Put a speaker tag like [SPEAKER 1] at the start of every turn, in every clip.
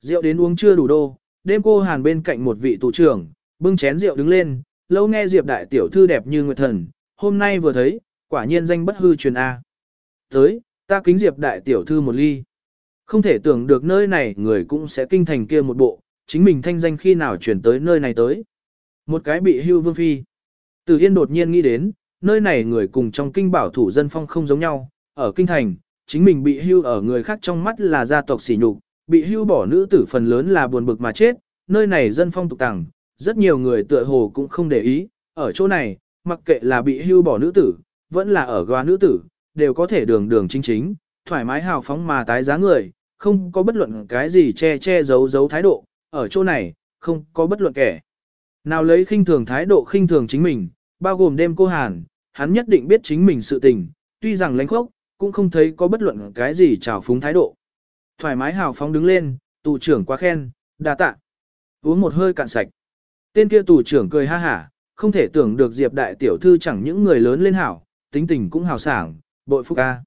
[SPEAKER 1] Rượu đến uống chưa đủ đô, đêm cô hàn bên cạnh một vị tù trưởng, bưng chén rượu đứng lên, lâu nghe Diệp đại tiểu thư đẹp như nguyệt thần, hôm nay vừa thấy, quả nhiên danh bất hư truyền A. Tới, ta kính Diệp đại tiểu thư một ly. Không thể tưởng được nơi này người cũng sẽ kinh thành kia một bộ, chính mình thanh danh khi nào chuyển tới nơi này tới. Một cái bị hưu vương phi. Từ Yên đột nhiên nghĩ đến, nơi này người cùng trong kinh bảo thủ dân phong không giống nhau, ở kinh thành, chính mình bị hưu ở người khác trong mắt là gia tộc sỉ nhục, bị hưu bỏ nữ tử phần lớn là buồn bực mà chết, nơi này dân phong tục tàng, rất nhiều người tựa hồ cũng không để ý, ở chỗ này, mặc kệ là bị hưu bỏ nữ tử, vẫn là ở góa nữ tử, đều có thể đường đường chính chính, thoải mái hào phóng mà tái giá người, không có bất luận cái gì che che giấu giấu thái độ, ở chỗ này, không có bất luận kẻ. Nào lấy khinh thường thái độ khinh thường chính mình, bao gồm đêm cô Hàn, hắn nhất định biết chính mình sự tình, tuy rằng lánh khốc, cũng không thấy có bất luận cái gì trào phúng thái độ. Thoải mái hào phóng đứng lên, tù trưởng quá khen, đa tạ. Uống một hơi cạn sạch. Tên kia tù trưởng cười ha hả, không thể tưởng được Diệp đại tiểu thư chẳng những người lớn lên hảo, tính tình cũng hào sảng, bội phúc ca.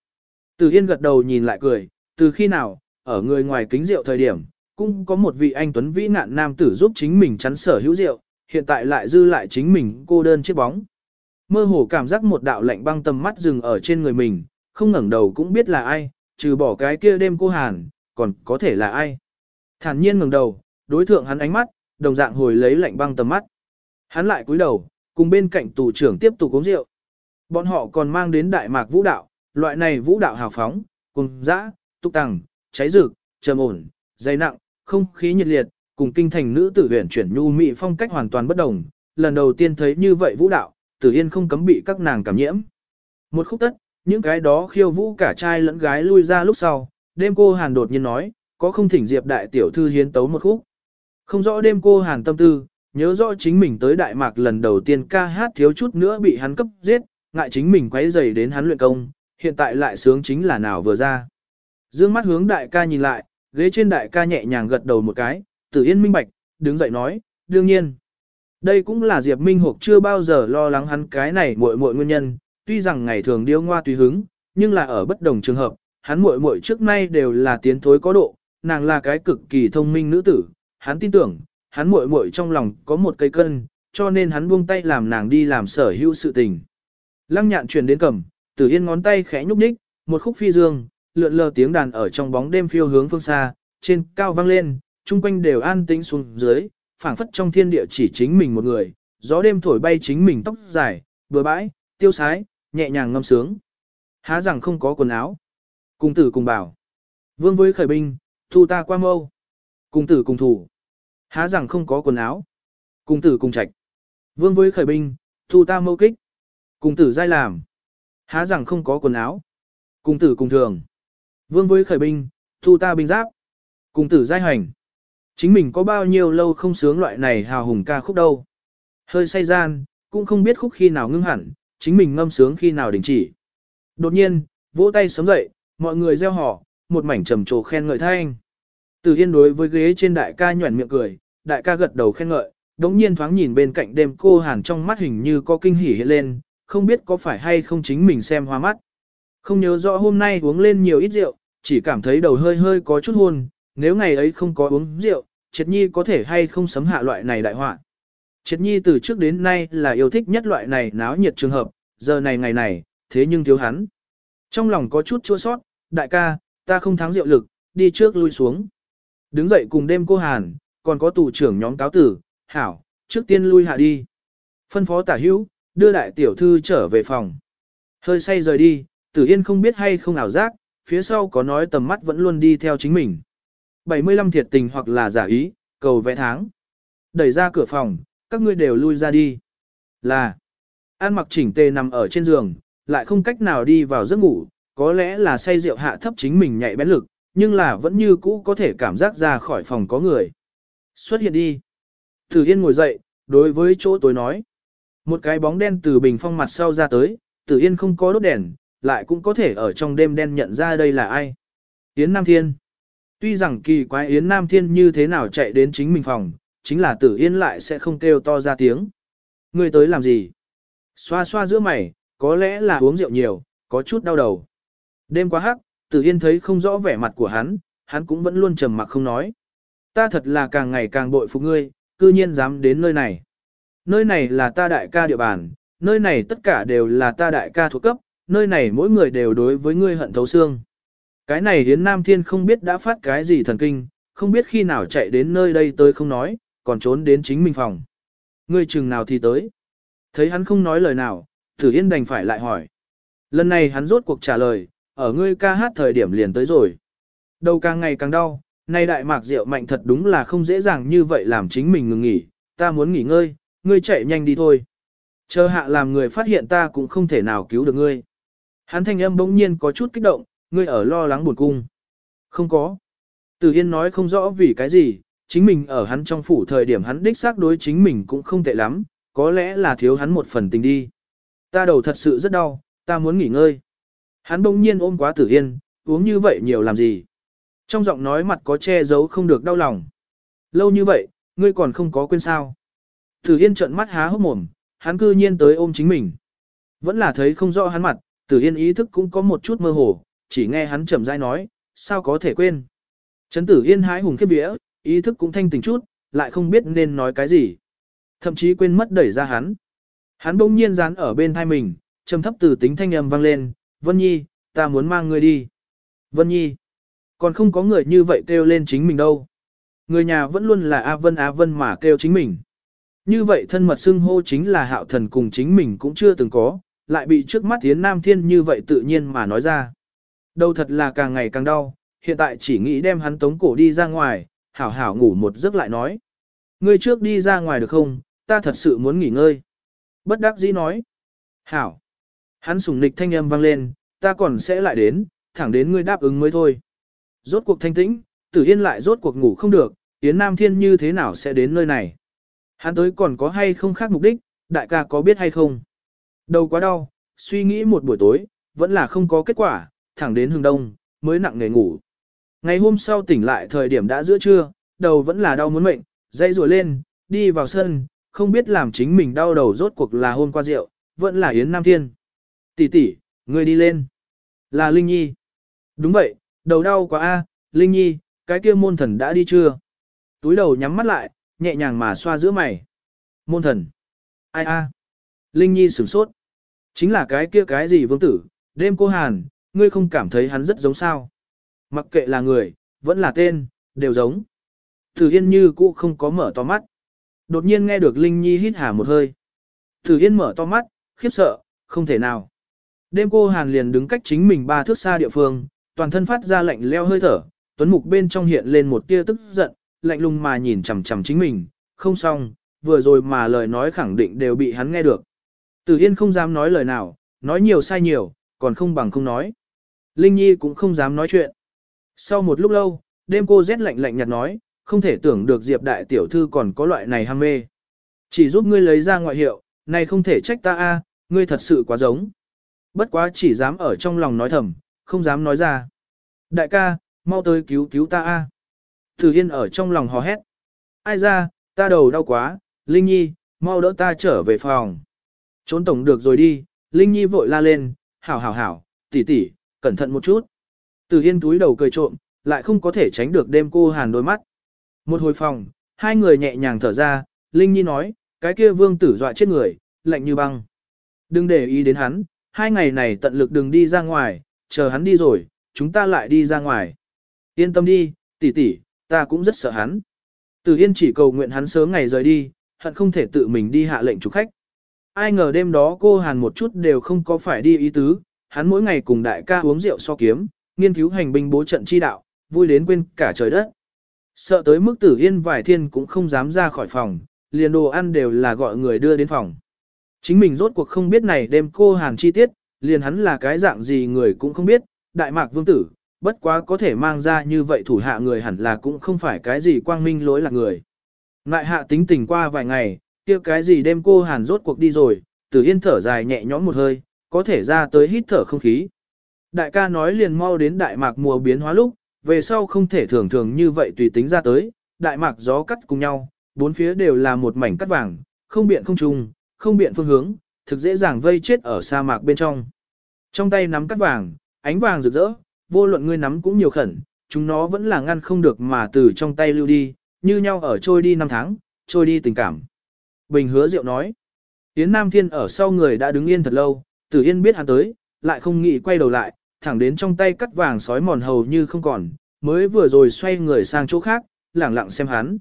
[SPEAKER 1] Từ Yên gật đầu nhìn lại cười, từ khi nào, ở người ngoài kính rượu thời điểm, cũng có một vị anh tuấn vĩ nạn nam tử giúp chính mình chắn sở hữu rượu, hiện tại lại dư lại chính mình cô đơn chiếc bóng. Mơ hồ cảm giác một đạo lạnh băng tầm mắt dừng ở trên người mình, không ngẩng đầu cũng biết là ai, trừ bỏ cái kia đêm cô Hàn, còn có thể là ai. Thản nhiên ngẩng đầu, đối thượng hắn ánh mắt, đồng dạng hồi lấy lạnh băng tầm mắt. Hắn lại cúi đầu, cùng bên cạnh tù trưởng tiếp tục uống rượu. Bọn họ còn mang đến đại mạc vũ đạo, loại này vũ đạo hào phóng, cùng dã, túc tằng, cháy rực, trầm ổn, dày nặng, không khí nhiệt liệt, cùng kinh thành nữ tử huyền chuyển nhu mị phong cách hoàn toàn bất đồng. Lần đầu tiên thấy như vậy vũ đạo, tử yên không cấm bị các nàng cảm nhiễm. Một khúc tất, những cái đó khiêu vũ cả trai lẫn gái lui ra lúc sau, đêm cô Hàn đột nhiên nói, có không thỉnh Diệp đại tiểu thư hiến tấu một khúc. Không rõ đêm cô Hàn tâm tư, nhớ rõ chính mình tới Đại Mạc lần đầu tiên ca hát thiếu chút nữa bị hắn cấp giết, ngại chính mình quấy rầy đến hắn luyện công, hiện tại lại sướng chính là nào vừa ra. Dương mắt hướng đại ca nhìn lại, ghế trên đại ca nhẹ nhàng gật đầu một cái, tử yên minh bạch, đứng dậy nói, đương nhiên. Đây cũng là Diệp Minh Hục chưa bao giờ lo lắng hắn cái này muội muội nguyên nhân, tuy rằng ngày thường điêu ngoa tùy hứng, nhưng là ở bất đồng trường hợp, hắn muội muội trước nay đều là tiến thối có độ, nàng là cái cực kỳ thông minh nữ tử, hắn tin tưởng, hắn muội muội trong lòng có một cây cân, cho nên hắn buông tay làm nàng đi làm sở hữu sự tình. Lăng nhạn chuyển đến cầm, tử yên ngón tay khẽ nhúc nhích, một khúc phi dương, lượn lờ tiếng đàn ở trong bóng đêm phiêu hướng phương xa, trên cao vang lên, chung quanh đều an tĩnh xuống dưới, phảng phất trong thiên địa chỉ chính mình một người, gió đêm thổi bay chính mình tóc dài, bừa bãi, tiêu sái, nhẹ nhàng ngâm sướng. Há rằng không có quần áo. Cùng tử cùng bảo. Vương với khởi binh, thu ta qua mâu. Cùng tử cùng thủ. Há rằng không có quần áo. Cùng tử cùng trạch. Vương với khởi binh, thu ta mâu kích. Cùng tử giai làm. Há rằng không có quần áo. Cùng tử cùng thường. Vương với khởi binh, thu ta binh giáp. Cùng tử giai hành. Chính mình có bao nhiêu lâu không sướng loại này hào hùng ca khúc đâu. Hơi say gian, cũng không biết khúc khi nào ngưng hẳn, chính mình ngâm sướng khi nào đình chỉ. Đột nhiên, vỗ tay sớm dậy, mọi người reo hò, một mảnh trầm trồ khen ngợi thanh. Từ Yên đối với ghế trên đại ca nhuẩn miệng cười, đại ca gật đầu khen ngợi, đống nhiên thoáng nhìn bên cạnh đêm cô hàn trong mắt hình như có kinh hỉ hiện lên, không biết có phải hay không chính mình xem hoa mắt. Không nhớ rõ hôm nay uống lên nhiều ít rượu, chỉ cảm thấy đầu hơi hơi có chút hôn, nếu ngày ấy không có uống rượu, Triệt Nhi có thể hay không sấm hạ loại này đại họa. Triệt Nhi từ trước đến nay là yêu thích nhất loại này náo nhiệt trường hợp, giờ này ngày này, thế nhưng thiếu hắn. Trong lòng có chút chua sót, đại ca, ta không thắng rượu lực, đi trước lui xuống. Đứng dậy cùng đêm cô Hàn, còn có tù trưởng nhóm cáo tử, hảo, trước tiên lui hạ đi. Phân phó tả hữu, đưa đại tiểu thư trở về phòng. Hơi say rời đi, tử yên không biết hay không ảo giác, phía sau có nói tầm mắt vẫn luôn đi theo chính mình. 75 thiệt tình hoặc là giả ý, cầu vẽ tháng. Đẩy ra cửa phòng, các ngươi đều lui ra đi. Là, An mặc chỉnh tề nằm ở trên giường, lại không cách nào đi vào giấc ngủ, có lẽ là say rượu hạ thấp chính mình nhạy bén lực, nhưng là vẫn như cũ có thể cảm giác ra khỏi phòng có người. Xuất hiện đi. Tử Yên ngồi dậy, đối với chỗ tối nói. Một cái bóng đen từ bình phong mặt sau ra tới, Tử Yên không có đốt đèn, lại cũng có thể ở trong đêm đen nhận ra đây là ai. Yến Nam Thiên. Tuy rằng kỳ quái Yến Nam Thiên như thế nào chạy đến chính mình phòng, chính là Tử Yên lại sẽ không kêu to ra tiếng. Người tới làm gì? Xoa xoa giữa mày, có lẽ là uống rượu nhiều, có chút đau đầu. Đêm quá hắc, Tử Yên thấy không rõ vẻ mặt của hắn, hắn cũng vẫn luôn trầm mặc không nói. Ta thật là càng ngày càng bội phục ngươi, cư nhiên dám đến nơi này. Nơi này là ta đại ca địa bàn, nơi này tất cả đều là ta đại ca thuộc cấp, nơi này mỗi người đều đối với ngươi hận thấu xương. Cái này Yến Nam Thiên không biết đã phát cái gì thần kinh, không biết khi nào chạy đến nơi đây tới không nói, còn trốn đến chính mình phòng. Ngươi chừng nào thì tới. Thấy hắn không nói lời nào, Tử Yên đành phải lại hỏi. Lần này hắn rốt cuộc trả lời, ở ngươi ca hát thời điểm liền tới rồi. Đầu càng ngày càng đau, nay đại mạc rượu mạnh thật đúng là không dễ dàng như vậy làm chính mình ngừng nghỉ, ta muốn nghỉ ngơi, ngươi chạy nhanh đi thôi. Chờ hạ làm người phát hiện ta cũng không thể nào cứu được ngươi. Hắn thanh âm bỗng nhiên có chút kích động, ngươi ở lo lắng buồn cung. Không có. Tử Yên nói không rõ vì cái gì, chính mình ở hắn trong phủ thời điểm hắn đích xác đối chính mình cũng không tệ lắm, có lẽ là thiếu hắn một phần tình đi. Ta đầu thật sự rất đau, ta muốn nghỉ ngơi. Hắn bỗng nhiên ôm quá Tử Yên, uống như vậy nhiều làm gì. Trong giọng nói mặt có che giấu không được đau lòng. Lâu như vậy, ngươi còn không có quên sao. Tử Yên trợn mắt há hốc mồm, hắn cư nhiên tới ôm chính mình. Vẫn là thấy không rõ hắn mặt, Tử Yên ý thức cũng có một chút mơ hồ, chỉ nghe hắn chậm rãi nói, sao có thể quên. Trấn Tử Yên hái hùng khiếp vía, ý thức cũng thanh tỉnh chút, lại không biết nên nói cái gì. Thậm chí quên mất đẩy ra hắn. Hắn bỗng nhiên dán ở bên thai mình, trầm thấp từ tính thanh âm vang lên, Vân Nhi, ta muốn mang ngươi đi. Vân Nhi, còn không có người như vậy kêu lên chính mình đâu. Người nhà vẫn luôn là A Vân A Vân mà kêu chính mình. Như vậy thân mật xưng hô chính là hạo thần cùng chính mình cũng chưa từng có, lại bị trước mắt Yến Nam Thiên như vậy tự nhiên mà nói ra. Đâu thật là càng ngày càng đau, hiện tại chỉ nghĩ đem hắn tống cổ đi ra ngoài, hảo hảo ngủ một giấc lại nói. Ngươi trước đi ra ngoài được không, ta thật sự muốn nghỉ ngơi. Bất đắc dĩ nói. Hảo. Hắn sùng nịch thanh âm vang lên, ta còn sẽ lại đến, thẳng đến ngươi đáp ứng mới thôi. Rốt cuộc thanh tĩnh, tử yên lại rốt cuộc ngủ không được, Yến Nam Thiên như thế nào sẽ đến nơi này. Hắn tới còn có hay không khác mục đích, đại ca có biết hay không. Đầu quá đau, suy nghĩ một buổi tối, vẫn là không có kết quả, thẳng đến hừng đông, mới nặng nề ngủ. Ngày hôm sau tỉnh lại thời điểm đã giữa trưa, đầu vẫn là đau muốn mệnh, dây rùa lên, đi vào sân, không biết làm chính mình đau đầu rốt cuộc là hôm qua rượu, vẫn là Yến Nam Thiên. Tỷ tỷ, ngươi đi lên. Là Linh Nhi. Đúng vậy, đầu đau quá a, Linh Nhi, cái kia môn thần đã đi chưa? Túi đầu nhắm mắt lại, nhẹ nhàng mà xoa giữa mày. Môn thần. Ai a? Linh Nhi sửng sốt. Chính là cái kia cái gì vương tử, đêm cô Hàn, ngươi không cảm thấy hắn rất giống sao. Mặc kệ là người, vẫn là tên, đều giống. Tử Yên như cũ không có mở to mắt. Đột nhiên nghe được Linh Nhi hít hà một hơi. Tử Yên mở to mắt, khiếp sợ, không thể nào. Đêm cô Hàn liền đứng cách chính mình ba thước xa địa phương, toàn thân phát ra lạnh leo hơi thở, tuấn mục bên trong hiện lên một tia tức giận, lạnh lùng mà nhìn chằm chằm chính mình, không xong, vừa rồi mà lời nói khẳng định đều bị hắn nghe được. Tử Yên không dám nói lời nào, nói nhiều sai nhiều, còn không bằng không nói. Linh Nhi cũng không dám nói chuyện. Sau một lúc lâu, đêm cô rét lạnh lạnh nhạt nói, không thể tưởng được Diệp đại tiểu thư còn có loại này ham mê. Chỉ giúp ngươi lấy ra ngoại hiệu, này không thể trách ta a, ngươi thật sự quá giống. Bất quá chỉ dám ở trong lòng nói thầm, không dám nói ra. Đại ca, mau tới cứu cứu ta a. Tử Yên ở trong lòng hò hét. Ai ra, ta đầu đau quá, Linh Nhi, mau đỡ ta trở về phòng. Trốn tổng được rồi đi, Linh Nhi vội la lên, hảo hảo hảo, tỷ tỷ, cẩn thận một chút. Tử Yên túi đầu cười trộm, lại không có thể tránh được đêm cô hàn đôi mắt. Một hồi phòng, hai người nhẹ nhàng thở ra, Linh Nhi nói, cái kia vương tử dọa chết người, lạnh như băng. Đừng để ý đến hắn, hai ngày này tận lực đừng đi ra ngoài, chờ hắn đi rồi, chúng ta lại đi ra ngoài. Yên tâm đi, tỷ tỷ, ta cũng rất sợ hắn. Tử Yên chỉ cầu nguyện hắn sớm ngày rời đi, hận không thể tự mình đi hạ lệnh chủ khách. Ai ngờ đêm đó cô Hàn một chút đều không có phải đi ý tứ, hắn mỗi ngày cùng đại ca uống rượu so kiếm, nghiên cứu hành binh bố trận chi đạo, vui đến quên cả trời đất. Sợ tới mức tử yên vài thiên cũng không dám ra khỏi phòng, liền đồ ăn đều là gọi người đưa đến phòng. Chính mình rốt cuộc không biết này đêm cô Hàn chi tiết, liền hắn là cái dạng gì người cũng không biết, đại mạc vương tử, bất quá có thể mang ra như vậy thủ hạ người hẳn là cũng không phải cái gì quang minh lỗi là người. Ngại hạ tính tình qua vài ngày, kia cái gì đêm cô hàn rốt cuộc đi rồi, tử yên thở dài nhẹ nhõm một hơi, có thể ra tới hít thở không khí. Đại ca nói liền mau đến đại mạc mùa biến hóa lúc, về sau không thể thường thường như vậy tùy tính ra tới, đại mạc gió cắt cùng nhau, bốn phía đều là một mảnh cắt vàng, không biện không trùng, không biện phương hướng, thực dễ dàng vây chết ở sa mạc bên trong. Trong tay nắm cắt vàng, ánh vàng rực rỡ, vô luận ngươi nắm cũng nhiều khẩn, chúng nó vẫn là ngăn không được mà từ trong tay lưu đi, như nhau ở trôi đi năm tháng, trôi đi tình cảm. Bình hứa diệu nói. Yến Nam Thiên ở sau người đã đứng yên thật lâu, Tử Yên biết hắn tới, lại không nghĩ quay đầu lại, thẳng đến trong tay cắt vàng sói mòn hầu như không còn, mới vừa rồi xoay người sang chỗ khác, lẳng lặng xem hắn.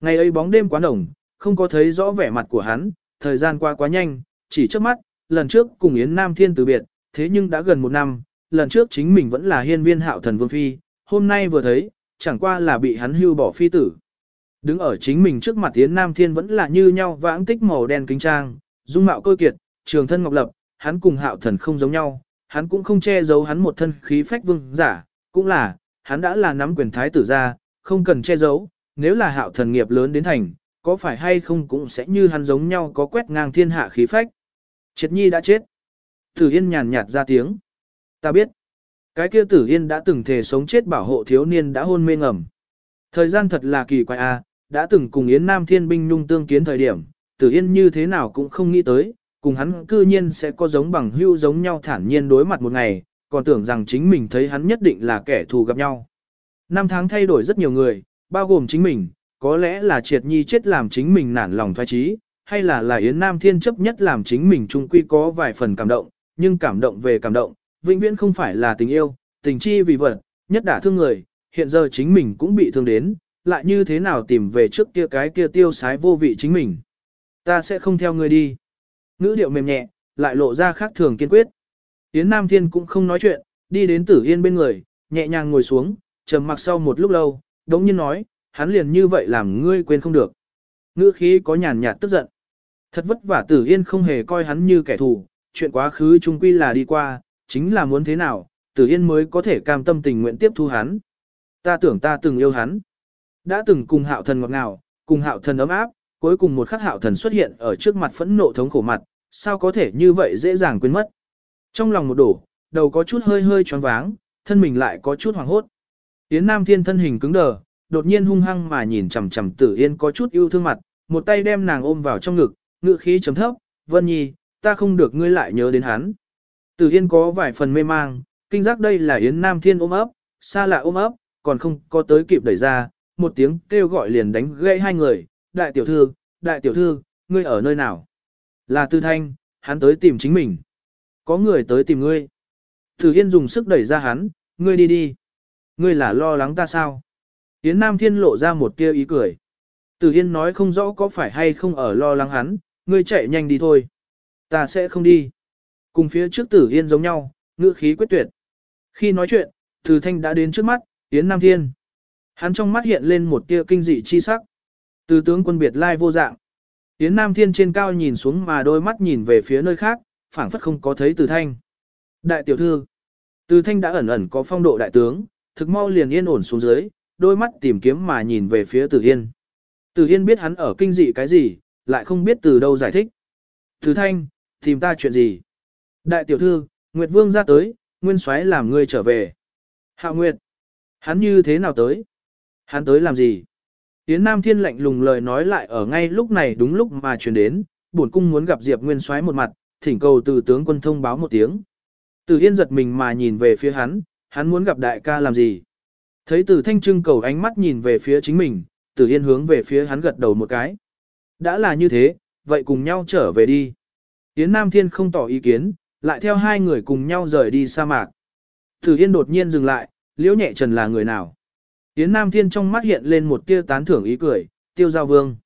[SPEAKER 1] Ngày ấy bóng đêm quá nồng, không có thấy rõ vẻ mặt của hắn, thời gian qua quá nhanh, chỉ trước mắt, lần trước cùng Yến Nam Thiên từ biệt, thế nhưng đã gần một năm, lần trước chính mình vẫn là hiên viên hạo thần vương phi, hôm nay vừa thấy, chẳng qua là bị hắn hưu bỏ phi tử. Đứng ở chính mình trước mặt Yến Nam Thiên vẫn là như nhau vãng tích màu đen kính trang, dung mạo cơ kiệt, trường thân ngọc lập, hắn cùng hạo thần không giống nhau, hắn cũng không che giấu hắn một thân khí phách vương giả, cũng là, hắn đã là nắm quyền thái tử ra, không cần che giấu, nếu là hạo thần nghiệp lớn đến thành, có phải hay không cũng sẽ như hắn giống nhau có quét ngang thiên hạ khí phách. Triệt nhi đã chết. Tử Yên nhàn nhạt ra tiếng. Ta biết. Cái kia Tử Yên đã từng thề sống chết bảo hộ thiếu niên đã hôn mê ngầm. Thời gian thật là kỳ quái a, đã từng cùng Yến Nam Thiên binh nhung tương kiến thời điểm, Tử Yên như thế nào cũng không nghĩ tới, cùng hắn cư nhiên sẽ có giống bằng hưu giống nhau thản nhiên đối mặt một ngày, còn tưởng rằng chính mình thấy hắn nhất định là kẻ thù gặp nhau. Năm tháng thay đổi rất nhiều người, bao gồm chính mình, có lẽ là triệt nhi chết làm chính mình nản lòng thoái trí, hay là là Yến Nam Thiên chấp nhất làm chính mình trung quy có vài phần cảm động, nhưng cảm động về cảm động, vĩnh viễn không phải là tình yêu, tình chi vì vật, nhất đả thương người, hiện giờ chính mình cũng bị thương đến, lại như thế nào tìm về trước kia cái kia tiêu sái vô vị chính mình. Ta sẽ không theo ngươi đi. Ngữ điệu mềm nhẹ, lại lộ ra khác thường kiên quyết. Yến Nam Thiên cũng không nói chuyện, đi đến Tử Yên bên người, nhẹ nhàng ngồi xuống, trầm mặc sau một lúc lâu, đống nhiên nói, hắn liền như vậy làm ngươi quên không được. Ngữ khí có nhàn nhạt tức giận. Thật vất vả Tử Yên không hề coi hắn như kẻ thù, chuyện quá khứ chung quy là đi qua, chính là muốn thế nào, Tử Yên mới có thể cam tâm tình nguyện tiếp thu hắn. Ta tưởng ta từng yêu hắn. Đã từng cùng hạo thần ngọt ngào, cùng hạo thần ấm áp, cuối cùng một khắc hạo thần xuất hiện ở trước mặt phẫn nộ thống khổ mặt, sao có thể như vậy dễ dàng quên mất. Trong lòng một đổ, đầu có chút hơi hơi choáng váng, thân mình lại có chút hoảng hốt. Yến Nam Thiên thân hình cứng đờ, đột nhiên hung hăng mà nhìn chằm chằm Tử Yên có chút yêu thương mặt, một tay đem nàng ôm vào trong ngực, ngựa khí chấm thấp, "Vân Nhi, ta không được ngươi lại nhớ đến hắn." Tử Yên có vài phần mê mang, kinh giác đây là Yến Nam Thiên ôm ấp, xa lạ ôm ấp, còn không có tới kịp đẩy ra, một tiếng kêu gọi liền đánh gãy hai người, "Đại tiểu thư, đại tiểu thư, ngươi ở nơi nào?" Là Tư Thanh, hắn tới tìm chính mình. Có người tới tìm ngươi. Tử Yên dùng sức đẩy ra hắn, ngươi đi đi. Ngươi là lo lắng ta sao? Yến Nam Thiên lộ ra một tia ý cười. Tử Yên nói không rõ có phải hay không ở lo lắng hắn, ngươi chạy nhanh đi thôi. Ta sẽ không đi. Cùng phía trước Tử Yên giống nhau, ngữ khí quyết tuyệt. Khi nói chuyện, Từ Thanh đã đến trước mắt, Yến Nam Thiên. Hắn trong mắt hiện lên một tia kinh dị chi sắc. Từ tướng quân biệt lai vô dạng. Yến Nam Thiên trên cao nhìn xuống mà đôi mắt nhìn về phía nơi khác, phảng phất không có thấy Từ Thanh. Đại tiểu thư. Từ Thanh đã ẩn ẩn có phong độ đại tướng, thực mau liền yên ổn xuống dưới, đôi mắt tìm kiếm mà nhìn về phía Từ Yên. Từ Yên biết hắn ở kinh dị cái gì, lại không biết từ đâu giải thích. Từ Thanh, tìm ta chuyện gì? Đại tiểu thư, Nguyệt Vương ra tới, Nguyên Soái làm ngươi trở về. Hạ Nguyệt, hắn như thế nào tới? Hắn tới làm gì? Yến Nam Thiên lạnh lùng lời nói lại ở ngay lúc này đúng lúc mà truyền đến, bổn cung muốn gặp Diệp Nguyên Soái một mặt, thỉnh cầu từ tướng quân thông báo một tiếng. Từ Yên giật mình mà nhìn về phía hắn, hắn muốn gặp đại ca làm gì? Thấy Từ Thanh trưng cầu ánh mắt nhìn về phía chính mình, Từ Yên hướng về phía hắn gật đầu một cái. Đã là như thế, vậy cùng nhau trở về đi. Yến Nam Thiên không tỏ ý kiến, lại theo hai người cùng nhau rời đi sa mạc. Từ Yên đột nhiên dừng lại, liễu nhẹ trần là người nào? Yến Nam Thiên trong mắt hiện lên một tia tán thưởng ý cười, tiêu giao vương.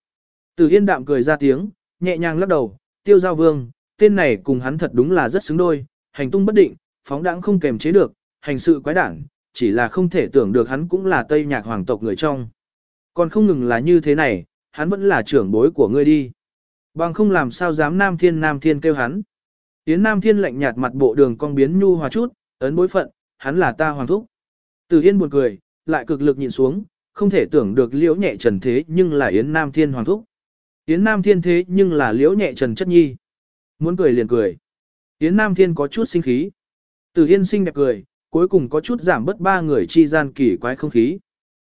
[SPEAKER 1] Từ Yên đạm cười ra tiếng, nhẹ nhàng lắc đầu, tiêu giao vương, tên này cùng hắn thật đúng là rất xứng đôi, hành tung bất định, phóng đãng không kềm chế được, hành sự quái đản, chỉ là không thể tưởng được hắn cũng là Tây Nhạc hoàng tộc người trong. Còn không ngừng là như thế này, hắn vẫn là trưởng bối của ngươi đi. Bằng không làm sao dám Nam Thiên Nam Thiên kêu hắn. Yến Nam Thiên lạnh nhạt mặt bộ đường cong biến nhu hòa chút, ấn bối phận, hắn là ta hoàng thúc. Từ Yên buồn cười, lại cực lực nhìn xuống, không thể tưởng được liễu nhẹ trần thế nhưng là Yến Nam Thiên hoàng thúc. Yến Nam Thiên thế nhưng là liễu nhẹ trần chất nhi. Muốn cười liền cười. Yến Nam Thiên có chút sinh khí. Từ Yên sinh đẹp cười, cuối cùng có chút giảm bớt ba người chi gian kỳ quái không khí.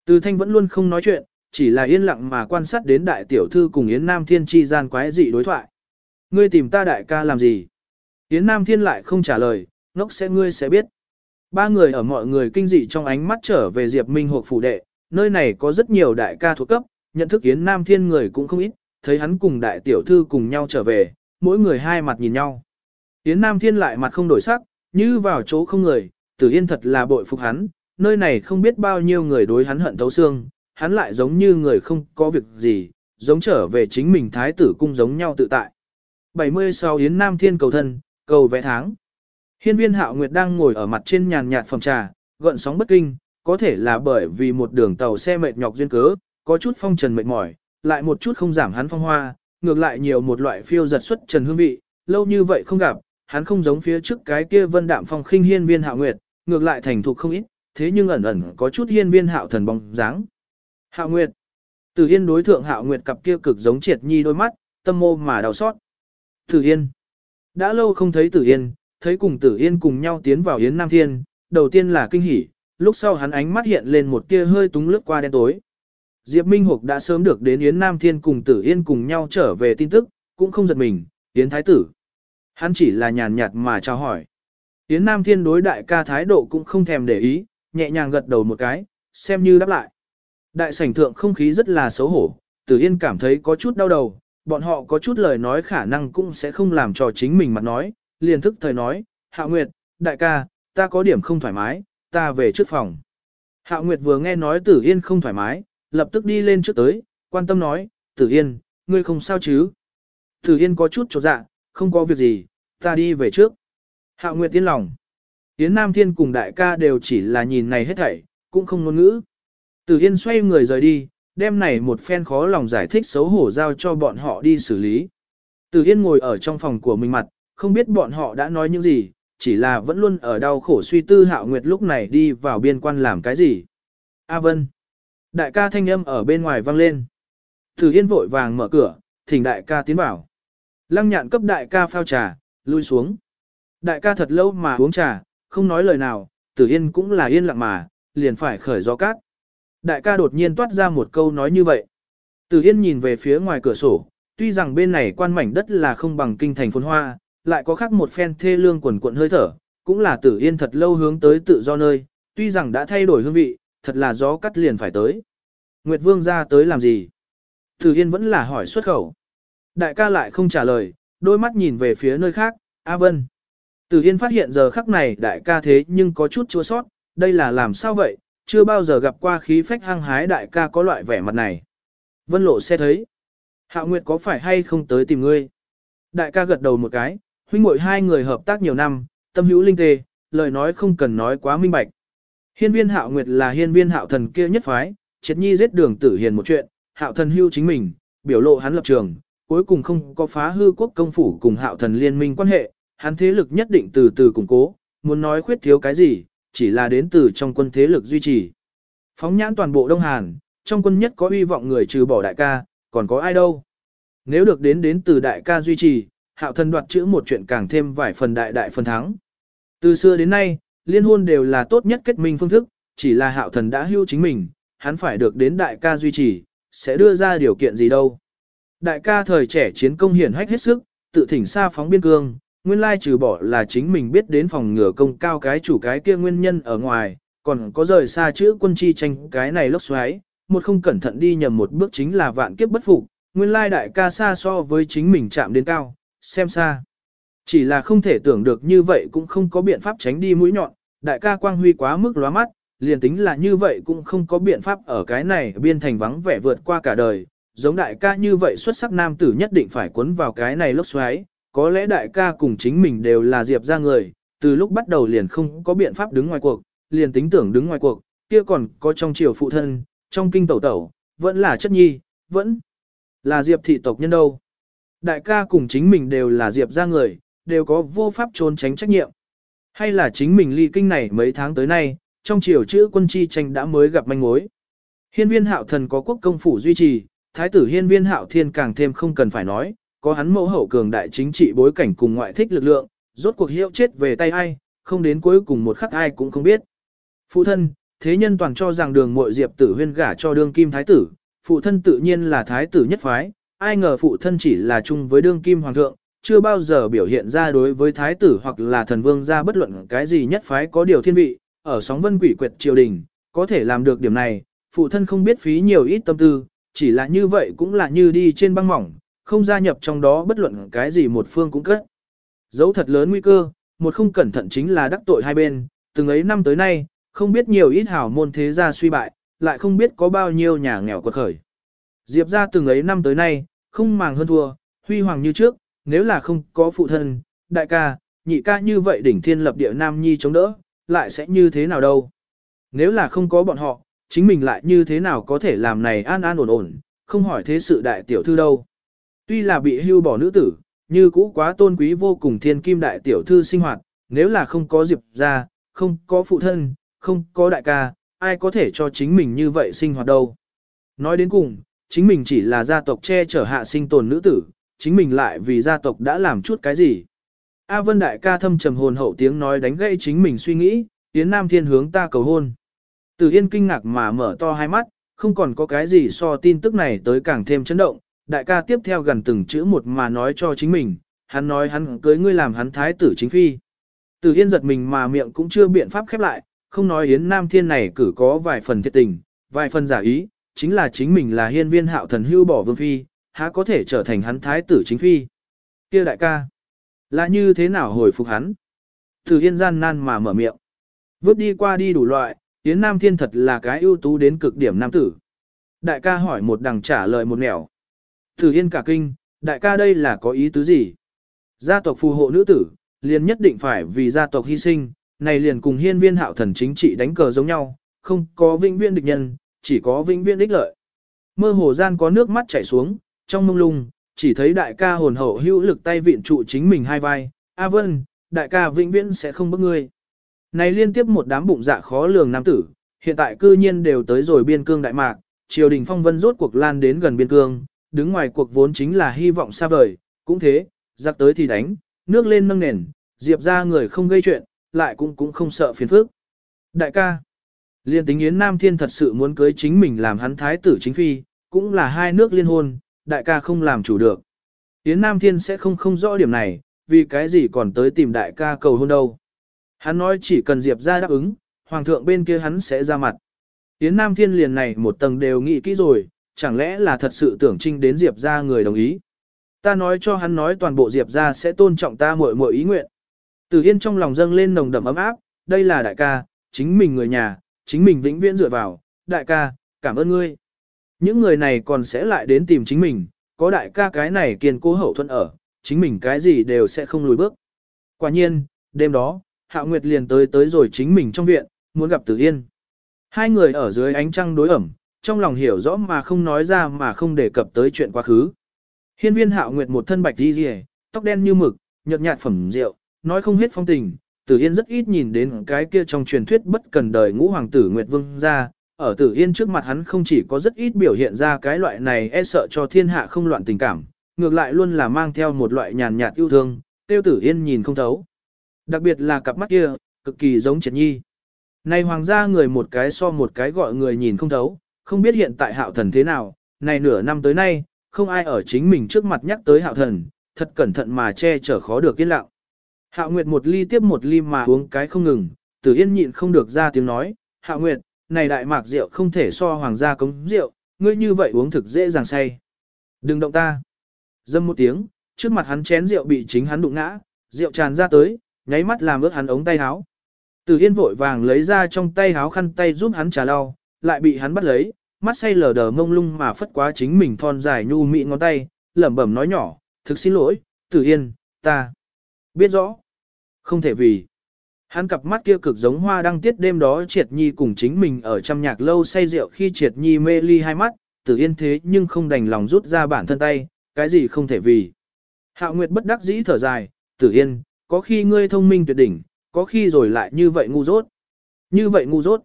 [SPEAKER 1] Từ Thanh vẫn luôn không nói chuyện, chỉ là yên lặng mà quan sát đến đại tiểu thư cùng Yến Nam Thiên chi gian quái dị đối thoại. Ngươi tìm ta đại ca làm gì? Yến Nam Thiên lại không trả lời, ngốc sẽ ngươi sẽ biết. Ba người ở mọi người kinh dị trong ánh mắt trở về Diệp Minh Hộp phủ đệ, nơi này có rất nhiều đại ca thuộc cấp, nhận thức Yến Nam Thiên người cũng không ít, thấy hắn cùng đại tiểu thư cùng nhau trở về, mỗi người hai mặt nhìn nhau. Yến Nam Thiên lại mặt không đổi sắc, như vào chỗ không người, Tử Yên thật là bội phục hắn, nơi này không biết bao nhiêu người đối hắn hận thấu xương, hắn lại giống như người không có việc gì, giống trở về chính mình thái tử cung giống nhau tự tại. 76 Yến Nam Thiên cầu thân, cầu vẽ tháng. Hiên viên hạo nguyệt đang ngồi ở mặt trên nhàn nhạt phòng trà, gợn sóng bất kinh, có thể là bởi vì một đường tàu xe mệt nhọc duyên cớ, có chút phong trần mệt mỏi, lại một chút không giảm hắn phong hoa, ngược lại nhiều một loại phiêu giật xuất trần hương vị, lâu như vậy không gặp, hắn không giống phía trước cái kia vân đạm phong khinh hiên viên hạo nguyệt, ngược lại thành thục không ít, thế nhưng ẩn ẩn có chút hiên viên hạo thần bóng dáng. Hạo nguyệt. Từ Yên đối thượng Hạo Nguyệt cặp kia cực giống triệt nhi đôi mắt, tâm mô mà đau xót. Tử Yên. Đã lâu không thấy Tử Yên, thấy cùng Tử Yên cùng nhau tiến vào Yến Nam Thiên, đầu tiên là kinh hỉ, lúc sau hắn ánh mắt hiện lên một tia hơi túng lướt qua đen tối. Diệp Minh Hục đã sớm được đến Yến Nam Thiên cùng Tử Yên cùng nhau trở về tin tức, cũng không giật mình, Yến Thái Tử. Hắn chỉ là nhàn nhạt mà chào hỏi. Yến Nam Thiên đối đại ca thái độ cũng không thèm để ý, nhẹ nhàng gật đầu một cái, xem như đáp lại. Đại sảnh thượng không khí rất là xấu hổ, Tử Yên cảm thấy có chút đau đầu, bọn họ có chút lời nói khả năng cũng sẽ không làm cho chính mình mặt nói, liền thức thời nói, Hạ Nguyệt, đại ca, ta có điểm không thoải mái, ta về trước phòng. Hạ Nguyệt vừa nghe nói Tử Yên không thoải mái, lập tức đi lên trước tới, quan tâm nói, Tử Yên, ngươi không sao chứ? Tử Yên có chút chột dạ, không có việc gì, ta đi về trước. Hạ Nguyệt tiến lòng. Yến Nam Thiên cùng đại ca đều chỉ là nhìn này hết thảy, cũng không ngôn ngữ. Tử Yên xoay người rời đi, đem này một phen khó lòng giải thích xấu hổ giao cho bọn họ đi xử lý. Tử Yên ngồi ở trong phòng của mình mặt, không biết bọn họ đã nói những gì, chỉ là vẫn luôn ở đau khổ suy tư Hạo Nguyệt lúc này đi vào biên quan làm cái gì. A Vân. Đại ca thanh âm ở bên ngoài vang lên. Tử Yên vội vàng mở cửa, thỉnh đại ca tiến vào. Lăng nhạn cấp đại ca phao trà, lui xuống. Đại ca thật lâu mà uống trà, không nói lời nào, Tử Yên cũng là yên lặng mà, liền phải khởi gió cát. Đại ca đột nhiên toát ra một câu nói như vậy. Tử Yên nhìn về phía ngoài cửa sổ, tuy rằng bên này quan mảnh đất là không bằng kinh thành phồn hoa, lại có khác một phen thê lương quần cuộn hơi thở, cũng là Tử Yên thật lâu hướng tới tự do nơi, tuy rằng đã thay đổi hương vị, thật là gió cắt liền phải tới. Nguyệt Vương ra tới làm gì? Tử Yên vẫn là hỏi xuất khẩu. Đại ca lại không trả lời, đôi mắt nhìn về phía nơi khác, A Vân. Tử Yên phát hiện giờ khắc này đại ca thế nhưng có chút chua sót, đây là làm sao vậy, chưa bao giờ gặp qua khí phách hăng hái đại ca có loại vẻ mặt này. Vân lộ xe thấy. Hạo Nguyệt có phải hay không tới tìm ngươi? Đại ca gật đầu một cái, huynh muội hai người hợp tác nhiều năm, tâm hữu linh tê, lời nói không cần nói quá minh bạch. Hiên viên Hạo Nguyệt là hiên viên Hạo thần kia nhất phái, triệt nhi giết đường tử hiền một chuyện, Hạo thần hưu chính mình, biểu lộ hắn lập trường, cuối cùng không có phá hư quốc công phủ cùng Hạo thần liên minh quan hệ, hắn thế lực nhất định từ từ củng cố, muốn nói khuyết thiếu cái gì, chỉ là đến từ trong quân thế lực duy trì. Phóng nhãn toàn bộ Đông Hàn, trong quân nhất có uy vọng người trừ bỏ đại ca, còn có ai đâu. Nếu được đến đến từ đại ca duy trì, hạo thần đoạt chữ một chuyện càng thêm vài phần đại đại phần thắng. Từ xưa đến nay, liên hôn đều là tốt nhất kết minh phương thức, chỉ là hạo thần đã hưu chính mình, hắn phải được đến đại ca duy trì, sẽ đưa ra điều kiện gì đâu. Đại ca thời trẻ chiến công hiển hách hết sức, tự thỉnh xa phóng biên cương, nguyên lai trừ bỏ là chính mình biết đến phòng ngừa công cao cái chủ cái kia nguyên nhân ở ngoài, còn có rời xa chữ quân chi tranh cái này lốc xoáy, một không cẩn thận đi nhầm một bước chính là vạn kiếp bất phục, nguyên lai đại ca xa so với chính mình chạm đến cao, xem xa. Chỉ là không thể tưởng được như vậy cũng không có biện pháp tránh đi mũi nhọn, đại ca quang huy quá mức lóa mắt, liền tính là như vậy cũng không có biện pháp ở cái này biên thành vắng vẻ vượt qua cả đời, giống đại ca như vậy xuất sắc nam tử nhất định phải cuốn vào cái này lốc xoáy, có lẽ đại ca cùng chính mình đều là Diệp ra người, từ lúc bắt đầu liền không có biện pháp đứng ngoài cuộc, liền tính tưởng đứng ngoài cuộc, kia còn có trong triều phụ thân, trong kinh tẩu tẩu, vẫn là chất nhi, vẫn là Diệp thị tộc nhân đâu. Đại ca cùng chính mình đều là Diệp ra người, đều có vô pháp trốn tránh trách nhiệm. Hay là chính mình ly kinh này mấy tháng tới nay, trong triều chữ quân chi tranh đã mới gặp manh mối. Hiên viên hạo thần có quốc công phủ duy trì, thái tử hiên viên hạo thiên càng thêm không cần phải nói, có hắn mẫu hậu cường đại chính trị bối cảnh cùng ngoại thích lực lượng, rốt cuộc hiệu chết về tay ai, không đến cuối cùng một khắc ai cũng không biết. Phụ thân, thế nhân toàn cho rằng đường muội diệp tử huyên gả cho đương kim thái tử, phụ thân tự nhiên là thái tử nhất phái, ai ngờ phụ thân chỉ là chung với đương kim hoàng thượng, chưa bao giờ biểu hiện ra đối với thái tử hoặc là thần vương ra bất luận cái gì nhất phái có điều thiên vị, ở sóng vân quỷ quyệt triều đình, có thể làm được điểm này, phụ thân không biết phí nhiều ít tâm tư, chỉ là như vậy cũng là như đi trên băng mỏng, không gia nhập trong đó bất luận cái gì một phương cũng cất. Dấu thật lớn nguy cơ, một không cẩn thận chính là đắc tội hai bên, từng ấy năm tới nay, không biết nhiều ít hảo môn thế gia suy bại, lại không biết có bao nhiêu nhà nghèo quật khởi. Diệp ra từng ấy năm tới nay, không màng hơn thua, huy hoàng như trước, nếu là không có phụ thân, đại ca, nhị ca như vậy đỉnh thiên lập địa nam nhi chống đỡ, lại sẽ như thế nào đâu. Nếu là không có bọn họ, chính mình lại như thế nào có thể làm này an an ổn ổn, không hỏi thế sự đại tiểu thư đâu. Tuy là bị hưu bỏ nữ tử, như cũ quá tôn quý vô cùng thiên kim đại tiểu thư sinh hoạt, nếu là không có Diệp ra, không có phụ thân, không có đại ca, ai có thể cho chính mình như vậy sinh hoạt đâu. Nói đến cùng, chính mình chỉ là gia tộc che chở hạ sinh tồn nữ tử, chính mình lại vì gia tộc đã làm chút cái gì. A Vân đại ca thâm trầm hồn hậu tiếng nói đánh gãy chính mình suy nghĩ, Yến Nam Thiên hướng ta cầu hôn. Từ Yên kinh ngạc mà mở to hai mắt, không còn có cái gì so tin tức này tới càng thêm chấn động, đại ca tiếp theo gần từng chữ một mà nói cho chính mình, hắn nói hắn cưới ngươi làm hắn thái tử chính phi. Từ Yên giật mình mà miệng cũng chưa biện pháp khép lại, không nói Yến Nam Thiên này cử có vài phần thiệt tình, vài phần giả ý, chính là chính mình là hiên viên hạo thần hưu bỏ vương phi, há có thể trở thành hắn thái tử chính phi. kia đại ca, là như thế nào hồi phục hắn? Từ Yên gian nan mà mở miệng. vứt đi qua đi đủ loại, Yến Nam Thiên thật là cái ưu tú đến cực điểm nam tử. Đại ca hỏi một đằng trả lời một nẻo. Thử Yên cả kinh, đại ca đây là có ý tứ gì? Gia tộc phù hộ nữ tử, liền nhất định phải vì gia tộc hy sinh, này liền cùng hiên viên hạo thần chính trị đánh cờ giống nhau, không có vĩnh viên địch nhân, chỉ có vĩnh viên ích lợi. Mơ hồ gian có nước mắt chảy xuống, trong mông lung, chỉ thấy đại ca hồn hậu hữu lực tay viện trụ chính mình hai vai, A Vân, đại ca vĩnh viễn sẽ không bức ngươi. Này liên tiếp một đám bụng dạ khó lường nam tử, hiện tại cư nhiên đều tới rồi biên cương đại mạc, triều đình phong vân rốt cuộc lan đến gần biên cương, đứng ngoài cuộc vốn chính là hy vọng xa vời, cũng thế, giặc tới thì đánh, nước lên nâng nền, diệp ra người không gây chuyện, lại cũng cũng không sợ phiền phức. Đại ca, liên tính Yến Nam Thiên thật sự muốn cưới chính mình làm hắn thái tử chính phi, cũng là hai nước liên hôn, đại ca không làm chủ được. Yến Nam Thiên sẽ không không rõ điểm này, vì cái gì còn tới tìm đại ca cầu hôn đâu. Hắn nói chỉ cần Diệp ra đáp ứng, hoàng thượng bên kia hắn sẽ ra mặt. Yến Nam Thiên liền này một tầng đều nghĩ kỹ rồi, chẳng lẽ là thật sự tưởng trinh đến Diệp ra người đồng ý. Ta nói cho hắn nói toàn bộ Diệp ra sẽ tôn trọng ta mọi mọi ý nguyện. Từ Yên trong lòng dâng lên nồng đậm ấm áp, đây là đại ca, chính mình người nhà, chính mình vĩnh viễn dựa vào, đại ca, cảm ơn ngươi. Những người này còn sẽ lại đến tìm chính mình, có đại ca cái này kiên cố hậu thuẫn ở, chính mình cái gì đều sẽ không lùi bước. Quả nhiên, đêm đó, Hạ Nguyệt liền tới tới rồi chính mình trong viện, muốn gặp Tử Yên. Hai người ở dưới ánh trăng đối ẩm, trong lòng hiểu rõ mà không nói ra mà không đề cập tới chuyện quá khứ. Hiên viên Hạo Nguyệt một thân bạch đi rìa, tóc đen như mực, nhợt nhạt phẩm rượu, nói không hết phong tình. Tử Yên rất ít nhìn đến cái kia trong truyền thuyết bất cần đời ngũ hoàng tử Nguyệt Vương ra, ở Tử Yên trước mặt hắn không chỉ có rất ít biểu hiện ra cái loại này e sợ cho thiên hạ không loạn tình cảm, ngược lại luôn là mang theo một loại nhàn nhạt yêu thương, tiêu Tử Yên nhìn không thấu. Đặc biệt là cặp mắt kia, cực kỳ giống Triệt Nhi. Này hoàng gia người một cái so một cái gọi người nhìn không thấu, không biết hiện tại hạo thần thế nào, này nửa năm tới nay, không ai ở chính mình trước mặt nhắc tới hạo thần, thật cẩn thận mà che chở khó được yên lặng. Hạo Nguyệt một ly tiếp một ly mà uống cái không ngừng, Tử Yên nhịn không được ra tiếng nói, Hạo Nguyệt, này đại mạc rượu không thể so hoàng gia cống rượu, ngươi như vậy uống thực dễ dàng say. Đừng động ta. Dâm một tiếng, trước mặt hắn chén rượu bị chính hắn đụng ngã, rượu tràn ra tới, nháy mắt làm ướt hắn ống tay háo. Từ Yên vội vàng lấy ra trong tay háo khăn tay giúp hắn trà lau, lại bị hắn bắt lấy, mắt say lờ đờ ngông lung mà phất quá chính mình thon dài nhu mị ngón tay, lẩm bẩm nói nhỏ, thực xin lỗi, Tử Yên, ta biết rõ, không thể vì. Hắn cặp mắt kia cực giống hoa đăng tiết đêm đó Triệt Nhi cùng chính mình ở trong nhạc lâu say rượu khi Triệt Nhi mê ly hai mắt, Tử Yên thế nhưng không đành lòng rút ra bản thân tay, cái gì không thể vì. Hạo Nguyệt bất đắc dĩ thở dài, Tử Yên, có khi ngươi thông minh tuyệt đỉnh, có khi rồi lại như vậy ngu dốt. Như vậy ngu dốt.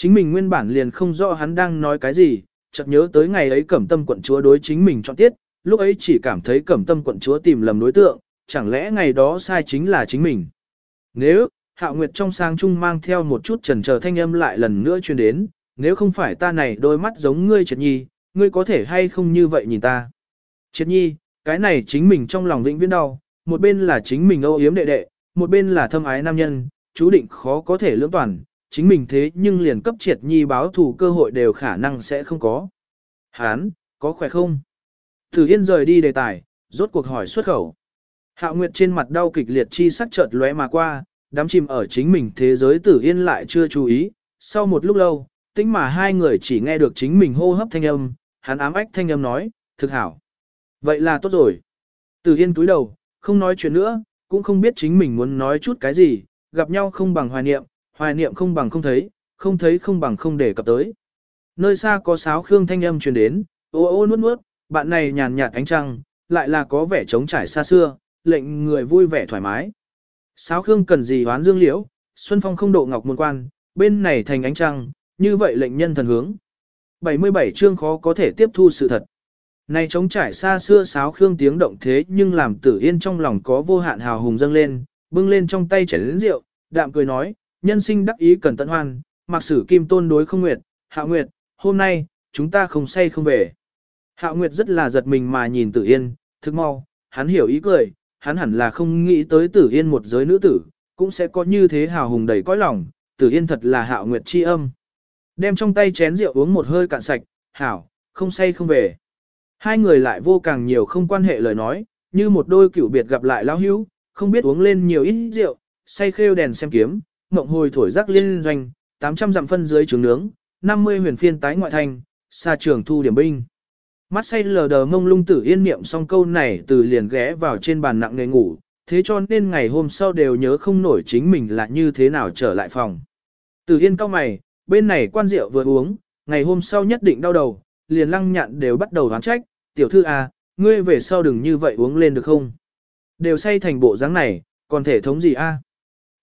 [SPEAKER 1] Chính mình nguyên bản liền không rõ hắn đang nói cái gì, chợt nhớ tới ngày ấy cẩm tâm quận chúa đối chính mình chọn tiết, lúc ấy chỉ cảm thấy cẩm tâm quận chúa tìm lầm đối tượng, chẳng lẽ ngày đó sai chính là chính mình. Nếu, Hạo Nguyệt trong sáng trung mang theo một chút trần chờ thanh âm lại lần nữa truyền đến, nếu không phải ta này đôi mắt giống ngươi Triệt Nhi, ngươi có thể hay không như vậy nhìn ta. Triệt Nhi, cái này chính mình trong lòng vĩnh viễn đau, một bên là chính mình âu yếm đệ đệ, một bên là thâm ái nam nhân, chú định khó có thể lưỡng toàn, chính mình thế nhưng liền cấp triệt nhi báo thù cơ hội đều khả năng sẽ không có. Hán, có khỏe không? Tử Yên rời đi đề tài, rốt cuộc hỏi xuất khẩu. Hạo Nguyệt trên mặt đau kịch liệt chi sắc chợt lóe mà qua, đám chìm ở chính mình thế giới Tử Yên lại chưa chú ý. Sau một lúc lâu, tính mà hai người chỉ nghe được chính mình hô hấp thanh âm, hắn ám ách thanh âm nói, thực hảo. Vậy là tốt rồi. Tử Yên túi đầu, không nói chuyện nữa, cũng không biết chính mình muốn nói chút cái gì, gặp nhau không bằng hoài niệm, hoài niệm không bằng không thấy, không thấy không bằng không để cập tới. Nơi xa có sáo khương thanh âm truyền đến, ô ô nuốt nuốt, bạn này nhàn nhạt ánh trăng, lại là có vẻ trống trải xa xưa, lệnh người vui vẻ thoải mái. Sáo khương cần gì hoán dương liễu, xuân phong không độ ngọc môn quan, bên này thành ánh trăng, như vậy lệnh nhân thần hướng. 77 chương khó có thể tiếp thu sự thật. Này trống trải xa xưa sáo khương tiếng động thế nhưng làm tử yên trong lòng có vô hạn hào hùng dâng lên, bưng lên trong tay chảy đến rượu, đạm cười nói, nhân sinh đắc ý cần tận hoan, mặc sử kim tôn đối không nguyệt, hạ nguyệt, hôm nay, chúng ta không say không về. Hạ nguyệt rất là giật mình mà nhìn tử yên, thức mau, hắn hiểu ý cười, hắn hẳn là không nghĩ tới tử yên một giới nữ tử, cũng sẽ có như thế hào hùng đầy cõi lòng, tử yên thật là hạ nguyệt chi âm. Đem trong tay chén rượu uống một hơi cạn sạch, hảo, không say không về. Hai người lại vô càng nhiều không quan hệ lời nói, như một đôi cửu biệt gặp lại lão hữu, không biết uống lên nhiều ít rượu, say khêu đèn xem kiếm, mộng hồi thổi rắc liên doanh, 800 dặm phân dưới trường nướng, 50 huyền phiên tái ngoại thành, xa trường thu điểm binh. Mắt say lờ đờ mông lung tử yên niệm xong câu này từ liền ghé vào trên bàn nặng nề ngủ, thế cho nên ngày hôm sau đều nhớ không nổi chính mình là như thế nào trở lại phòng. Tử yên cao mày, bên này quan rượu vừa uống, ngày hôm sau nhất định đau đầu, liền lăng nhạn đều bắt đầu hoán trách, tiểu thư à, ngươi về sau đừng như vậy uống lên được không? Đều say thành bộ dáng này, còn thể thống gì a? À?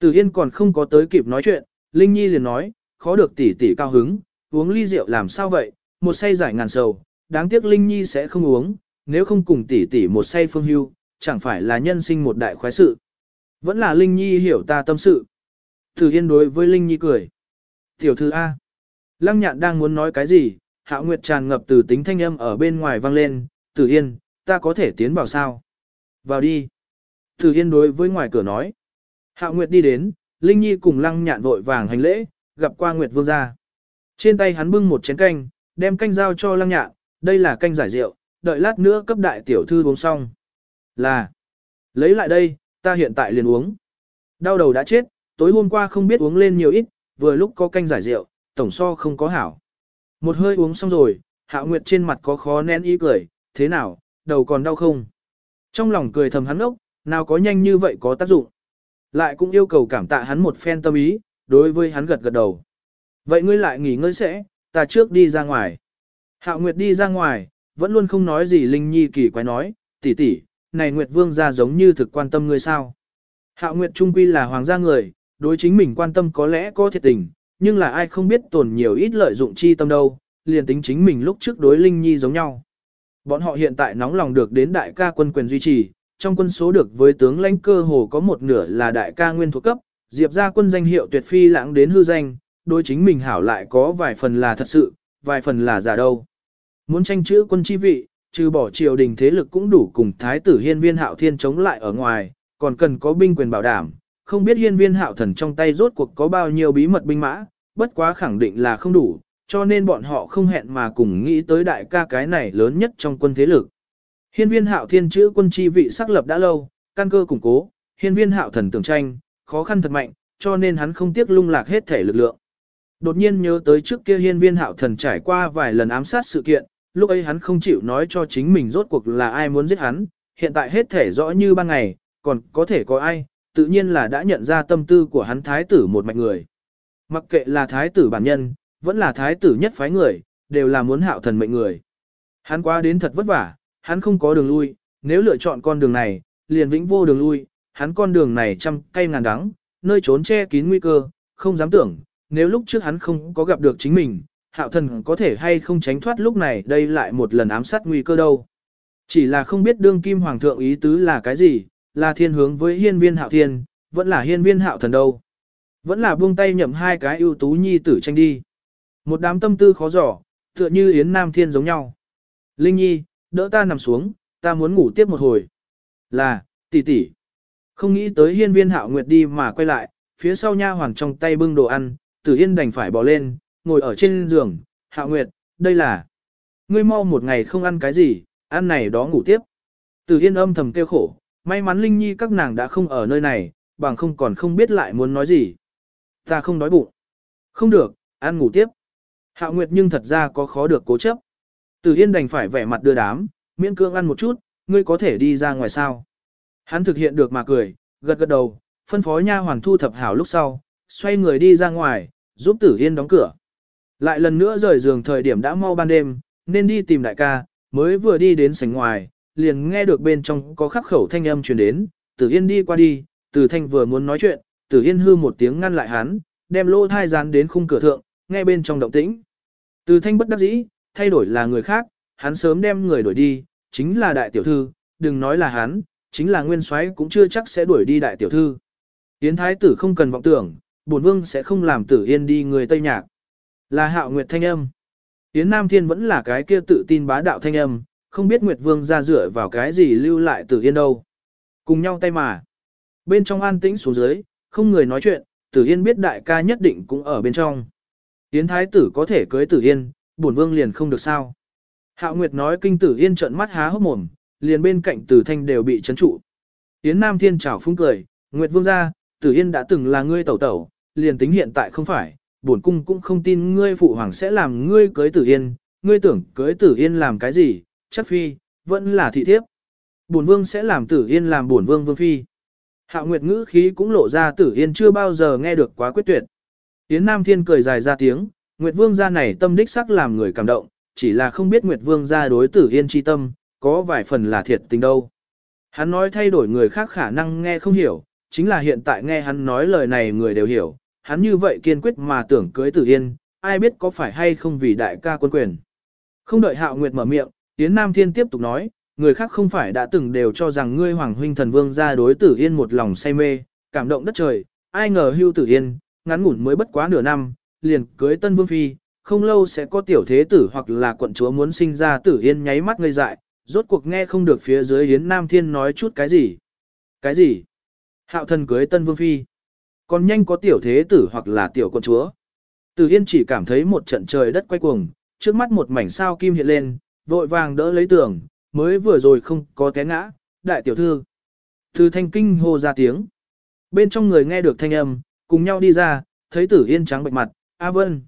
[SPEAKER 1] Tử Yên còn không có tới kịp nói chuyện, Linh Nhi liền nói, khó được tỷ tỷ cao hứng, uống ly rượu làm sao vậy, một say giải ngàn sầu, đáng tiếc Linh Nhi sẽ không uống, nếu không cùng tỷ tỷ một say phương hưu, chẳng phải là nhân sinh một đại khoái sự. Vẫn là Linh Nhi hiểu ta tâm sự. Tử Yên đối với Linh Nhi cười. Tiểu thư A. Lăng nhạn đang muốn nói cái gì, Hạ Nguyệt tràn ngập từ tính thanh âm ở bên ngoài vang lên, Tử Yên, ta có thể tiến vào sao? Vào đi. Tử Yên đối với ngoài cửa nói. Hạo Nguyệt đi đến, Linh Nhi cùng Lăng Nhạn vội vàng hành lễ, gặp qua Nguyệt Vương gia. Trên tay hắn bưng một chén canh, đem canh giao cho Lăng Nhạn, đây là canh giải rượu, đợi lát nữa cấp đại tiểu thư uống xong. Là, lấy lại đây, ta hiện tại liền uống. Đau đầu đã chết, tối hôm qua không biết uống lên nhiều ít, vừa lúc có canh giải rượu, tổng so không có hảo. Một hơi uống xong rồi, Hạo Nguyệt trên mặt có khó nén ý cười, thế nào, đầu còn đau không? Trong lòng cười thầm hắn ốc, nào có nhanh như vậy có tác dụng. Lại cũng yêu cầu cảm tạ hắn một phen tâm ý, đối với hắn gật gật đầu. Vậy ngươi lại nghỉ ngơi sẽ, ta trước đi ra ngoài. Hạo Nguyệt đi ra ngoài, vẫn luôn không nói gì Linh Nhi kỳ quái nói, tỷ tỷ, này Nguyệt Vương gia giống như thực quan tâm ngươi sao. Hạo Nguyệt trung quy là hoàng gia người, đối chính mình quan tâm có lẽ có thiệt tình, nhưng là ai không biết tồn nhiều ít lợi dụng chi tâm đâu, liền tính chính mình lúc trước đối Linh Nhi giống nhau. Bọn họ hiện tại nóng lòng được đến đại ca quân quyền duy trì, trong quân số được với tướng lãnh cơ hồ có một nửa là đại ca nguyên thuộc cấp, diệp ra quân danh hiệu tuyệt phi lãng đến hư danh, đối chính mình hảo lại có vài phần là thật sự, vài phần là giả đâu. Muốn tranh chữ quân chi vị, trừ bỏ triều đình thế lực cũng đủ cùng thái tử hiên viên hạo thiên chống lại ở ngoài, còn cần có binh quyền bảo đảm, không biết hiên viên hạo thần trong tay rốt cuộc có bao nhiêu bí mật binh mã, bất quá khẳng định là không đủ, cho nên bọn họ không hẹn mà cùng nghĩ tới đại ca cái này lớn nhất trong quân thế lực. Hiên viên hạo thiên chữ quân chi vị xác lập đã lâu, căn cơ củng cố, hiên viên hạo thần tưởng tranh, khó khăn thật mạnh, cho nên hắn không tiếc lung lạc hết thể lực lượng. Đột nhiên nhớ tới trước kia hiên viên hạo thần trải qua vài lần ám sát sự kiện, lúc ấy hắn không chịu nói cho chính mình rốt cuộc là ai muốn giết hắn, hiện tại hết thể rõ như ban ngày, còn có thể có ai, tự nhiên là đã nhận ra tâm tư của hắn thái tử một mạch người. Mặc kệ là thái tử bản nhân, vẫn là thái tử nhất phái người, đều là muốn hạo thần mệnh người. Hắn qua đến thật vất vả, hắn không có đường lui, nếu lựa chọn con đường này, liền vĩnh vô đường lui, hắn con đường này trăm cây ngàn đắng, nơi trốn che kín nguy cơ, không dám tưởng, nếu lúc trước hắn không có gặp được chính mình, hạo thần có thể hay không tránh thoát lúc này đây lại một lần ám sát nguy cơ đâu. Chỉ là không biết đương kim hoàng thượng ý tứ là cái gì, là thiên hướng với hiên viên hạo thiên, vẫn là hiên viên hạo thần đâu. Vẫn là buông tay nhậm hai cái ưu tú nhi tử tranh đi. Một đám tâm tư khó giỏ, tựa như Yến Nam Thiên giống nhau. Linh Nhi, đỡ ta nằm xuống, ta muốn ngủ tiếp một hồi. Là, tỷ tỷ. Không nghĩ tới hiên viên hạo nguyệt đi mà quay lại, phía sau nha hoàng trong tay bưng đồ ăn, Tử Yên đành phải bỏ lên, ngồi ở trên giường, Hạ Nguyệt, đây là... Ngươi mau một ngày không ăn cái gì, ăn này đó ngủ tiếp. Tử Yên âm thầm kêu khổ, may mắn Linh Nhi các nàng đã không ở nơi này, bằng không còn không biết lại muốn nói gì. Ta không đói bụng. Không được, ăn ngủ tiếp. Hạ Nguyệt nhưng thật ra có khó được cố chấp. Tử Yên đành phải vẻ mặt đưa đám, miễn cưỡng ăn một chút, ngươi có thể đi ra ngoài sao. Hắn thực hiện được mà cười, gật gật đầu, phân phó nha hoàn thu thập hảo lúc sau, xoay người đi ra ngoài, giúp Tử Yên đóng cửa. Lại lần nữa rời giường thời điểm đã mau ban đêm, nên đi tìm đại ca, mới vừa đi đến sảnh ngoài, liền nghe được bên trong có khắc khẩu thanh âm truyền đến, Tử Yên đi qua đi, Tử Thanh vừa muốn nói chuyện, Tử Yên hư một tiếng ngăn lại hắn, đem lô thai dán đến khung cửa thượng, nghe bên trong động tĩnh. Tử Thanh bất đắc dĩ, thay đổi là người khác, hắn sớm đem người đuổi đi, chính là đại tiểu thư, đừng nói là hắn, chính là nguyên soái cũng chưa chắc sẽ đuổi đi đại tiểu thư. Yến thái tử không cần vọng tưởng, bổn vương sẽ không làm tử yên đi người Tây Nhạc. Là hạo nguyệt thanh âm. Yến Nam Thiên vẫn là cái kia tự tin bá đạo thanh âm, không biết Nguyệt Vương ra dựa vào cái gì lưu lại tử yên đâu. Cùng nhau tay mà. Bên trong an tĩnh xuống dưới, không người nói chuyện, tử yên biết đại ca nhất định cũng ở bên trong. Yến thái tử có thể cưới tử yên, bổn vương liền không được sao. Hạo Nguyệt nói kinh tử yên trợn mắt há hốc mồm, liền bên cạnh tử thanh đều bị chấn trụ. Yến Nam Thiên chào phúng cười, Nguyệt Vương gia, tử yên đã từng là ngươi tẩu tẩu, liền tính hiện tại không phải, bổn cung cũng không tin ngươi phụ hoàng sẽ làm ngươi cưới tử yên, ngươi tưởng cưới tử yên làm cái gì, chắc phi, vẫn là thị thiếp. Bổn vương sẽ làm tử yên làm bổn vương vương phi. Hạo Nguyệt ngữ khí cũng lộ ra tử yên chưa bao giờ nghe được quá quyết tuyệt. Yến Nam Thiên cười dài ra tiếng, Nguyệt Vương gia này tâm đích sắc làm người cảm động, chỉ là không biết Nguyệt Vương gia đối tử yên chi tâm, có vài phần là thiệt tình đâu. Hắn nói thay đổi người khác khả năng nghe không hiểu, chính là hiện tại nghe hắn nói lời này người đều hiểu, hắn như vậy kiên quyết mà tưởng cưới tử yên, ai biết có phải hay không vì đại ca quân quyền. Không đợi Hạo Nguyệt mở miệng, Yến Nam Thiên tiếp tục nói, người khác không phải đã từng đều cho rằng ngươi Hoàng huynh thần vương gia đối tử yên một lòng say mê, cảm động đất trời, ai ngờ hưu tử yên, ngắn ngủn mới bất quá nửa năm, liền cưới tân vương phi, không lâu sẽ có tiểu thế tử hoặc là quận chúa muốn sinh ra tử yên nháy mắt ngây dại, rốt cuộc nghe không được phía dưới Yến Nam Thiên nói chút cái gì. Cái gì? Hạo thần cưới tân vương phi. Còn nhanh có tiểu thế tử hoặc là tiểu quận chúa. Tử Yên chỉ cảm thấy một trận trời đất quay cuồng, trước mắt một mảnh sao kim hiện lên, vội vàng đỡ lấy tường, mới vừa rồi không có té ngã, đại tiểu thư. Từ thanh kinh hô ra tiếng. Bên trong người nghe được thanh âm, cùng nhau đi ra, thấy tử yên trắng bệnh mặt, A Vân.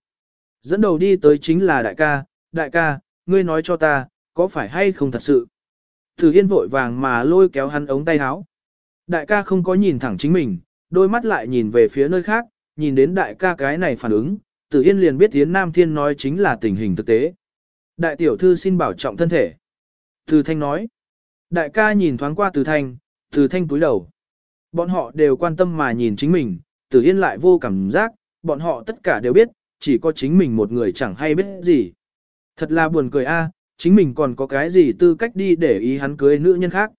[SPEAKER 1] Dẫn đầu đi tới chính là đại ca, đại ca, ngươi nói cho ta, có phải hay không thật sự. Tử yên vội vàng mà lôi kéo hắn ống tay áo. Đại ca không có nhìn thẳng chính mình, đôi mắt lại nhìn về phía nơi khác, nhìn đến đại ca cái này phản ứng, tử yên liền biết Yến Nam Thiên nói chính là tình hình thực tế. Đại tiểu thư xin bảo trọng thân thể. Từ thanh nói. Đại ca nhìn thoáng qua từ thanh, từ thanh túi đầu. Bọn họ đều quan tâm mà nhìn chính mình, tử yên lại vô cảm giác, bọn họ tất cả đều biết, chỉ có chính mình một người chẳng hay biết gì. Thật là buồn cười a, à, chính mình còn có cái gì tư cách đi để ý hắn cưới nữ nhân khác.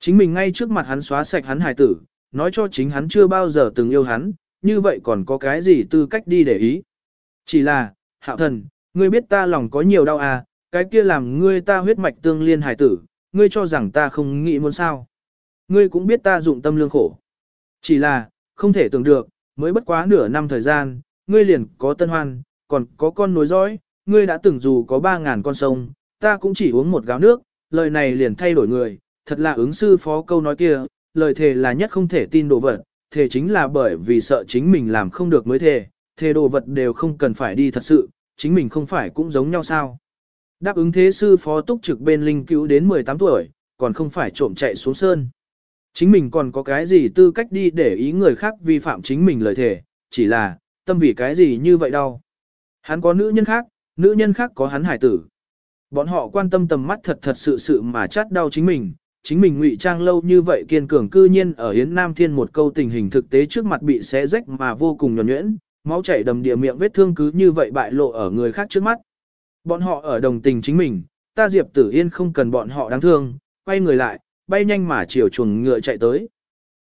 [SPEAKER 1] Chính mình ngay trước mặt hắn xóa sạch hắn hài tử, nói cho chính hắn chưa bao giờ từng yêu hắn, như vậy còn có cái gì tư cách đi để ý. Chỉ là, hạo thần, ngươi biết ta lòng có nhiều đau à, cái kia làm ngươi ta huyết mạch tương liên hài tử, ngươi cho rằng ta không nghĩ muốn sao. Ngươi cũng biết ta dụng tâm lương khổ. Chỉ là, không thể tưởng được, mới bất quá nửa năm thời gian, ngươi liền có tân hoan, còn có con nối dõi, ngươi đã từng dù có ba ngàn con sông, ta cũng chỉ uống một gáo nước, lời này liền thay đổi người, thật là ứng sư phó câu nói kia, lời thề là nhất không thể tin đồ vật, thề chính là bởi vì sợ chính mình làm không được mới thề, thề đồ vật đều không cần phải đi thật sự, chính mình không phải cũng giống nhau sao. Đáp ứng thế sư phó túc trực bên linh cứu đến 18 tuổi, còn không phải trộm chạy xuống sơn. Chính mình còn có cái gì tư cách đi để ý người khác vi phạm chính mình lời thề, chỉ là, tâm vì cái gì như vậy đâu. Hắn có nữ nhân khác, nữ nhân khác có hắn hải tử. Bọn họ quan tâm tầm mắt thật thật sự sự mà chát đau chính mình, chính mình ngụy trang lâu như vậy kiên cường cư nhiên ở Yến Nam Thiên một câu tình hình thực tế trước mặt bị xé rách mà vô cùng nhỏ nhuyễn, máu chảy đầm địa miệng vết thương cứ như vậy bại lộ ở người khác trước mắt. Bọn họ ở đồng tình chính mình, ta Diệp Tử Yên không cần bọn họ đáng thương, quay người lại, bay nhanh mà chiều chuồng ngựa chạy tới.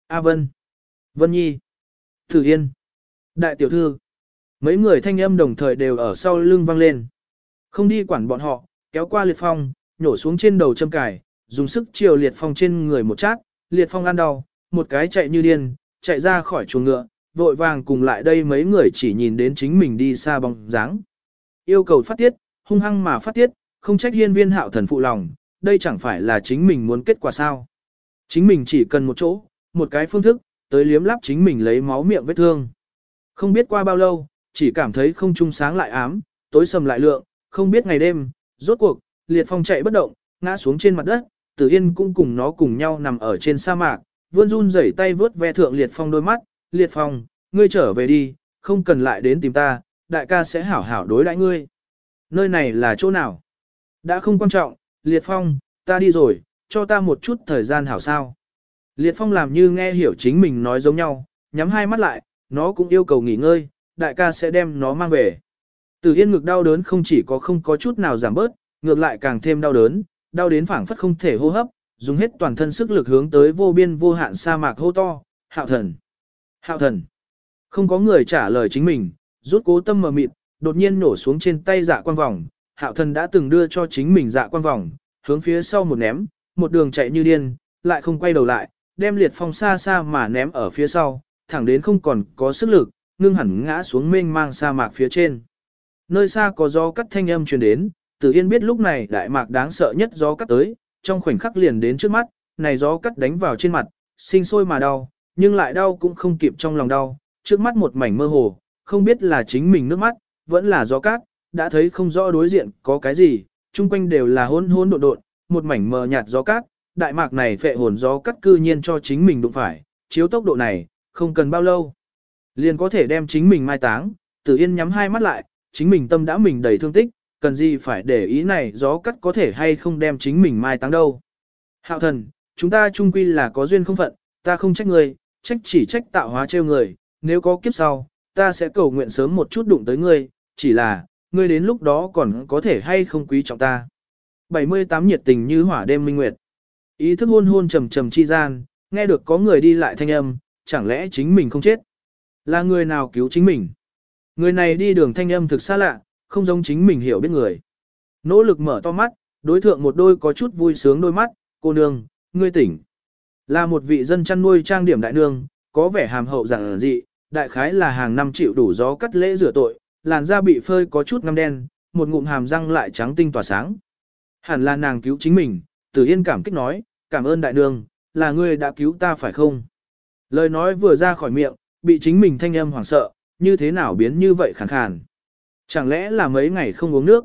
[SPEAKER 1] A Vân, Vân Nhi, thử Yên, Đại Tiểu Thư, mấy người thanh âm đồng thời đều ở sau lưng vang lên. Không đi quản bọn họ, kéo qua liệt phong, nhổ xuống trên đầu châm cài, dùng sức chiều liệt phong trên người một chát, liệt phong ăn đau, một cái chạy như điên, chạy ra khỏi chuồng ngựa, vội vàng cùng lại đây mấy người chỉ nhìn đến chính mình đi xa bóng dáng. Yêu cầu phát tiết, hung hăng mà phát tiết, không trách hiên viên hạo thần phụ lòng, đây chẳng phải là chính mình muốn kết quả sao. Chính mình chỉ cần một chỗ, một cái phương thức, tới liếm lắp chính mình lấy máu miệng vết thương. Không biết qua bao lâu, chỉ cảm thấy không trung sáng lại ám, tối sầm lại lượng, không biết ngày đêm, rốt cuộc, liệt phong chạy bất động, ngã xuống trên mặt đất, tử yên cũng cùng nó cùng nhau nằm ở trên sa mạc, vươn run rẩy tay vớt ve thượng liệt phong đôi mắt, liệt phong, ngươi trở về đi, không cần lại đến tìm ta, đại ca sẽ hảo hảo đối đãi ngươi. Nơi này là chỗ nào? Đã không quan trọng, liệt phong, ta đi rồi, cho ta một chút thời gian hảo sao. Liệt phong làm như nghe hiểu chính mình nói giống nhau, nhắm hai mắt lại, nó cũng yêu cầu nghỉ ngơi, đại ca sẽ đem nó mang về. Từ yên ngực đau đớn không chỉ có không có chút nào giảm bớt, ngược lại càng thêm đau đớn, đau đến phảng phất không thể hô hấp, dùng hết toàn thân sức lực hướng tới vô biên vô hạn sa mạc hô to, hạo thần. Hạo thần. Không có người trả lời chính mình, rút cố tâm mờ mịt, đột nhiên nổ xuống trên tay dạ quan vòng, hạo thần đã từng đưa cho chính mình dạ quan vòng, hướng phía sau một ném, một đường chạy như điên, lại không quay đầu lại, đem liệt phong xa xa mà ném ở phía sau, thẳng đến không còn có sức lực, ngưng hẳn ngã xuống mênh mang sa mạc phía trên. Nơi xa có gió cắt thanh âm truyền đến, Tử Yên biết lúc này đại mạc đáng sợ nhất gió cắt tới, trong khoảnh khắc liền đến trước mắt, này gió cắt đánh vào trên mặt, sinh sôi mà đau, nhưng lại đau cũng không kịp trong lòng đau, trước mắt một mảnh mơ hồ, không biết là chính mình nước mắt, vẫn là gió cát, đã thấy không rõ đối diện có cái gì, chung quanh đều là hỗn hỗn độn độn, một mảnh mờ nhạt gió cát, đại mạc này phệ hồn gió cắt cư nhiên cho chính mình đụng phải, chiếu tốc độ này, không cần bao lâu. Liền có thể đem chính mình mai táng, tử yên nhắm hai mắt lại, chính mình tâm đã mình đầy thương tích, cần gì phải để ý này gió cắt có thể hay không đem chính mình mai táng đâu. Hạo thần, chúng ta chung quy là có duyên không phận, ta không trách người, trách chỉ trách tạo hóa trêu người, nếu có kiếp sau, ta sẽ cầu nguyện sớm một chút đụng tới ngươi, chỉ là, ngươi đến lúc đó còn có thể hay không quý trọng ta. 78 nhiệt tình như hỏa đêm minh nguyệt. Ý thức hôn hôn trầm trầm chi gian, nghe được có người đi lại thanh âm, chẳng lẽ chính mình không chết? Là người nào cứu chính mình? Người này đi đường thanh âm thực xa lạ, không giống chính mình hiểu biết người. Nỗ lực mở to mắt, đối thượng một đôi có chút vui sướng đôi mắt, cô nương, ngươi tỉnh. Là một vị dân chăn nuôi trang điểm đại nương, có vẻ hàm hậu rằng dị, đại khái là hàng năm chịu đủ gió cắt lễ rửa tội, làn da bị phơi có chút ngăm đen, một ngụm hàm răng lại trắng tinh tỏa sáng. Hẳn là nàng cứu chính mình, Tử Yên cảm kích nói, cảm ơn đại nương, là ngươi đã cứu ta phải không? Lời nói vừa ra khỏi miệng, bị chính mình thanh âm hoảng sợ, như thế nào biến như vậy khàn khàn. Chẳng lẽ là mấy ngày không uống nước?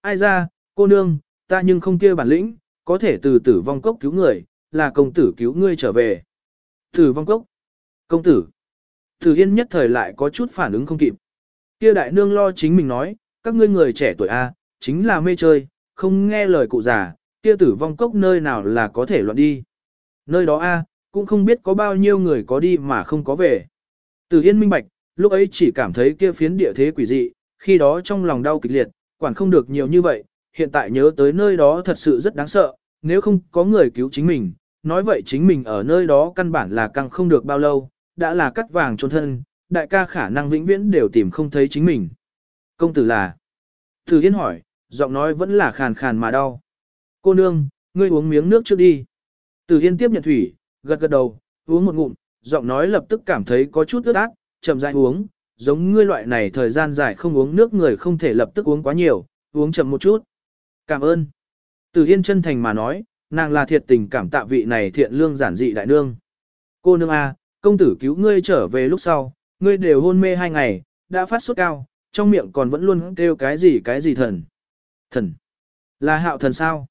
[SPEAKER 1] Ai ra, cô nương, ta nhưng không kia bản lĩnh, có thể từ tử vong cốc cứu người, là công tử cứu ngươi trở về. Tử vong cốc? Công tử? Tử Yên nhất thời lại có chút phản ứng không kịp. Kia đại nương lo chính mình nói, các ngươi người trẻ tuổi A, chính là mê chơi, không nghe lời cụ già, kia tử vong cốc nơi nào là có thể loạn đi. Nơi đó A, cũng không biết có bao nhiêu người có đi mà không có về. Từ Yên minh bạch, lúc ấy chỉ cảm thấy kia phiến địa thế quỷ dị, khi đó trong lòng đau kịch liệt, quản không được nhiều như vậy, hiện tại nhớ tới nơi đó thật sự rất đáng sợ, nếu không có người cứu chính mình, nói vậy chính mình ở nơi đó căn bản là căng không được bao lâu, đã là cắt vàng trôn thân, đại ca khả năng vĩnh viễn đều tìm không thấy chính mình. Công tử là? Tử Yên hỏi, giọng nói vẫn là khàn khàn mà đau. Cô nương, ngươi uống miếng nước trước đi. Tử Yên tiếp nhận thủy, gật gật đầu, uống một ngụm, giọng nói lập tức cảm thấy có chút ướt át, chậm rãi uống, giống ngươi loại này thời gian dài không uống nước người không thể lập tức uống quá nhiều, uống chậm một chút. Cảm ơn. Tử Yên chân thành mà nói, nàng là thiệt tình cảm tạ vị này thiện lương giản dị đại nương. Cô nương A, công tử cứu ngươi trở về lúc sau, ngươi đều hôn mê hai ngày, đã phát sốt cao, trong miệng còn vẫn luôn kêu cái gì cái gì thần. Thần. Là hạo thần sao?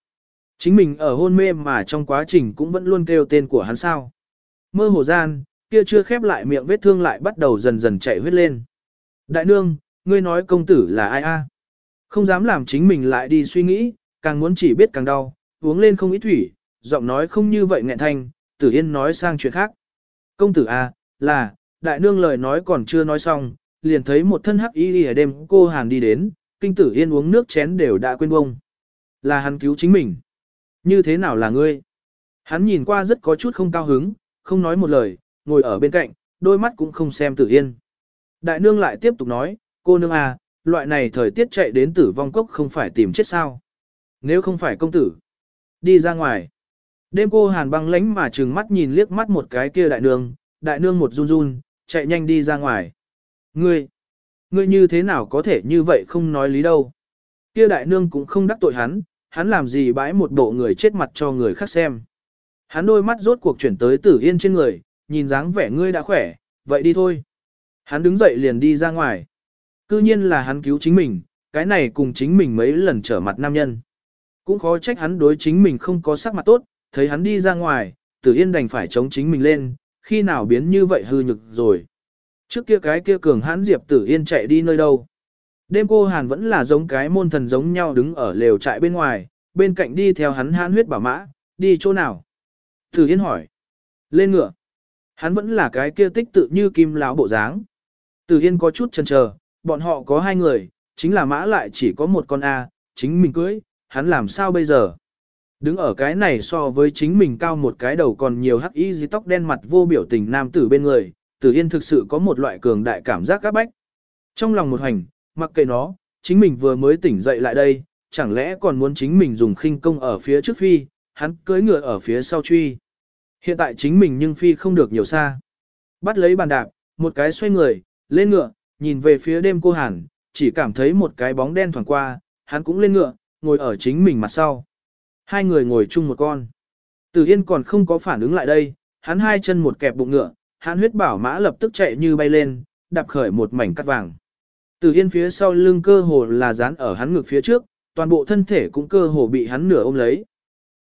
[SPEAKER 1] Chính mình ở hôn mê mà trong quá trình cũng vẫn luôn kêu tên của hắn sao. Mơ hồ gian, kia chưa khép lại miệng vết thương lại bắt đầu dần dần chạy huyết lên. Đại nương, ngươi nói công tử là ai a? Không dám làm chính mình lại đi suy nghĩ, càng muốn chỉ biết càng đau, uống lên không ít thủy, giọng nói không như vậy nghẹn thanh, tử yên nói sang chuyện khác. Công tử a, là, đại nương lời nói còn chưa nói xong, liền thấy một thân hắc y ở đêm cô hàn đi đến, kinh tử yên uống nước chén đều đã quên bông. Là hắn cứu chính mình. Như thế nào là ngươi? Hắn nhìn qua rất có chút không cao hứng, không nói một lời, ngồi ở bên cạnh, đôi mắt cũng không xem tử yên. Đại nương lại tiếp tục nói, cô nương à, loại này thời tiết chạy đến tử vong cốc không phải tìm chết sao. Nếu không phải công tử, đi ra ngoài. Đêm cô hàn băng lánh mà trừng mắt nhìn liếc mắt một cái kia đại nương, đại nương một run run, chạy nhanh đi ra ngoài. Ngươi, ngươi như thế nào có thể như vậy không nói lý đâu. Kia đại nương cũng không đắc tội hắn, hắn làm gì bãi một bộ người chết mặt cho người khác xem. Hắn đôi mắt rốt cuộc chuyển tới tử yên trên người, nhìn dáng vẻ ngươi đã khỏe, vậy đi thôi. Hắn đứng dậy liền đi ra ngoài. Cư nhiên là hắn cứu chính mình, cái này cùng chính mình mấy lần trở mặt nam nhân. Cũng khó trách hắn đối chính mình không có sắc mặt tốt, thấy hắn đi ra ngoài, tử yên đành phải chống chính mình lên, khi nào biến như vậy hư nhực rồi. Trước kia cái kia cường hãn Diệp tử yên chạy đi nơi đâu. Đêm cô Hàn vẫn là giống cái môn thần giống nhau đứng ở lều trại bên ngoài, bên cạnh đi theo hắn hãn huyết bảo mã, đi chỗ nào. Tử yên hỏi. Lên ngựa. Hắn vẫn là cái kia tích tự như kim láo bộ dáng. Tử yên có chút chần chờ, bọn họ có hai người, chính là mã lại chỉ có một con A, chính mình cưới, hắn làm sao bây giờ? Đứng ở cái này so với chính mình cao một cái đầu còn nhiều hắc y dí tóc đen mặt vô biểu tình nam tử bên người, tử yên thực sự có một loại cường đại cảm giác các bách. Trong lòng một hành, mặc kệ nó, chính mình vừa mới tỉnh dậy lại đây, chẳng lẽ còn muốn chính mình dùng khinh công ở phía trước phi, hắn cưỡi ngựa ở phía sau truy. Hiện tại chính mình nhưng phi không được nhiều xa. Bắt lấy bàn đạp, một cái xoay người, lên ngựa, nhìn về phía đêm cô Hàn, chỉ cảm thấy một cái bóng đen thoảng qua, hắn cũng lên ngựa, ngồi ở chính mình mặt sau. Hai người ngồi chung một con. Tử Yên còn không có phản ứng lại đây, hắn hai chân một kẹp bụng ngựa, hắn huyết bảo mã lập tức chạy như bay lên, đạp khởi một mảnh cắt vàng. Tử Yên phía sau lưng cơ hồ là dán ở hắn ngực phía trước, toàn bộ thân thể cũng cơ hồ bị hắn nửa ôm lấy.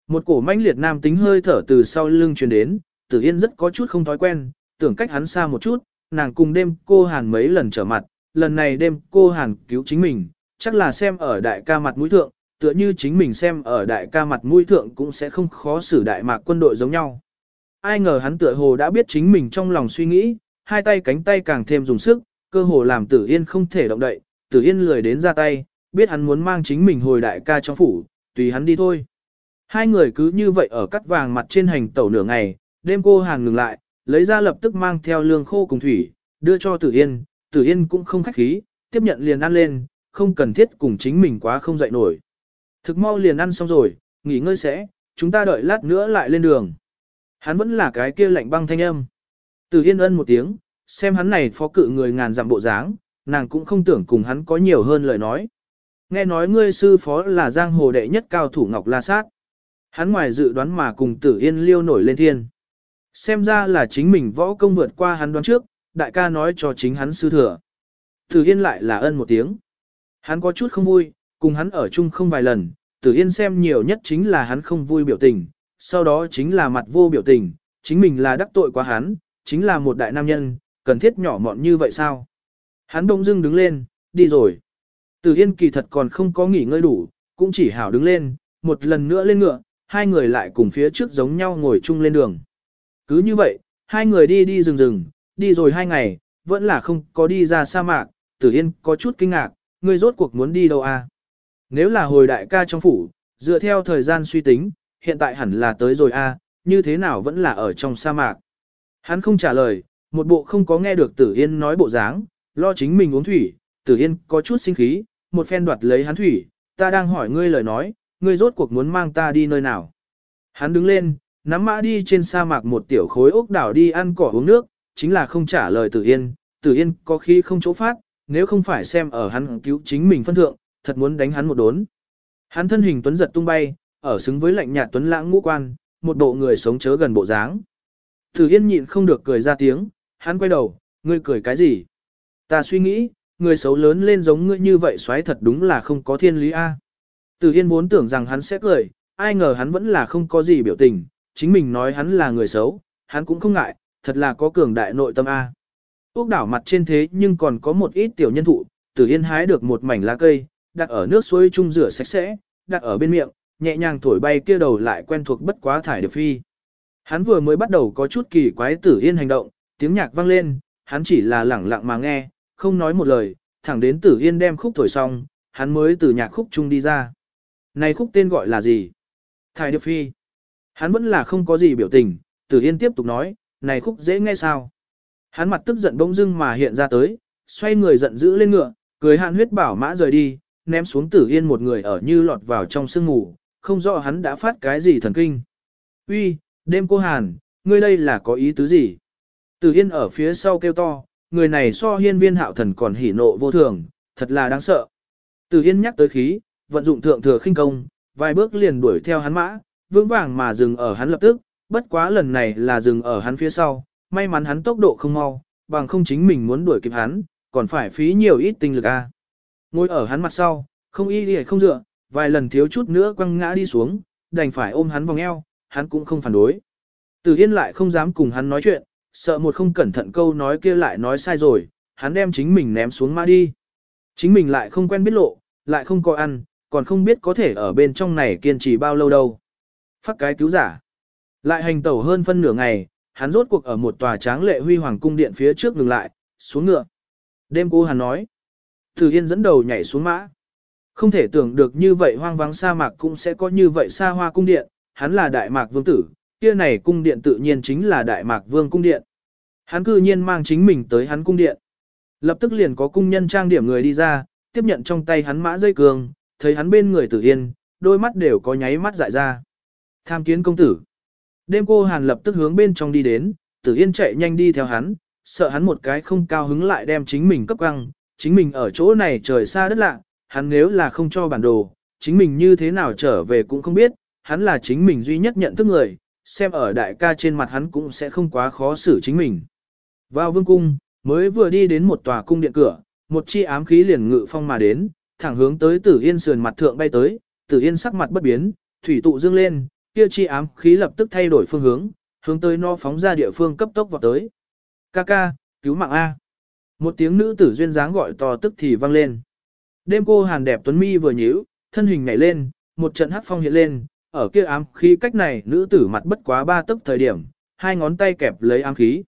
[SPEAKER 1] Một cổ mãnh liệt nam tính hơi thở từ sau lưng truyền đến, Tử Yên rất có chút không thói quen, tưởng cách hắn xa một chút, nàng cùng đêm cô Hàn mấy lần trở mặt, lần này đêm cô Hàn cứu chính mình, chắc là xem ở đại ca mặt mũi thượng, tựa như chính mình xem ở đại ca mặt mũi thượng cũng sẽ không khó xử đại mạc quân đội giống nhau. Ai ngờ hắn tựa hồ đã biết chính mình trong lòng suy nghĩ, hai tay cánh tay càng thêm dùng sức, cơ hồ làm tử yên không thể động đậy, tử yên lười đến ra tay, biết hắn muốn mang chính mình hồi đại ca trong phủ, tùy hắn đi thôi. Hai người cứ như vậy ở cắt vàng mặt trên hành tẩu nửa ngày, đêm cô hàng ngừng lại, lấy ra lập tức mang theo lương khô cùng thủy, đưa cho tử yên, tử yên cũng không khách khí, tiếp nhận liền ăn lên, không cần thiết cùng chính mình quá không dậy nổi. Thực mau liền ăn xong rồi, nghỉ ngơi sẽ, chúng ta đợi lát nữa lại lên đường. Hắn vẫn là cái kia lạnh băng thanh âm. Từ yên ân một tiếng, xem hắn này phó cự người ngàn dặm bộ dáng, nàng cũng không tưởng cùng hắn có nhiều hơn lời nói. Nghe nói ngươi sư phó là giang hồ đệ nhất cao thủ Ngọc La Sát. Hắn ngoài dự đoán mà cùng tử yên liêu nổi lên thiên. Xem ra là chính mình võ công vượt qua hắn đoán trước, đại ca nói cho chính hắn sư thừa. Tử yên lại là ân một tiếng. Hắn có chút không vui, cùng hắn ở chung không vài lần, Tử Yên xem nhiều nhất chính là hắn không vui biểu tình, sau đó chính là mặt vô biểu tình, chính mình là đắc tội quá hắn, chính là một đại nam nhân, cần thiết nhỏ mọn như vậy sao? Hắn đông dưng đứng lên, đi rồi. Tử Yên kỳ thật còn không có nghỉ ngơi đủ, cũng chỉ hảo đứng lên, một lần nữa lên ngựa, hai người lại cùng phía trước giống nhau ngồi chung lên đường. Cứ như vậy, hai người đi đi rừng rừng, đi rồi hai ngày, vẫn là không có đi ra sa mạc, Tử Yên có chút kinh ngạc, ngươi rốt cuộc muốn đi đâu à? Nếu là hồi đại ca trong phủ, dựa theo thời gian suy tính, hiện tại hẳn là tới rồi a, như thế nào vẫn là ở trong sa mạc. Hắn không trả lời, một bộ không có nghe được Tử Yên nói bộ dáng, lo chính mình uống thủy, Tử Yên có chút sinh khí, một phen đoạt lấy hắn thủy, ta đang hỏi ngươi lời nói, ngươi rốt cuộc muốn mang ta đi nơi nào. Hắn đứng lên, nắm mã đi trên sa mạc một tiểu khối ốc đảo đi ăn cỏ uống nước, chính là không trả lời Tử Yên, Tử Yên có khi không chỗ phát, nếu không phải xem ở hắn cứu chính mình phân thượng, thật muốn đánh hắn một đốn. Hắn thân hình tuấn giật tung bay, ở xứng với lạnh nhạt tuấn lãng ngũ quan, một bộ người sống chớ gần bộ dáng. Tử Yên nhịn không được cười ra tiếng, hắn quay đầu, ngươi cười cái gì? Ta suy nghĩ, người xấu lớn lên giống ngươi như vậy xoáy thật đúng là không có thiên lý a. Tử Yên vốn tưởng rằng hắn sẽ cười, ai ngờ hắn vẫn là không có gì biểu tình, chính mình nói hắn là người xấu, hắn cũng không ngại, thật là có cường đại nội tâm a. Úc đảo mặt trên thế nhưng còn có một ít tiểu nhân thụ, Tử Yên hái được một mảnh lá cây, đặt ở nước suối chung rửa sạch sẽ, đặt ở bên miệng, nhẹ nhàng thổi bay kia đầu lại quen thuộc bất quá thải điệp phi. Hắn vừa mới bắt đầu có chút kỳ quái tử yên hành động, tiếng nhạc vang lên, hắn chỉ là lẳng lặng mà nghe, không nói một lời, thẳng đến tử yên đem khúc thổi xong, hắn mới từ nhạc khúc chung đi ra. Này khúc tên gọi là gì? Thải điệp phi. Hắn vẫn là không có gì biểu tình, tử yên tiếp tục nói, này khúc dễ nghe sao? Hắn mặt tức giận bỗng dưng mà hiện ra tới, xoay người giận dữ lên ngựa, cười hạn huyết bảo mã rời đi, ném xuống tử yên một người ở như lọt vào trong sương ngủ, không rõ hắn đã phát cái gì thần kinh. Uy, đêm cô Hàn, ngươi đây là có ý tứ gì? Tử Yên ở phía sau kêu to, người này so hiên viên hạo thần còn hỉ nộ vô thường, thật là đáng sợ. Tử Yên nhắc tới khí, vận dụng thượng thừa khinh công, vài bước liền đuổi theo hắn mã, vững vàng mà dừng ở hắn lập tức, bất quá lần này là dừng ở hắn phía sau, may mắn hắn tốc độ không mau, bằng không chính mình muốn đuổi kịp hắn, còn phải phí nhiều ít tinh lực a. Ngồi ở hắn mặt sau, không y đi không dựa, vài lần thiếu chút nữa quăng ngã đi xuống, đành phải ôm hắn vòng eo, hắn cũng không phản đối. Tử Yên lại không dám cùng hắn nói chuyện, sợ một không cẩn thận câu nói kia lại nói sai rồi, hắn đem chính mình ném xuống mã đi. Chính mình lại không quen biết lộ, lại không có ăn, còn không biết có thể ở bên trong này kiên trì bao lâu đâu. Phát cái cứu giả. Lại hành tẩu hơn phân nửa ngày, hắn rốt cuộc ở một tòa tráng lệ huy hoàng cung điện phía trước ngừng lại, xuống ngựa. Đêm cô hắn nói. Tử Yên dẫn đầu nhảy xuống mã. Không thể tưởng được như vậy hoang vắng sa mạc cũng sẽ có như vậy xa hoa cung điện, hắn là đại mạc vương tử, kia này cung điện tự nhiên chính là đại mạc vương cung điện. Hắn cư nhiên mang chính mình tới hắn cung điện. Lập tức liền có cung nhân trang điểm người đi ra, tiếp nhận trong tay hắn mã dây cường, thấy hắn bên người tử yên, đôi mắt đều có nháy mắt dại ra. Tham kiến công tử. Đêm cô Hàn lập tức hướng bên trong đi đến, tử yên chạy nhanh đi theo hắn, sợ hắn một cái không cao hứng lại đem chính mình cấp căng, chính mình ở chỗ này trời xa đất lạ, hắn nếu là không cho bản đồ, chính mình như thế nào trở về cũng không biết, hắn là chính mình duy nhất nhận thức người, xem ở đại ca trên mặt hắn cũng sẽ không quá khó xử chính mình. Vào vương cung, mới vừa đi đến một tòa cung điện cửa, một chi ám khí liền ngự phong mà đến, thẳng hướng tới Tử Yên sườn mặt thượng bay tới, Tử Yên sắc mặt bất biến, thủy tụ dương lên, kia chi ám khí lập tức thay đổi phương hướng, hướng tới nó phóng ra địa phương cấp tốc vào tới. Ca ca, cứu mạng A. Một tiếng nữ tử duyên dáng gọi to tức thì vang lên. Đêm cô hàn đẹp tuấn mi vừa nhíu, thân hình nhảy lên, một trận hắc phong hiện lên, ở kia ám khí cách này nữ tử mặt bất quá ba tấc thời điểm, hai ngón tay kẹp lấy ám khí.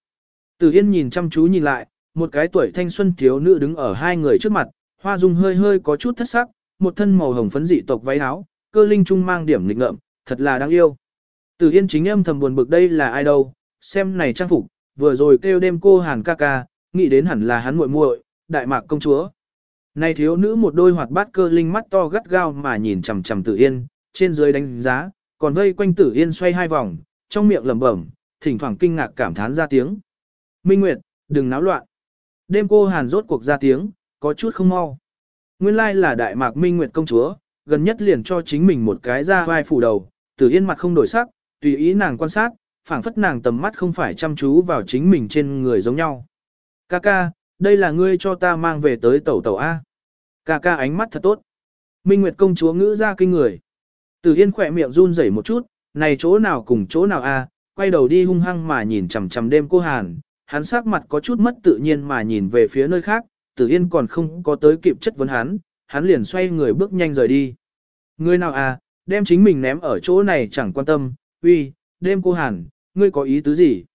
[SPEAKER 1] Tử Yên nhìn chăm chú nhìn lại, một cái tuổi thanh xuân thiếu nữ đứng ở hai người trước mặt, hoa dung hơi hơi có chút thất sắc, một thân màu hồng phấn dị tộc váy áo, cơ linh trung mang điểm nghịch ngợm, thật là đáng yêu. Tử Yên chính âm thầm buồn bực đây là ai đâu, xem này trang phục, vừa rồi kêu đêm cô Hàn ca ca, nghĩ đến hẳn là hắn muội muội, đại mạc công chúa. Này thiếu nữ một đôi hoạt bát cơ linh mắt to gắt gao mà nhìn chằm chằm Tử Yên, trên dưới đánh giá, còn vây quanh Tử Yên xoay hai vòng, trong miệng lẩm bẩm, thỉnh thoảng kinh ngạc cảm thán ra tiếng. Minh Nguyệt, đừng náo loạn. Đêm cô Hàn rốt cuộc ra tiếng, có chút không mau. Nguyên lai là đại mạc Minh Nguyệt công chúa, gần nhất liền cho chính mình một cái ra vai phủ đầu, Tử Yên mặt không đổi sắc, tùy ý nàng quan sát, phảng phất nàng tầm mắt không phải chăm chú vào chính mình trên người giống nhau. Ca ca, đây là ngươi cho ta mang về tới tẩu tẩu A. Ca ca ánh mắt thật tốt. Minh Nguyệt công chúa ngữ ra kinh người. Tử Yên khỏe miệng run rẩy một chút, này chỗ nào cùng chỗ nào a? quay đầu đi hung hăng mà nhìn chằm chằm đêm cô Hàn, hắn sắc mặt có chút mất tự nhiên mà nhìn về phía nơi khác, Tử Yên còn không có tới kịp chất vấn hắn, hắn liền xoay người bước nhanh rời đi. Ngươi nào à, đem chính mình ném ở chỗ này chẳng quan tâm, uy, đêm cô Hàn, ngươi có ý tứ gì?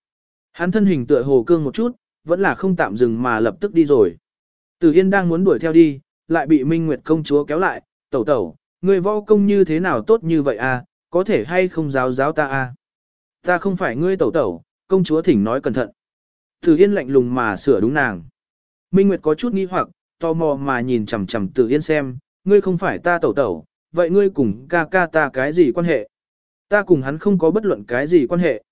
[SPEAKER 1] Hắn thân hình tựa hồ cương một chút, vẫn là không tạm dừng mà lập tức đi rồi. Từ Yên đang muốn đuổi theo đi, lại bị Minh Nguyệt công chúa kéo lại, tẩu tẩu, người võ công như thế nào tốt như vậy à, có thể hay không giáo giáo ta à. Ta không phải ngươi tẩu tẩu, công chúa thỉnh nói cẩn thận. Từ Yên lạnh lùng mà sửa đúng nàng. Minh Nguyệt có chút nghi hoặc, tò mò mà nhìn chằm chằm Từ Yên xem, ngươi không phải ta tẩu tẩu, vậy ngươi cùng ca ca ta cái gì quan hệ? Ta cùng hắn không có bất luận cái gì quan hệ.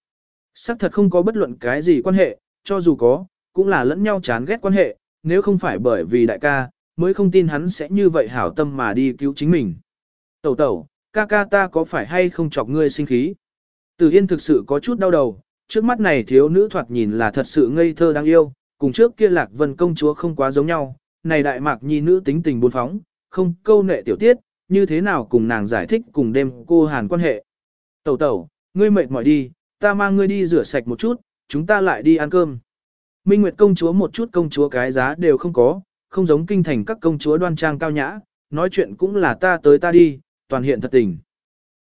[SPEAKER 1] Sắc thật không có bất luận cái gì quan hệ, cho dù có, cũng là lẫn nhau chán ghét quan hệ, nếu không phải bởi vì đại ca, mới không tin hắn sẽ như vậy hảo tâm mà đi cứu chính mình. Tẩu tẩu, ca ca ta có phải hay không chọc ngươi sinh khí? Tử Yên thực sự có chút đau đầu, trước mắt này thiếu nữ thoạt nhìn là thật sự ngây thơ đáng yêu, cùng trước kia lạc vân công chúa không quá giống nhau, này đại mạc nhi nữ tính tình buôn phóng, không câu nệ tiểu tiết, như thế nào cùng nàng giải thích cùng đêm cô hàn quan hệ. Tẩu tẩu, ngươi mệt mỏi đi, ta mang ngươi đi rửa sạch một chút, chúng ta lại đi ăn cơm. Minh Nguyệt công chúa một chút công chúa cái giá đều không có, không giống kinh thành các công chúa đoan trang cao nhã, nói chuyện cũng là ta tới ta đi, toàn hiện thật tình.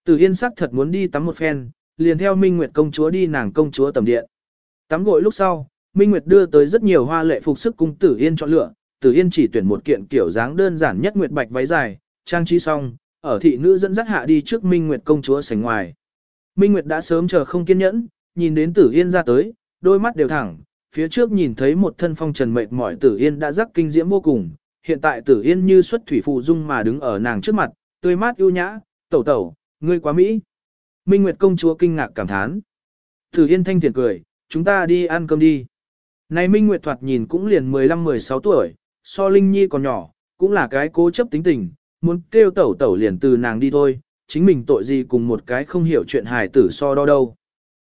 [SPEAKER 1] Từ Yên sắc thật muốn đi tắm một phen, liền theo Minh Nguyệt công chúa đi nàng công chúa tầm điện. Tắm gội lúc sau, Minh Nguyệt đưa tới rất nhiều hoa lệ phục sức cung Tử Yên chọn lựa, Tử Yên chỉ tuyển một kiện kiểu dáng đơn giản nhất nguyệt bạch váy dài, trang trí xong, ở thị nữ dẫn dắt hạ đi trước Minh Nguyệt công chúa sảnh ngoài. Minh Nguyệt đã sớm chờ không kiên nhẫn, nhìn đến Tử Yên ra tới, đôi mắt đều thẳng, phía trước nhìn thấy một thân phong trần mệt mỏi Tử Yên đã rắc kinh diễm vô cùng, hiện tại Tử Yên như xuất thủy phụ dung mà đứng ở nàng trước mặt, tươi mát ưu nhã, "Tẩu tẩu, ngươi quá mỹ." Minh Nguyệt công chúa kinh ngạc cảm thán. Tử Yên thanh thiện cười, "Chúng ta đi ăn cơm đi." Này Minh Nguyệt thoạt nhìn cũng liền 15-16 tuổi, so Linh Nhi còn nhỏ, cũng là cái cố chấp tính tình, muốn kêu tẩu tẩu liền từ nàng đi thôi, chính mình tội gì cùng một cái không hiểu chuyện hài tử so đo đâu.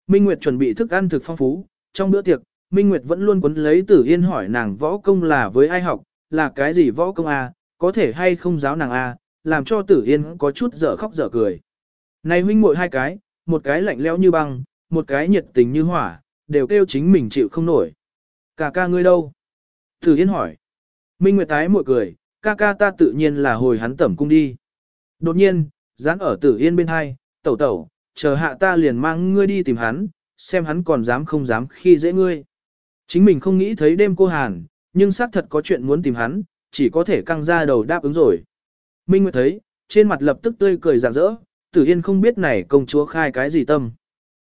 [SPEAKER 1] Minh Nguyệt chuẩn bị thức ăn thực phong phú, trong bữa tiệc, Minh Nguyệt vẫn luôn quấn lấy Tử Yên hỏi nàng võ công là với ai học, là cái gì võ công a, có thể hay không giáo nàng a, làm cho Tử Yên có chút dở khóc dở cười. Này huynh muội hai cái, một cái lạnh lẽo như băng, một cái nhiệt tình như hỏa, đều kêu chính mình chịu không nổi. Cả ca ngươi đâu? Tử Yên hỏi. Minh Nguyệt tái muội cười, ca ca ta tự nhiên là hồi hắn tẩm cung đi. Đột nhiên, dán ở Tử Yên bên hai, tẩu tẩu, chờ hạ ta liền mang ngươi đi tìm hắn, xem hắn còn dám không dám khi dễ ngươi. Chính mình không nghĩ thấy đêm cô Hàn, nhưng xác thật có chuyện muốn tìm hắn, chỉ có thể căng ra đầu đáp ứng rồi. Minh Nguyệt thấy, trên mặt lập tức tươi cười rạng rỡ, Tử Yên không biết này công chúa khai cái gì tâm.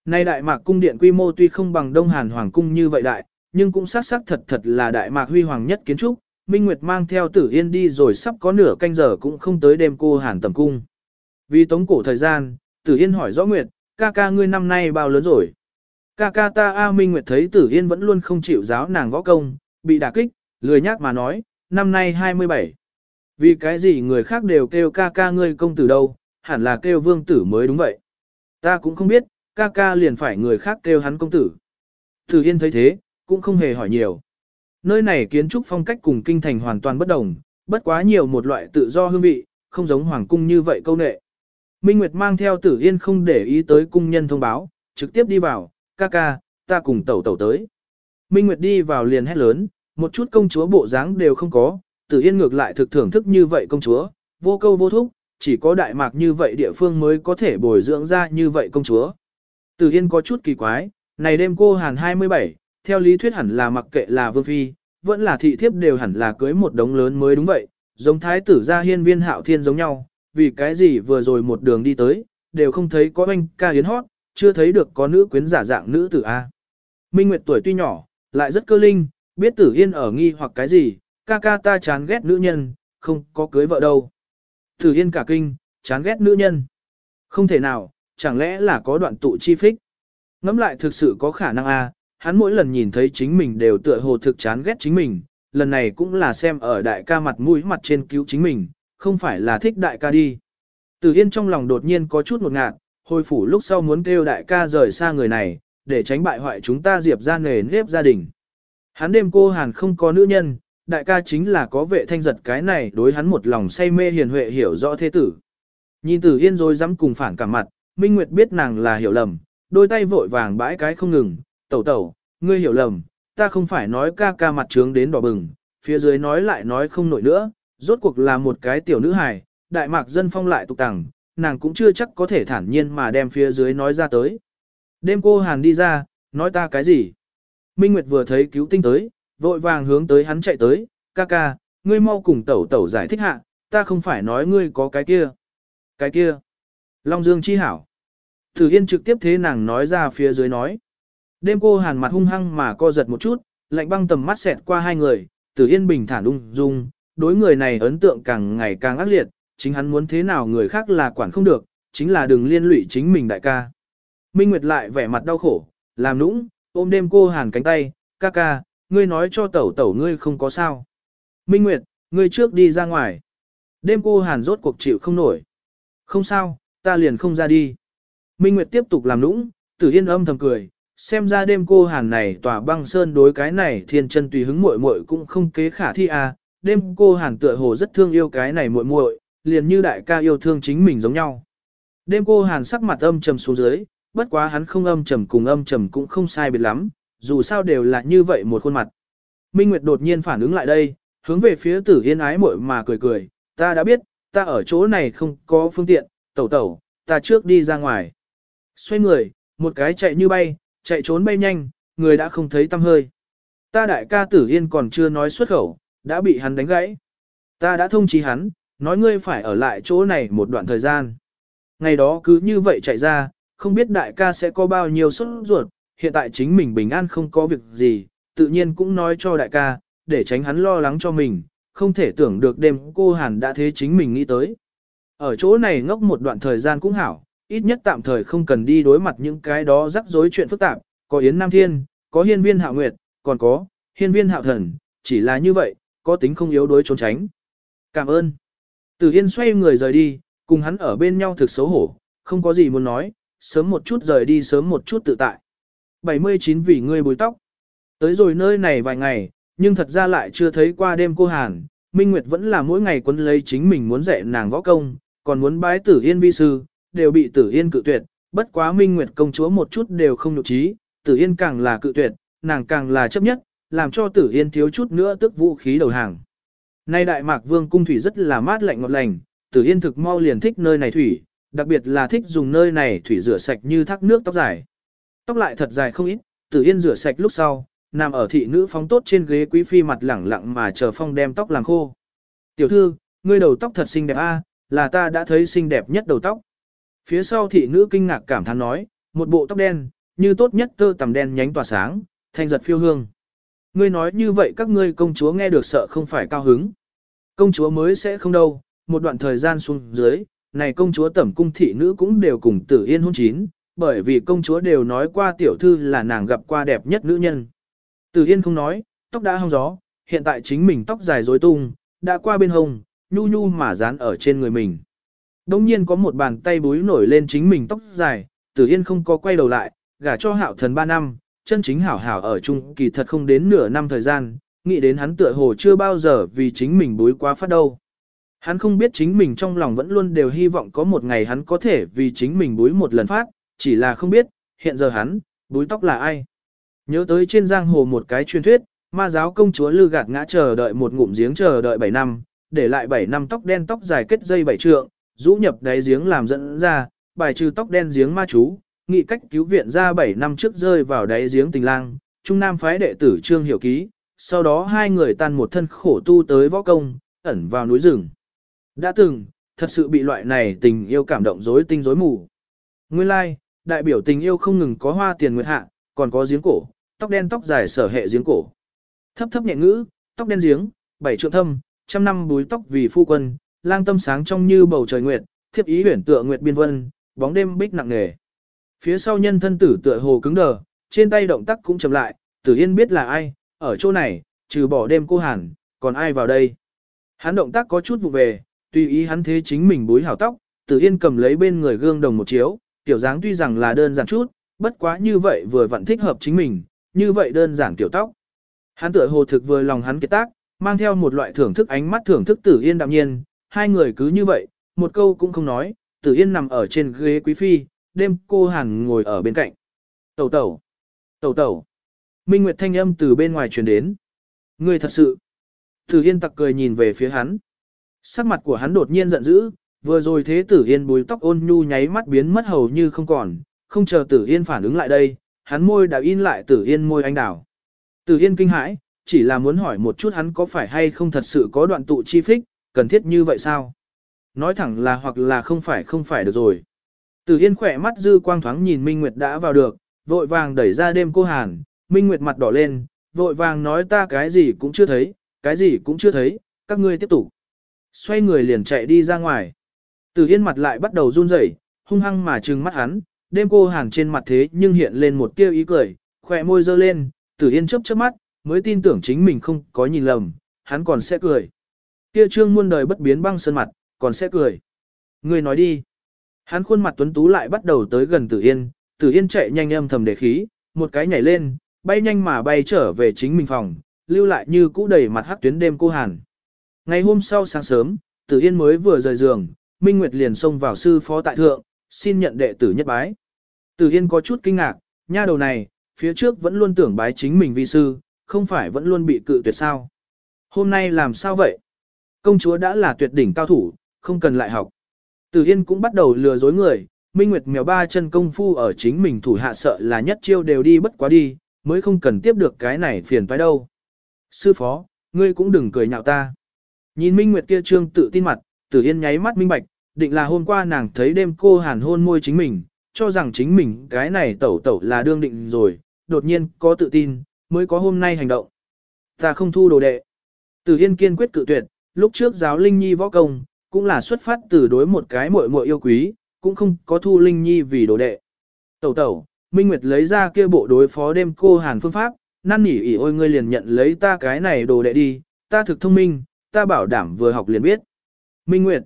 [SPEAKER 1] Nay Đại Mạc cung điện quy mô tuy không bằng Đông Hàn Hoàng cung như vậy đại, nhưng cũng xác xác thật thật là Đại Mạc huy hoàng nhất kiến trúc. Minh Nguyệt mang theo Tử Yên đi rồi sắp có nửa canh giờ cũng không tới đêm cô Hàn tầm cung. Vì tống cổ thời gian, Tử Yên hỏi rõ Nguyệt, ca ca ngươi năm nay bao lớn rồi? Ca ca ta A Minh Nguyệt thấy Tử Yên vẫn luôn không chịu giáo nàng võ công, bị đả kích, lười nhác mà nói, năm nay 27. Vì cái gì người khác đều kêu ca ca ngươi công tử đâu, hẳn là kêu vương tử mới đúng vậy. Ta cũng không biết, ca ca liền phải người khác kêu hắn công tử. Tử Yên thấy thế, cũng không hề hỏi nhiều. Nơi này kiến trúc phong cách cùng kinh thành hoàn toàn bất đồng, bất quá nhiều một loại tự do hương vị, không giống hoàng cung như vậy câu nệ. Minh Nguyệt mang theo Tử Yên không để ý tới cung nhân thông báo, trực tiếp đi vào, ca ca, ta cùng tẩu tẩu tới. Minh Nguyệt đi vào liền hét lớn, một chút công chúa bộ dáng đều không có, Tử Yên ngược lại thực thưởng thức như vậy công chúa, vô câu vô thúc, chỉ có đại mạc như vậy địa phương mới có thể bồi dưỡng ra như vậy công chúa. Tử Yên có chút kỳ quái, này đêm cô Hàn 27, theo lý thuyết hẳn là mặc kệ là vương phi, vẫn là thị thiếp đều hẳn là cưới một đống lớn mới đúng vậy, giống thái tử gia hiên viên hạo thiên giống nhau, vì cái gì vừa rồi một đường đi tới, đều không thấy có anh ca yến hót, chưa thấy được có nữ quyến giả dạng nữ tử A. Minh Nguyệt tuổi tuy nhỏ, lại rất cơ linh, biết tử yên ở nghi hoặc cái gì, ca ca ta chán ghét nữ nhân, không có cưới vợ đâu. Tử yên cả kinh, chán ghét nữ nhân. Không thể nào, chẳng lẽ là có đoạn tụ chi phích. Ngắm lại thực sự có khả năng A, hắn mỗi lần nhìn thấy chính mình đều tựa hồ thực chán ghét chính mình, lần này cũng là xem ở đại ca mặt mũi mặt trên cứu chính mình, không phải là thích đại ca đi. Tử Yên trong lòng đột nhiên có chút một ngạt, hồi phủ lúc sau muốn kêu đại ca rời xa người này, để tránh bại hoại chúng ta diệp ra nghề nếp gia đình. Hắn đêm cô hàn không có nữ nhân, đại ca chính là có vệ thanh giật cái này đối hắn một lòng say mê hiền huệ hiểu rõ thế tử. Nhìn Tử Yên rồi dám cùng phản cả mặt, Minh Nguyệt biết nàng là hiểu lầm, đôi tay vội vàng bãi cái không ngừng, tẩu tẩu, ngươi hiểu lầm, ta không phải nói ca ca mặt trướng đến đỏ bừng, phía dưới nói lại nói không nổi nữa, rốt cuộc là một cái tiểu nữ hài, đại mạc dân phong lại tục tẳng nàng cũng chưa chắc có thể thản nhiên mà đem phía dưới nói ra tới. Đêm cô Hàn đi ra, nói ta cái gì? Minh Nguyệt vừa thấy cứu tinh tới, vội vàng hướng tới hắn chạy tới, ca ca, ngươi mau cùng tẩu tẩu giải thích hạ, ta không phải nói ngươi có cái kia. Cái kia. Long Dương chi hảo. Thử Yên trực tiếp thế nàng nói ra phía dưới nói. Đêm cô Hàn mặt hung hăng mà co giật một chút, lạnh băng tầm mắt xẹt qua hai người, Tử Yên bình thản ung dung, đối người này ấn tượng càng ngày càng ác liệt, chính hắn muốn thế nào người khác là quản không được, chính là đừng liên lụy chính mình đại ca. Minh Nguyệt lại vẻ mặt đau khổ, làm nũng, ôm đêm cô hàn cánh tay, ca ca, ngươi nói cho tẩu tẩu ngươi không có sao. Minh Nguyệt, ngươi trước đi ra ngoài. Đêm cô hàn rốt cuộc chịu không nổi. Không sao, ta liền không ra đi. Minh Nguyệt tiếp tục làm nũng, tử yên âm thầm cười, xem ra đêm cô hàn này tỏa băng sơn đối cái này thiên chân tùy hứng muội muội cũng không kế khả thi à, đêm cô hàn tựa hồ rất thương yêu cái này muội muội, liền như đại ca yêu thương chính mình giống nhau. Đêm cô hàn sắc mặt âm trầm xuống dưới, bất quá hắn không âm trầm cùng âm trầm cũng không sai biệt lắm, dù sao đều là như vậy một khuôn mặt. Minh Nguyệt đột nhiên phản ứng lại đây, hướng về phía tử yên ái muội mà cười cười, ta đã biết, ta ở chỗ này không có phương tiện, tẩu tẩu, ta trước đi ra ngoài. Xoay người, một cái chạy như bay, chạy trốn bay nhanh, người đã không thấy tâm hơi. Ta đại ca tử yên còn chưa nói xuất khẩu, đã bị hắn đánh gãy. Ta đã thông chí hắn, nói ngươi phải ở lại chỗ này một đoạn thời gian. Ngày đó cứ như vậy chạy ra, không biết đại ca sẽ có bao nhiêu sốt ruột, hiện tại chính mình bình an không có việc gì, tự nhiên cũng nói cho đại ca, để tránh hắn lo lắng cho mình, không thể tưởng được đêm cô Hàn đã thế chính mình nghĩ tới. Ở chỗ này ngốc một đoạn thời gian cũng hảo, ít nhất tạm thời không cần đi đối mặt những cái đó rắc rối chuyện phức tạp, có Yến Nam Thiên, có Hiên Viên Hạ Nguyệt, còn có, hiên viên hạo thần, chỉ là như vậy, có tính không yếu đối trốn tránh. Cảm ơn. Tử Yên xoay người rời đi, cùng hắn ở bên nhau thực xấu hổ, không có gì muốn nói, sớm một chút rời đi sớm một chút tự tại. 79 vì ngươi bối tóc. Tới rồi nơi này vài ngày, nhưng thật ra lại chưa thấy qua đêm cô Hàn, Minh Nguyệt vẫn là mỗi ngày quấn lấy chính mình muốn dạy nàng võ công, còn muốn bái tử yên vi sư, đều bị tử yên cự tuyệt, bất quá Minh Nguyệt công chúa một chút đều không nhục trí, tử yên càng là cự tuyệt, nàng càng là chấp nhất, làm cho tử yên thiếu chút nữa tức vũ khí đầu hàng. Nay Đại Mạc Vương cung thủy rất là mát lạnh ngọt lành, tử yên thực mau liền thích nơi này thủy, đặc biệt là thích dùng nơi này thủy rửa sạch như thác nước tóc dài. Tóc lại thật dài không ít, tử yên rửa sạch lúc sau, nằm ở thị nữ phóng tốt trên ghế quý phi mặt lẳng lặng mà chờ phong đem tóc làm khô. Tiểu thư, ngươi đầu tóc thật xinh đẹp a, là ta đã thấy xinh đẹp nhất đầu tóc. Phía sau thị nữ kinh ngạc cảm thán nói, một bộ tóc đen, như tốt nhất tơ tằm đen nhánh tỏa sáng, thanh giật phiêu hương. Ngươi nói như vậy các ngươi công chúa nghe được sợ không phải cao hứng. Công chúa mới sẽ không đâu, một đoạn thời gian xuống dưới, này công chúa tẩm cung thị nữ cũng đều cùng tử yên hôn chín, bởi vì công chúa đều nói qua tiểu thư là nàng gặp qua đẹp nhất nữ nhân. Tử yên không nói, tóc đã hong gió, hiện tại chính mình tóc dài rối tung, đã qua bên hông, nhu nhu mà dán ở trên người mình. Đông nhiên có một bàn tay búi nổi lên chính mình tóc dài, tử yên không có quay đầu lại, gả cho hạo thần 3 năm, chân chính hảo hảo ở chung kỳ thật không đến nửa năm thời gian, nghĩ đến hắn tựa hồ chưa bao giờ vì chính mình bối quá phát đâu. Hắn không biết chính mình trong lòng vẫn luôn đều hy vọng có một ngày hắn có thể vì chính mình bối một lần phát, chỉ là không biết, hiện giờ hắn, bối tóc là ai. Nhớ tới trên giang hồ một cái truyền thuyết, ma giáo công chúa lư gạt ngã chờ đợi một ngụm giếng chờ đợi 7 năm, để lại 7 năm tóc đen tóc dài kết dây bảy trượng, rũ nhập đáy giếng làm dẫn ra, bài trừ tóc đen giếng ma chú, nghị cách cứu viện ra 7 năm trước rơi vào đáy giếng tình lang, trung nam phái đệ tử Trương Hiểu Ký, sau đó hai người tan một thân khổ tu tới võ công, ẩn vào núi rừng. Đã từng, thật sự bị loại này tình yêu cảm động rối tinh rối mù. Nguyên lai, like, đại biểu tình yêu không ngừng có hoa tiền nguyệt hạ, còn có giếng cổ, tóc đen tóc dài sở hệ giếng cổ. Thấp thấp nhẹ ngữ, tóc đen giếng, bảy trượng thâm, trăm năm búi tóc vì phu quân, lang tâm sáng trong như bầu trời nguyệt, thiếp ý huyển tựa nguyệt biên vân, bóng đêm bích nặng nề. Phía sau nhân thân tử tựa hồ cứng đờ, trên tay động tác cũng chậm lại, tử yên biết là ai, ở chỗ này, trừ bỏ đêm cô hàn, còn ai vào đây. Hắn động tác có chút vụ về, tùy ý hắn thế chính mình búi hảo tóc, tử yên cầm lấy bên người gương đồng một chiếu, tiểu dáng tuy rằng là đơn giản chút, bất quá như vậy vừa vặn thích hợp chính mình, như vậy đơn giản tiểu tóc. Hắn tựa hồ thực vừa lòng hắn kết tác, mang theo một loại thưởng thức ánh mắt thưởng thức tử yên đạm nhiên, hai người cứ như vậy, một câu cũng không nói, tử yên nằm ở trên ghế quý phi, đêm cô hàn ngồi ở bên cạnh. Tẩu tẩu, tẩu tẩu. Minh Nguyệt thanh âm từ bên ngoài truyền đến. Ngươi thật sự. Tử yên tặc cười nhìn về phía hắn. Sắc mặt của hắn đột nhiên giận dữ, vừa rồi thế tử yên bùi tóc ôn nhu nháy mắt biến mất hầu như không còn, không chờ tử yên phản ứng lại đây, hắn môi đã in lại tử yên môi anh đảo. Tử yên kinh hãi, chỉ là muốn hỏi một chút hắn có phải hay không thật sự có đoạn tụ chi phích, cần thiết như vậy sao? Nói thẳng là hoặc là không phải không phải được rồi. Tử Yên khỏe mắt dư quang thoáng nhìn Minh Nguyệt đã vào được, vội vàng đẩy ra đêm cô Hàn, Minh Nguyệt mặt đỏ lên, vội vàng nói ta cái gì cũng chưa thấy, cái gì cũng chưa thấy, các ngươi tiếp tục. Xoay người liền chạy đi ra ngoài. Tử Yên mặt lại bắt đầu run rẩy, hung hăng mà trừng mắt hắn, đêm cô Hàn trên mặt thế nhưng hiện lên một tia ý cười, khỏe môi dơ lên, Tử Yên chớp chớp mắt, mới tin tưởng chính mình không có nhìn lầm, hắn còn sẽ cười. Kia trương muôn đời bất biến băng sơn mặt, còn sẽ cười. Ngươi nói đi. Hắn khuôn mặt tuấn tú lại bắt đầu tới gần Tử Yên, Tử Yên chạy nhanh âm thầm để khí, một cái nhảy lên, bay nhanh mà bay trở về chính mình phòng, lưu lại như cũ đầy mặt hắc tuyến đêm cô Hàn. Ngày hôm sau sáng sớm, Tử Yên mới vừa rời giường, Minh Nguyệt liền xông vào sư phó tại thượng, xin nhận đệ tử nhất bái. Tử Yên có chút kinh ngạc, nha đầu này, phía trước vẫn luôn tưởng bái chính mình vi sư, không phải vẫn luôn bị cự tuyệt sao. Hôm nay làm sao vậy? Công chúa đã là tuyệt đỉnh cao thủ, không cần lại học. Tử Yên cũng bắt đầu lừa dối người, Minh Nguyệt mèo ba chân công phu ở chính mình thủ hạ sợ là nhất chiêu đều đi bất quá đi, mới không cần tiếp được cái này phiền phải đâu. Sư phó, ngươi cũng đừng cười nhạo ta. Nhìn Minh Nguyệt kia trương tự tin mặt, Tử Yên nháy mắt minh bạch, định là hôm qua nàng thấy đêm cô hàn hôn môi chính mình, cho rằng chính mình cái này tẩu tẩu là đương định rồi, đột nhiên có tự tin, mới có hôm nay hành động. Ta không thu đồ đệ. Tử Yên kiên quyết cự tuyệt, lúc trước giáo Linh Nhi võ công, cũng là xuất phát từ đối một cái muội muội yêu quý, cũng không có thu Linh Nhi vì đồ đệ. Tẩu tẩu, Minh Nguyệt lấy ra kia bộ đối phó đêm cô Hàn phương pháp, năn nỉ ỉ ôi ngươi liền nhận lấy ta cái này đồ đệ đi, ta thực thông minh, ta bảo đảm vừa học liền biết. Minh Nguyệt.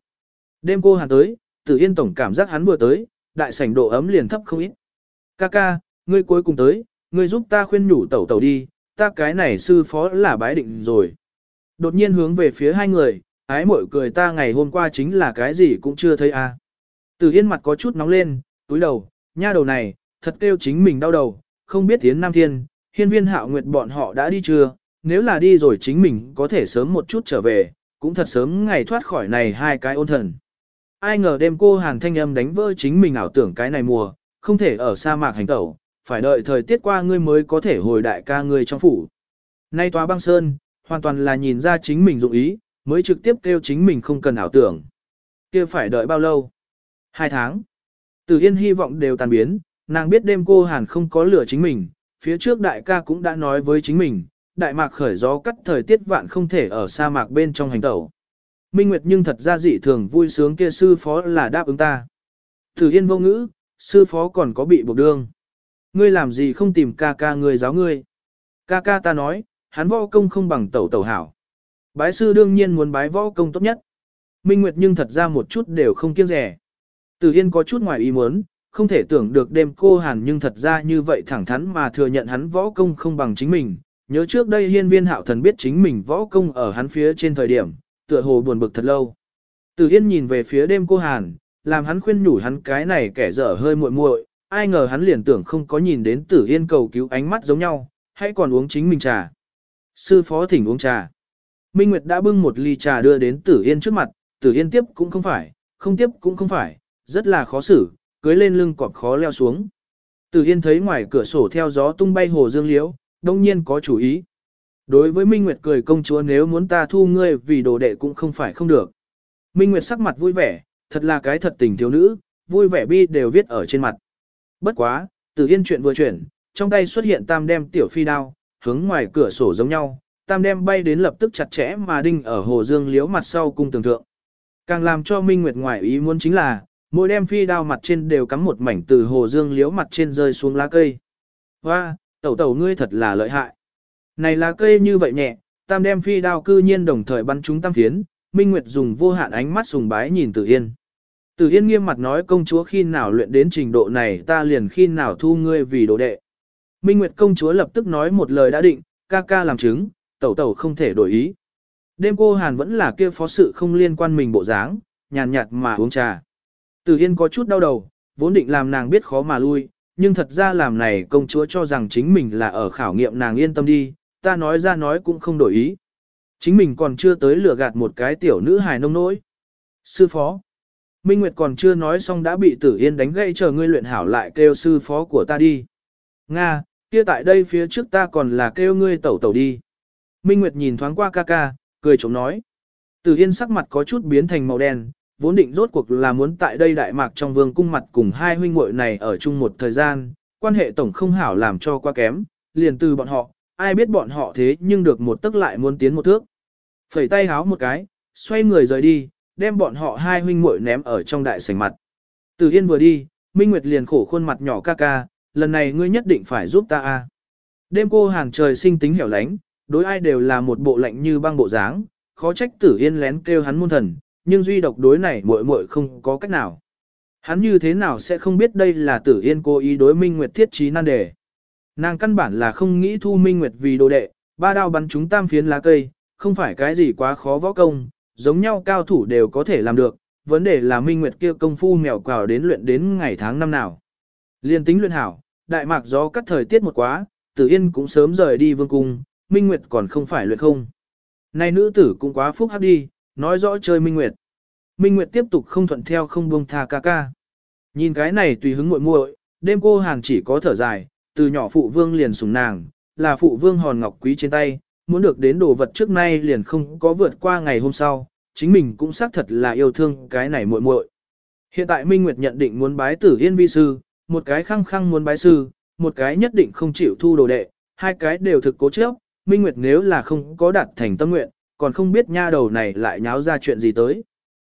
[SPEAKER 1] Đêm cô hàn tới, Tử Yên tổng cảm giác hắn vừa tới, đại sảnh độ ấm liền thấp không ít. Ca ca, ngươi cuối cùng tới, ngươi giúp ta khuyên nhủ tẩu tẩu đi, ta cái này sư phó là bái định rồi. Đột nhiên hướng về phía hai người, ái mội cười ta ngày hôm qua chính là cái gì cũng chưa thấy a. À. Từ Yên mặt có chút nóng lên, túi đầu, nha đầu này, thật kêu chính mình đau đầu, không biết tiến Nam Thiên, hiên viên hạo nguyệt bọn họ đã đi chưa, nếu là đi rồi chính mình có thể sớm một chút trở về, cũng thật sớm ngày thoát khỏi này hai cái ôn thần. Ai ngờ đêm cô hàng thanh âm đánh vỡ chính mình ảo tưởng cái này mùa, không thể ở sa mạc hành tẩu, phải đợi thời tiết qua ngươi mới có thể hồi đại ca ngươi trong phủ. Nay tòa băng sơn, hoàn toàn là nhìn ra chính mình dụng ý, mới trực tiếp kêu chính mình không cần ảo tưởng. kia phải đợi bao lâu? Hai tháng. Từ Yên hy vọng đều tàn biến, nàng biết đêm cô Hàn không có lửa chính mình, phía trước đại ca cũng đã nói với chính mình, đại mạc khởi gió cắt thời tiết vạn không thể ở sa mạc bên trong hành tẩu. Minh Nguyệt nhưng thật ra dị thường vui sướng kia sư phó là đáp ứng ta. Từ Yên vô ngữ, sư phó còn có bị buộc đương. Ngươi làm gì không tìm ca ca người giáo ngươi. Ca ca ta nói, hắn võ công không bằng tẩu tẩu hảo. Bái sư đương nhiên muốn bái võ công tốt nhất. Minh Nguyệt nhưng thật ra một chút đều không kiêng rẻ. Tử Yên có chút ngoài ý muốn, không thể tưởng được đêm cô Hàn nhưng thật ra như vậy thẳng thắn mà thừa nhận hắn võ công không bằng chính mình. Nhớ trước đây hiên viên hạo thần biết chính mình võ công ở hắn phía trên thời điểm, tựa hồ buồn bực thật lâu. Tử Yên nhìn về phía đêm cô Hàn, làm hắn khuyên nhủ hắn cái này kẻ dở hơi muội muội, ai ngờ hắn liền tưởng không có nhìn đến Tử Yên cầu cứu ánh mắt giống nhau, hãy còn uống chính mình trà. Sư phó thỉnh uống trà. Minh Nguyệt đã bưng một ly trà đưa đến Tử Yên trước mặt, Tử Yên tiếp cũng không phải, không tiếp cũng không phải, rất là khó xử, cưới lên lưng cọp khó leo xuống. Tử Yên thấy ngoài cửa sổ theo gió tung bay hồ dương liễu, đông nhiên có chủ ý. Đối với Minh Nguyệt cười công chúa nếu muốn ta thu ngươi vì đồ đệ cũng không phải không được. Minh Nguyệt sắc mặt vui vẻ, thật là cái thật tình thiếu nữ, vui vẻ bi đều viết ở trên mặt. Bất quá, Tử Yên chuyện vừa chuyển, trong tay xuất hiện tam đem tiểu phi đao, hướng ngoài cửa sổ giống nhau, tam đem bay đến lập tức chặt chẽ mà đinh ở hồ dương liếu mặt sau cung tường thượng. Càng làm cho Minh Nguyệt ngoại ý muốn chính là, mỗi đem phi đao mặt trên đều cắm một mảnh từ hồ dương liếu mặt trên rơi xuống lá cây. Hoa, tẩu tẩu ngươi thật là lợi hại. Này lá cây như vậy nhẹ, tam đem phi đao cư nhiên đồng thời bắn chúng tam phiến, Minh Nguyệt dùng vô hạn ánh mắt sùng bái nhìn Tử Yên. Tử Yên nghiêm mặt nói công chúa khi nào luyện đến trình độ này ta liền khi nào thu ngươi vì đồ đệ. Minh Nguyệt công chúa lập tức nói một lời đã định, ca ca làm chứng, tẩu tẩu không thể đổi ý. Đêm cô Hàn vẫn là kia phó sự không liên quan mình bộ dáng, nhàn nhạt mà uống trà. Tử Yên có chút đau đầu, vốn định làm nàng biết khó mà lui, nhưng thật ra làm này công chúa cho rằng chính mình là ở khảo nghiệm nàng yên tâm đi, ta nói ra nói cũng không đổi ý. Chính mình còn chưa tới lừa gạt một cái tiểu nữ hài nông nỗi. Sư phó. Minh Nguyệt còn chưa nói xong đã bị Tử Yên đánh gãy chờ ngươi luyện hảo lại kêu sư phó của ta đi. Nga, kia tại đây phía trước ta còn là kêu ngươi tẩu tẩu đi. Minh Nguyệt nhìn thoáng qua ca ca, cười chống nói. Tử Yên sắc mặt có chút biến thành màu đen, vốn định rốt cuộc là muốn tại đây đại mạc trong vương cung mặt cùng hai huynh muội này ở chung một thời gian, quan hệ tổng không hảo làm cho quá kém, liền từ bọn họ, ai biết bọn họ thế nhưng được một tức lại muốn tiến một thước. Phẩy tay háo một cái, xoay người rời đi, đem bọn họ hai huynh muội ném ở trong đại sảnh mặt. Từ Yên vừa đi, Minh Nguyệt liền khổ khuôn mặt nhỏ ca ca, lần này ngươi nhất định phải giúp ta a. Đêm cô hàng trời sinh tính hẻo lánh, đối ai đều là một bộ lạnh như băng bộ dáng, khó trách Tử Yên lén kêu hắn môn thần, nhưng duy độc đối này muội muội không có cách nào. Hắn như thế nào sẽ không biết đây là Tử Yên cố ý đối Minh Nguyệt thiết trí nan đề. Nàng căn bản là không nghĩ thu Minh Nguyệt vì đồ đệ, ba đao bắn chúng tam phiến lá cây, không phải cái gì quá khó võ công, giống nhau cao thủ đều có thể làm được, vấn đề là Minh Nguyệt kia công phu mèo quào đến luyện đến ngày tháng năm nào. Liên tính luyện hảo, đại mạc gió cắt thời tiết một quá, Tử Yên cũng sớm rời đi vương cung, Minh Nguyệt còn không phải luyện không. Này nữ tử cũng quá phúc hắc đi, nói rõ chơi Minh Nguyệt. Minh Nguyệt tiếp tục không thuận theo không buông tha ca ca. Nhìn cái này tùy hứng muội muội, đêm cô hàng chỉ có thở dài, từ nhỏ phụ vương liền sủng nàng, là phụ vương hòn ngọc quý trên tay, muốn được đến đồ vật trước nay liền không có vượt qua ngày hôm sau, chính mình cũng xác thật là yêu thương cái này muội muội. Hiện tại Minh Nguyệt nhận định muốn bái tử yên vi sư, một cái khăng khăng muốn bái sư, một cái nhất định không chịu thu đồ đệ, hai cái đều thực cố chấp, Minh Nguyệt nếu là không có đạt thành tâm nguyện, còn không biết nha đầu này lại nháo ra chuyện gì tới.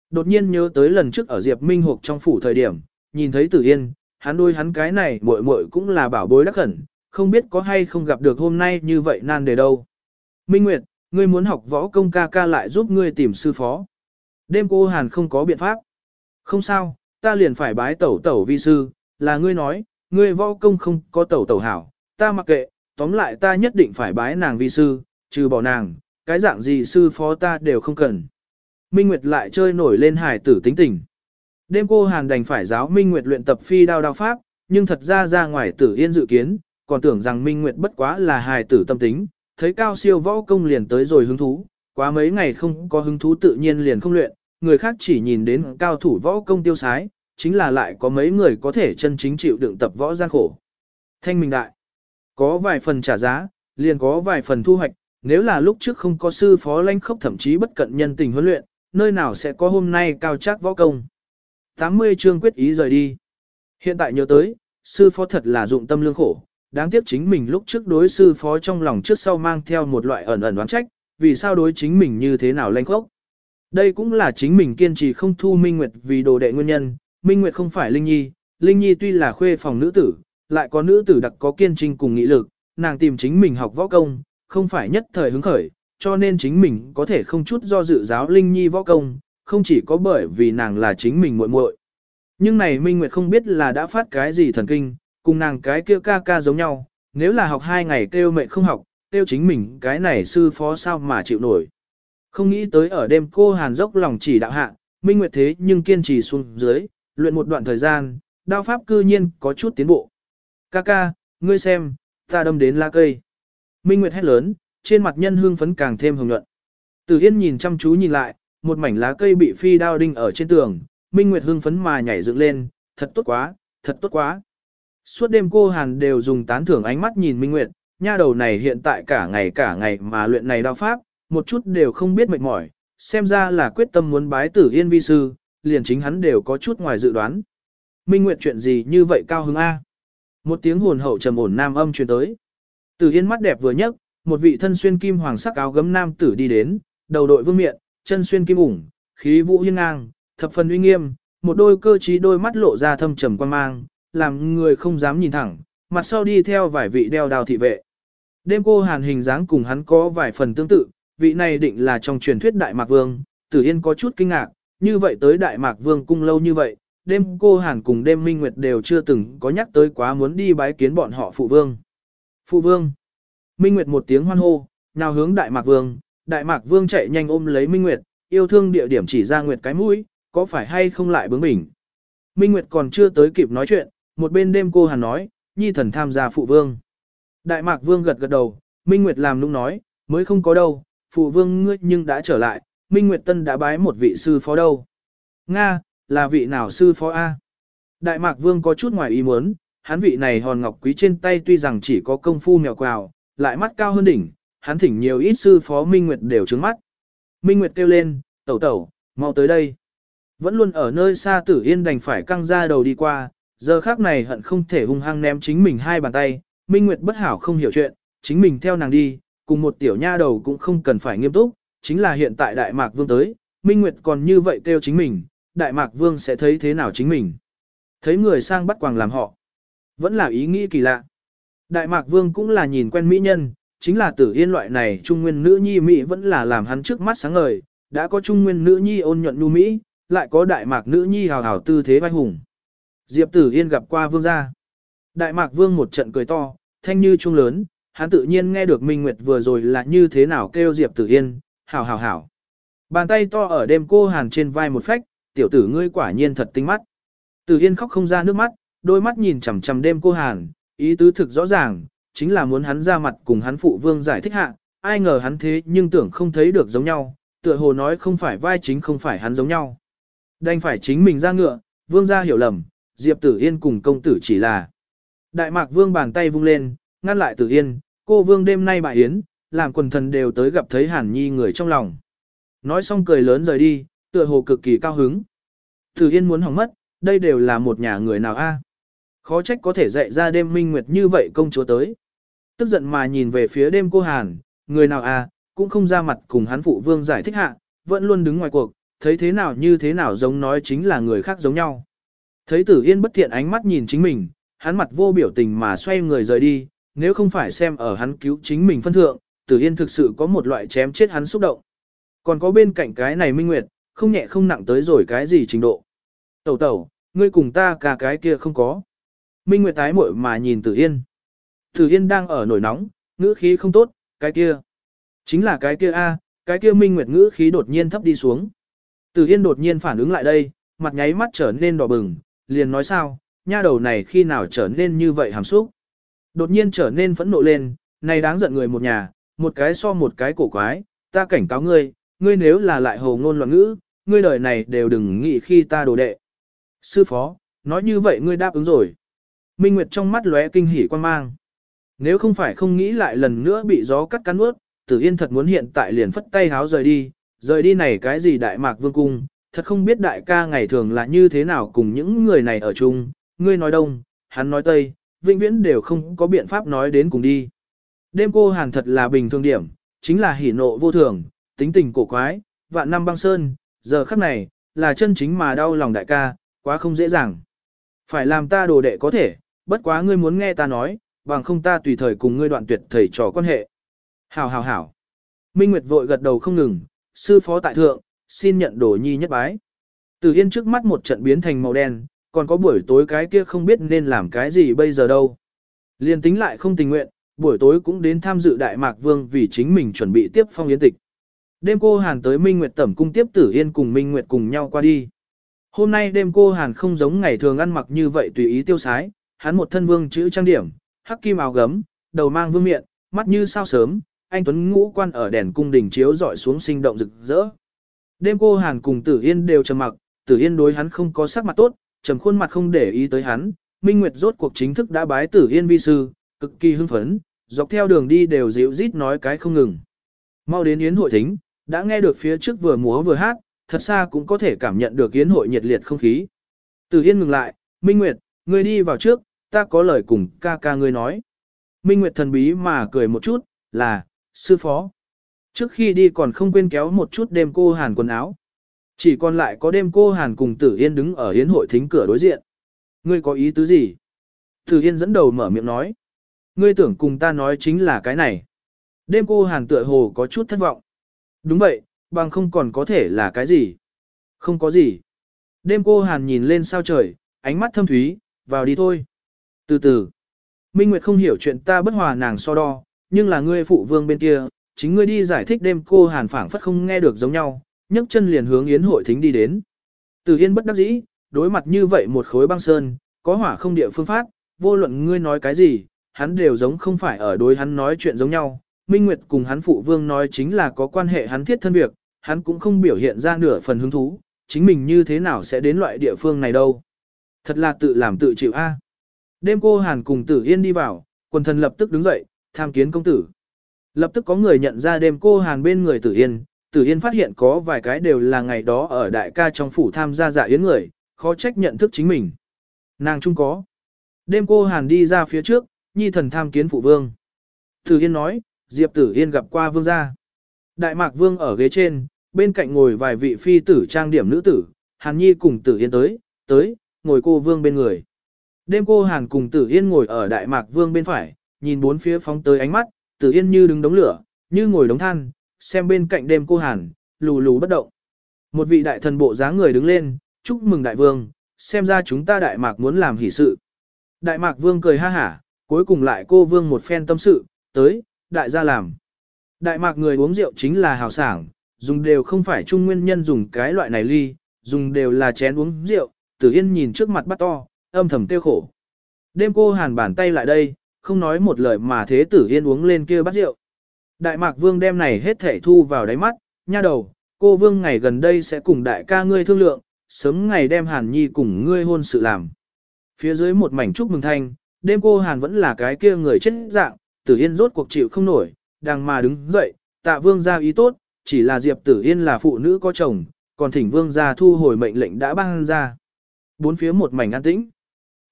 [SPEAKER 1] Đột nhiên nhớ tới lần trước ở Diệp Minh Hục trong phủ thời điểm, nhìn thấy Tử Yên, hắn đôi hắn cái này muội muội cũng là bảo bối đắc khẩn, không biết có hay không gặp được hôm nay như vậy nan đề đâu. Minh Nguyệt, ngươi muốn học võ công ca ca lại giúp ngươi tìm sư phó. Đêm cô Hàn không có biện pháp. Không sao, ta liền phải bái tẩu tẩu vi sư, là ngươi nói, ngươi võ công không có tẩu tẩu hảo, ta mặc kệ, tóm lại ta nhất định phải bái nàng vi sư, trừ bỏ nàng, cái dạng gì sư phó ta đều không cần. Minh Nguyệt lại chơi nổi lên hải tử tính tình. Đêm cô Hàn đành phải giáo Minh Nguyệt luyện tập phi đao đao pháp, nhưng thật ra ra ngoài tử yên dự kiến, còn tưởng rằng Minh Nguyệt bất quá là hài tử tâm tính, thấy cao siêu võ công liền tới rồi hứng thú, quá mấy ngày không có hứng thú tự nhiên liền không luyện, người khác chỉ nhìn đến cao thủ võ công tiêu sái, chính là lại có mấy người có thể chân chính chịu đựng tập võ gian khổ. Thanh minh đại, có vài phần trả giá, liền có vài phần thu hoạch, nếu là lúc trước không có sư phó lanh khốc thậm chí bất cận nhân tình huấn luyện, nơi nào sẽ có hôm nay cao chắc võ công. 80 chương quyết ý rời đi. Hiện tại nhớ tới, sư phó thật là dụng tâm lương khổ, đáng tiếc chính mình lúc trước đối sư phó trong lòng trước sau mang theo một loại ẩn ẩn đoán trách, vì sao đối chính mình như thế nào lanh khốc. Đây cũng là chính mình kiên trì không thu Minh Nguyệt vì đồ đệ nguyên nhân, Minh Nguyệt không phải Linh Nhi, Linh Nhi tuy là khuê phòng nữ tử, lại có nữ tử đặc có kiên trinh cùng nghị lực, nàng tìm chính mình học võ công, không phải nhất thời hứng khởi, cho nên chính mình có thể không chút do dự giáo Linh Nhi võ công, không chỉ có bởi vì nàng là chính mình muội muội. Nhưng này Minh Nguyệt không biết là đã phát cái gì thần kinh, cùng nàng cái kia ca ca giống nhau, nếu là học hai ngày kêu mệnh không học, kêu chính mình cái này sư phó sao mà chịu nổi. Không nghĩ tới ở đêm cô hàn dốc lòng chỉ đạo hạ, Minh Nguyệt thế nhưng kiên trì xuống dưới, luyện một đoạn thời gian, đao pháp cư nhiên có chút tiến bộ. Ca ca, ngươi xem, ta đâm đến lá cây. Minh Nguyệt hét lớn, trên mặt nhân hương phấn càng thêm hồng nhuận. Từ Yên nhìn chăm chú nhìn lại, một mảnh lá cây bị phi đao đinh ở trên tường, Minh Nguyệt hưng phấn mà nhảy dựng lên, thật tốt quá, thật tốt quá. Suốt đêm cô Hàn đều dùng tán thưởng ánh mắt nhìn Minh Nguyệt, nha đầu này hiện tại cả ngày cả ngày mà luyện này đao pháp, một chút đều không biết mệt mỏi, xem ra là quyết tâm muốn bái tử yên vi sư, liền chính hắn đều có chút ngoài dự đoán. Minh Nguyệt chuyện gì như vậy cao hứng A? Một tiếng hồn hậu trầm ổn nam âm truyền tới. Tử yên mắt đẹp vừa nhấc, một vị thân xuyên kim hoàng sắc áo gấm nam tử đi đến, đầu đội vương miện, chân xuyên kim ủng, khí vũ hiên ngang, thập phần uy nghiêm, một đôi cơ trí đôi mắt lộ ra thâm trầm quan mang, làm người không dám nhìn thẳng, mặt sau đi theo vài vị đeo đào thị vệ. Đêm cô hàn hình dáng cùng hắn có vài phần tương tự, vị này định là trong truyền thuyết Đại Mạc Vương, Tử Yên có chút kinh ngạc, như vậy tới Đại Mạc Vương cung lâu như vậy, đêm cô hàn cùng đêm minh nguyệt đều chưa từng có nhắc tới quá muốn đi bái kiến bọn họ phụ vương. Phụ vương. Minh Nguyệt một tiếng hoan hô, nào hướng Đại Mạc Vương, Đại Mạc Vương chạy nhanh ôm lấy Minh Nguyệt, yêu thương địa điểm chỉ ra Nguyệt cái mũi, có phải hay không lại bướng bỉnh. Minh Nguyệt còn chưa tới kịp nói chuyện, một bên đêm cô hàn nói, nhi thần tham gia phụ vương. Đại Mạc Vương gật gật đầu, Minh Nguyệt làm nũng nói, mới không có đâu, phụ vương ngươi nhưng đã trở lại, Minh Nguyệt Tân đã bái một vị sư phó đâu. Nga, là vị nào sư phó A? Đại Mạc Vương có chút ngoài ý muốn, hắn vị này hòn ngọc quý trên tay tuy rằng chỉ có công phu mèo quào, lại mắt cao hơn đỉnh, hắn thỉnh nhiều ít sư phó Minh Nguyệt đều trứng mắt. Minh Nguyệt kêu lên, tẩu tẩu, mau tới đây. Vẫn luôn ở nơi xa tử yên đành phải căng ra đầu đi qua, giờ khác này hận không thể hung hăng ném chính mình hai bàn tay, Minh Nguyệt bất hảo không hiểu chuyện, chính mình theo nàng đi, cùng một tiểu nha đầu cũng không cần phải nghiêm túc, chính là hiện tại Đại Mạc Vương tới, Minh Nguyệt còn như vậy kêu chính mình, Đại Mạc Vương sẽ thấy thế nào chính mình. Thấy người sang bắt quàng làm họ. Vẫn là ý nghĩ kỳ lạ. Đại Mạc Vương cũng là nhìn quen mỹ nhân, chính là tử yên loại này trung nguyên nữ nhi mỹ vẫn là làm hắn trước mắt sáng ngời, đã có trung nguyên nữ nhi ôn nhuận nhu mỹ, lại có đại mạc nữ nhi hào hào tư thế vai hùng. Diệp tử yên gặp qua vương gia. Đại mạc vương một trận cười to, thanh như trung lớn, hắn tự nhiên nghe được Minh Nguyệt vừa rồi là như thế nào kêu Diệp tử yên, hào hào hảo. Bàn tay to ở đêm cô hàn trên vai một phách, tiểu tử ngươi quả nhiên thật tinh mắt. Tử yên khóc không ra nước mắt, đôi mắt nhìn chằm chằm đêm cô hàn, ý tứ thực rõ ràng, chính là muốn hắn ra mặt cùng hắn phụ vương giải thích hạ, ai ngờ hắn thế nhưng tưởng không thấy được giống nhau, tựa hồ nói không phải vai chính không phải hắn giống nhau. Đành phải chính mình ra ngựa, vương gia hiểu lầm, Diệp Tử Yên cùng công tử chỉ là. Đại mạc vương bàn tay vung lên, ngăn lại Tử Yên, cô vương đêm nay bại yến, làm quần thần đều tới gặp thấy Hàn Nhi người trong lòng. Nói xong cười lớn rời đi, tựa hồ cực kỳ cao hứng. Tử Yên muốn hỏng mất, đây đều là một nhà người nào a? Khó trách có thể dạy ra đêm minh nguyệt như vậy công chúa tới. Tức giận mà nhìn về phía đêm cô Hàn, người nào a, cũng không ra mặt cùng hắn phụ vương giải thích hạ, vẫn luôn đứng ngoài cuộc, thấy thế nào như thế nào giống nói chính là người khác giống nhau. Thấy tử yên bất thiện ánh mắt nhìn chính mình, hắn mặt vô biểu tình mà xoay người rời đi, nếu không phải xem ở hắn cứu chính mình phân thượng, Tử Yên thực sự có một loại chém chết hắn xúc động. Còn có bên cạnh cái này Minh Nguyệt, không nhẹ không nặng tới rồi cái gì trình độ. Tẩu tẩu, ngươi cùng ta cả cái kia không có. Minh Nguyệt tái muội mà nhìn Tử Yên. Tử Yên đang ở nổi nóng, ngữ khí không tốt, cái kia. Chính là cái kia a, cái kia Minh Nguyệt ngữ khí đột nhiên thấp đi xuống. Tử Yên đột nhiên phản ứng lại đây, mặt nháy mắt trở nên đỏ bừng, liền nói sao, nha đầu này khi nào trở nên như vậy hàm xúc. Đột nhiên trở nên phẫn nộ lên, này đáng giận người một nhà, một cái so một cái cổ quái, ta cảnh cáo ngươi, ngươi nếu là lại hồ ngôn loạn ngữ, ngươi đời này đều đừng nghĩ khi ta đồ đệ. Sư phó, nói như vậy ngươi đáp ứng rồi. Minh Nguyệt trong mắt lóe kinh hỉ quan mang. Nếu không phải không nghĩ lại lần nữa bị gió cắt cắn ướt, Tử Yên thật muốn hiện tại liền phất tay háo rời đi, rời đi này cái gì đại mạc vương cung, thật không biết đại ca ngày thường là như thế nào cùng những người này ở chung, ngươi nói đông, hắn nói tây, vĩnh viễn đều không có biện pháp nói đến cùng đi. Đêm cô hàn thật là bình thường điểm, chính là hỉ nộ vô thường, tính tình cổ quái, vạn năm băng sơn, giờ khắc này, là chân chính mà đau lòng đại ca, quá không dễ dàng. Phải làm ta đồ đệ có thể, bất quá ngươi muốn nghe ta nói, bằng không ta tùy thời cùng ngươi đoạn tuyệt thầy trò quan hệ. Hảo hảo hảo. Minh Nguyệt vội gật đầu không ngừng, sư phó tại thượng, xin nhận đồ nhi nhất bái. Từ Yên trước mắt một trận biến thành màu đen, còn có buổi tối cái kia không biết nên làm cái gì bây giờ đâu. Liên tính lại không tình nguyện, buổi tối cũng đến tham dự Đại Mạc Vương vì chính mình chuẩn bị tiếp phong yến tịch. Đêm cô Hàn tới Minh Nguyệt tẩm cung tiếp Tử Yên cùng Minh Nguyệt cùng nhau qua đi. Hôm nay đêm cô Hàn không giống ngày thường ăn mặc như vậy tùy ý tiêu sái, hắn một thân vương chữ trang điểm, hắc kim áo gấm, đầu mang vương miện, mắt như sao sớm, anh Tuấn ngũ quan ở đèn cung đình chiếu dọi xuống sinh động rực rỡ. Đêm cô Hàn cùng Tử Yên đều trầm mặc, Tử Yên đối hắn không có sắc mặt tốt, trầm khuôn mặt không để ý tới hắn. Minh Nguyệt rốt cuộc chính thức đã bái Tử Yên vi sư, cực kỳ hưng phấn, dọc theo đường đi đều dịu rít nói cái không ngừng. Mau đến yến hội thính, đã nghe được phía trước vừa múa vừa hát, thật xa cũng có thể cảm nhận được yến hội nhiệt liệt không khí. Tử Yên ngừng lại, Minh Nguyệt, ngươi đi vào trước, ta có lời cùng ca ca ngươi nói. Minh Nguyệt thần bí mà cười một chút, là, sư phó. Trước khi đi còn không quên kéo một chút đêm cô hàn quần áo. Chỉ còn lại có đêm cô hàn cùng Tử Yên đứng ở hiến hội thính cửa đối diện. Ngươi có ý tứ gì? Tử Yên dẫn đầu mở miệng nói. Ngươi tưởng cùng ta nói chính là cái này. Đêm cô hàn tựa hồ có chút thất vọng. Đúng vậy, bằng không còn có thể là cái gì? Không có gì. Đêm cô hàn nhìn lên sao trời, ánh mắt thâm thúy, vào đi thôi. Từ từ. Minh Nguyệt không hiểu chuyện ta bất hòa nàng so đo, nhưng là ngươi phụ vương bên kia, chính ngươi đi giải thích đêm cô hàn phảng phất không nghe được giống nhau, nhấc chân liền hướng yến hội thính đi đến. Từ yên bất đắc dĩ, đối mặt như vậy một khối băng sơn, có hỏa không địa phương phát, vô luận ngươi nói cái gì, hắn đều giống không phải ở đối hắn nói chuyện giống nhau. Minh Nguyệt cùng hắn phụ vương nói chính là có quan hệ hắn thiết thân việc, hắn cũng không biểu hiện ra nửa phần hứng thú, chính mình như thế nào sẽ đến loại địa phương này đâu. Thật là tự làm tự chịu a. Đêm cô Hàn cùng Tử Yên đi vào, quần thần lập tức đứng dậy, tham kiến công tử. Lập tức có người nhận ra đêm cô Hàn bên người Tử Yên, Tử Yên phát hiện có vài cái đều là ngày đó ở đại ca trong phủ tham gia dạ yến người, khó trách nhận thức chính mình. Nàng chung có. Đêm cô Hàn đi ra phía trước, nhi thần tham kiến phụ vương. Tử Yên nói, Diệp Tử Yên gặp qua vương gia. Đại mạc vương ở ghế trên, bên cạnh ngồi vài vị phi tử trang điểm nữ tử, Hàn Nhi cùng Tử Yên tới, tới, ngồi cô vương bên người. Đêm cô Hàn cùng Tử Yên ngồi ở Đại Mạc Vương bên phải, nhìn bốn phía phóng tới ánh mắt, Tử Yên như đứng đống lửa, như ngồi đống than, xem bên cạnh đêm cô Hàn, lù lù bất động. Một vị đại thần bộ dáng người đứng lên, chúc mừng đại vương, xem ra chúng ta Đại Mạc muốn làm hỷ sự. Đại Mạc Vương cười ha hả, cuối cùng lại cô Vương một phen tâm sự, tới, đại gia làm. Đại Mạc người uống rượu chính là hào sảng, dùng đều không phải trung nguyên nhân dùng cái loại này ly, dùng đều là chén uống rượu, Tử Yên nhìn trước mặt bắt to, âm thầm tiêu khổ. Đêm cô hàn bàn tay lại đây, không nói một lời mà thế tử yên uống lên kia bắt rượu. Đại mạc vương đem này hết thể thu vào đáy mắt, nha đầu, cô vương ngày gần đây sẽ cùng đại ca ngươi thương lượng, sớm ngày đem hàn nhi cùng ngươi hôn sự làm. Phía dưới một mảnh chúc mừng thanh, đêm cô hàn vẫn là cái kia người chết dạng, tử yên rốt cuộc chịu không nổi, đang mà đứng dậy, tạ vương ra ý tốt, chỉ là diệp tử yên là phụ nữ có chồng, còn thỉnh vương ra thu hồi mệnh lệnh đã ban ra. Bốn phía một mảnh an tĩnh.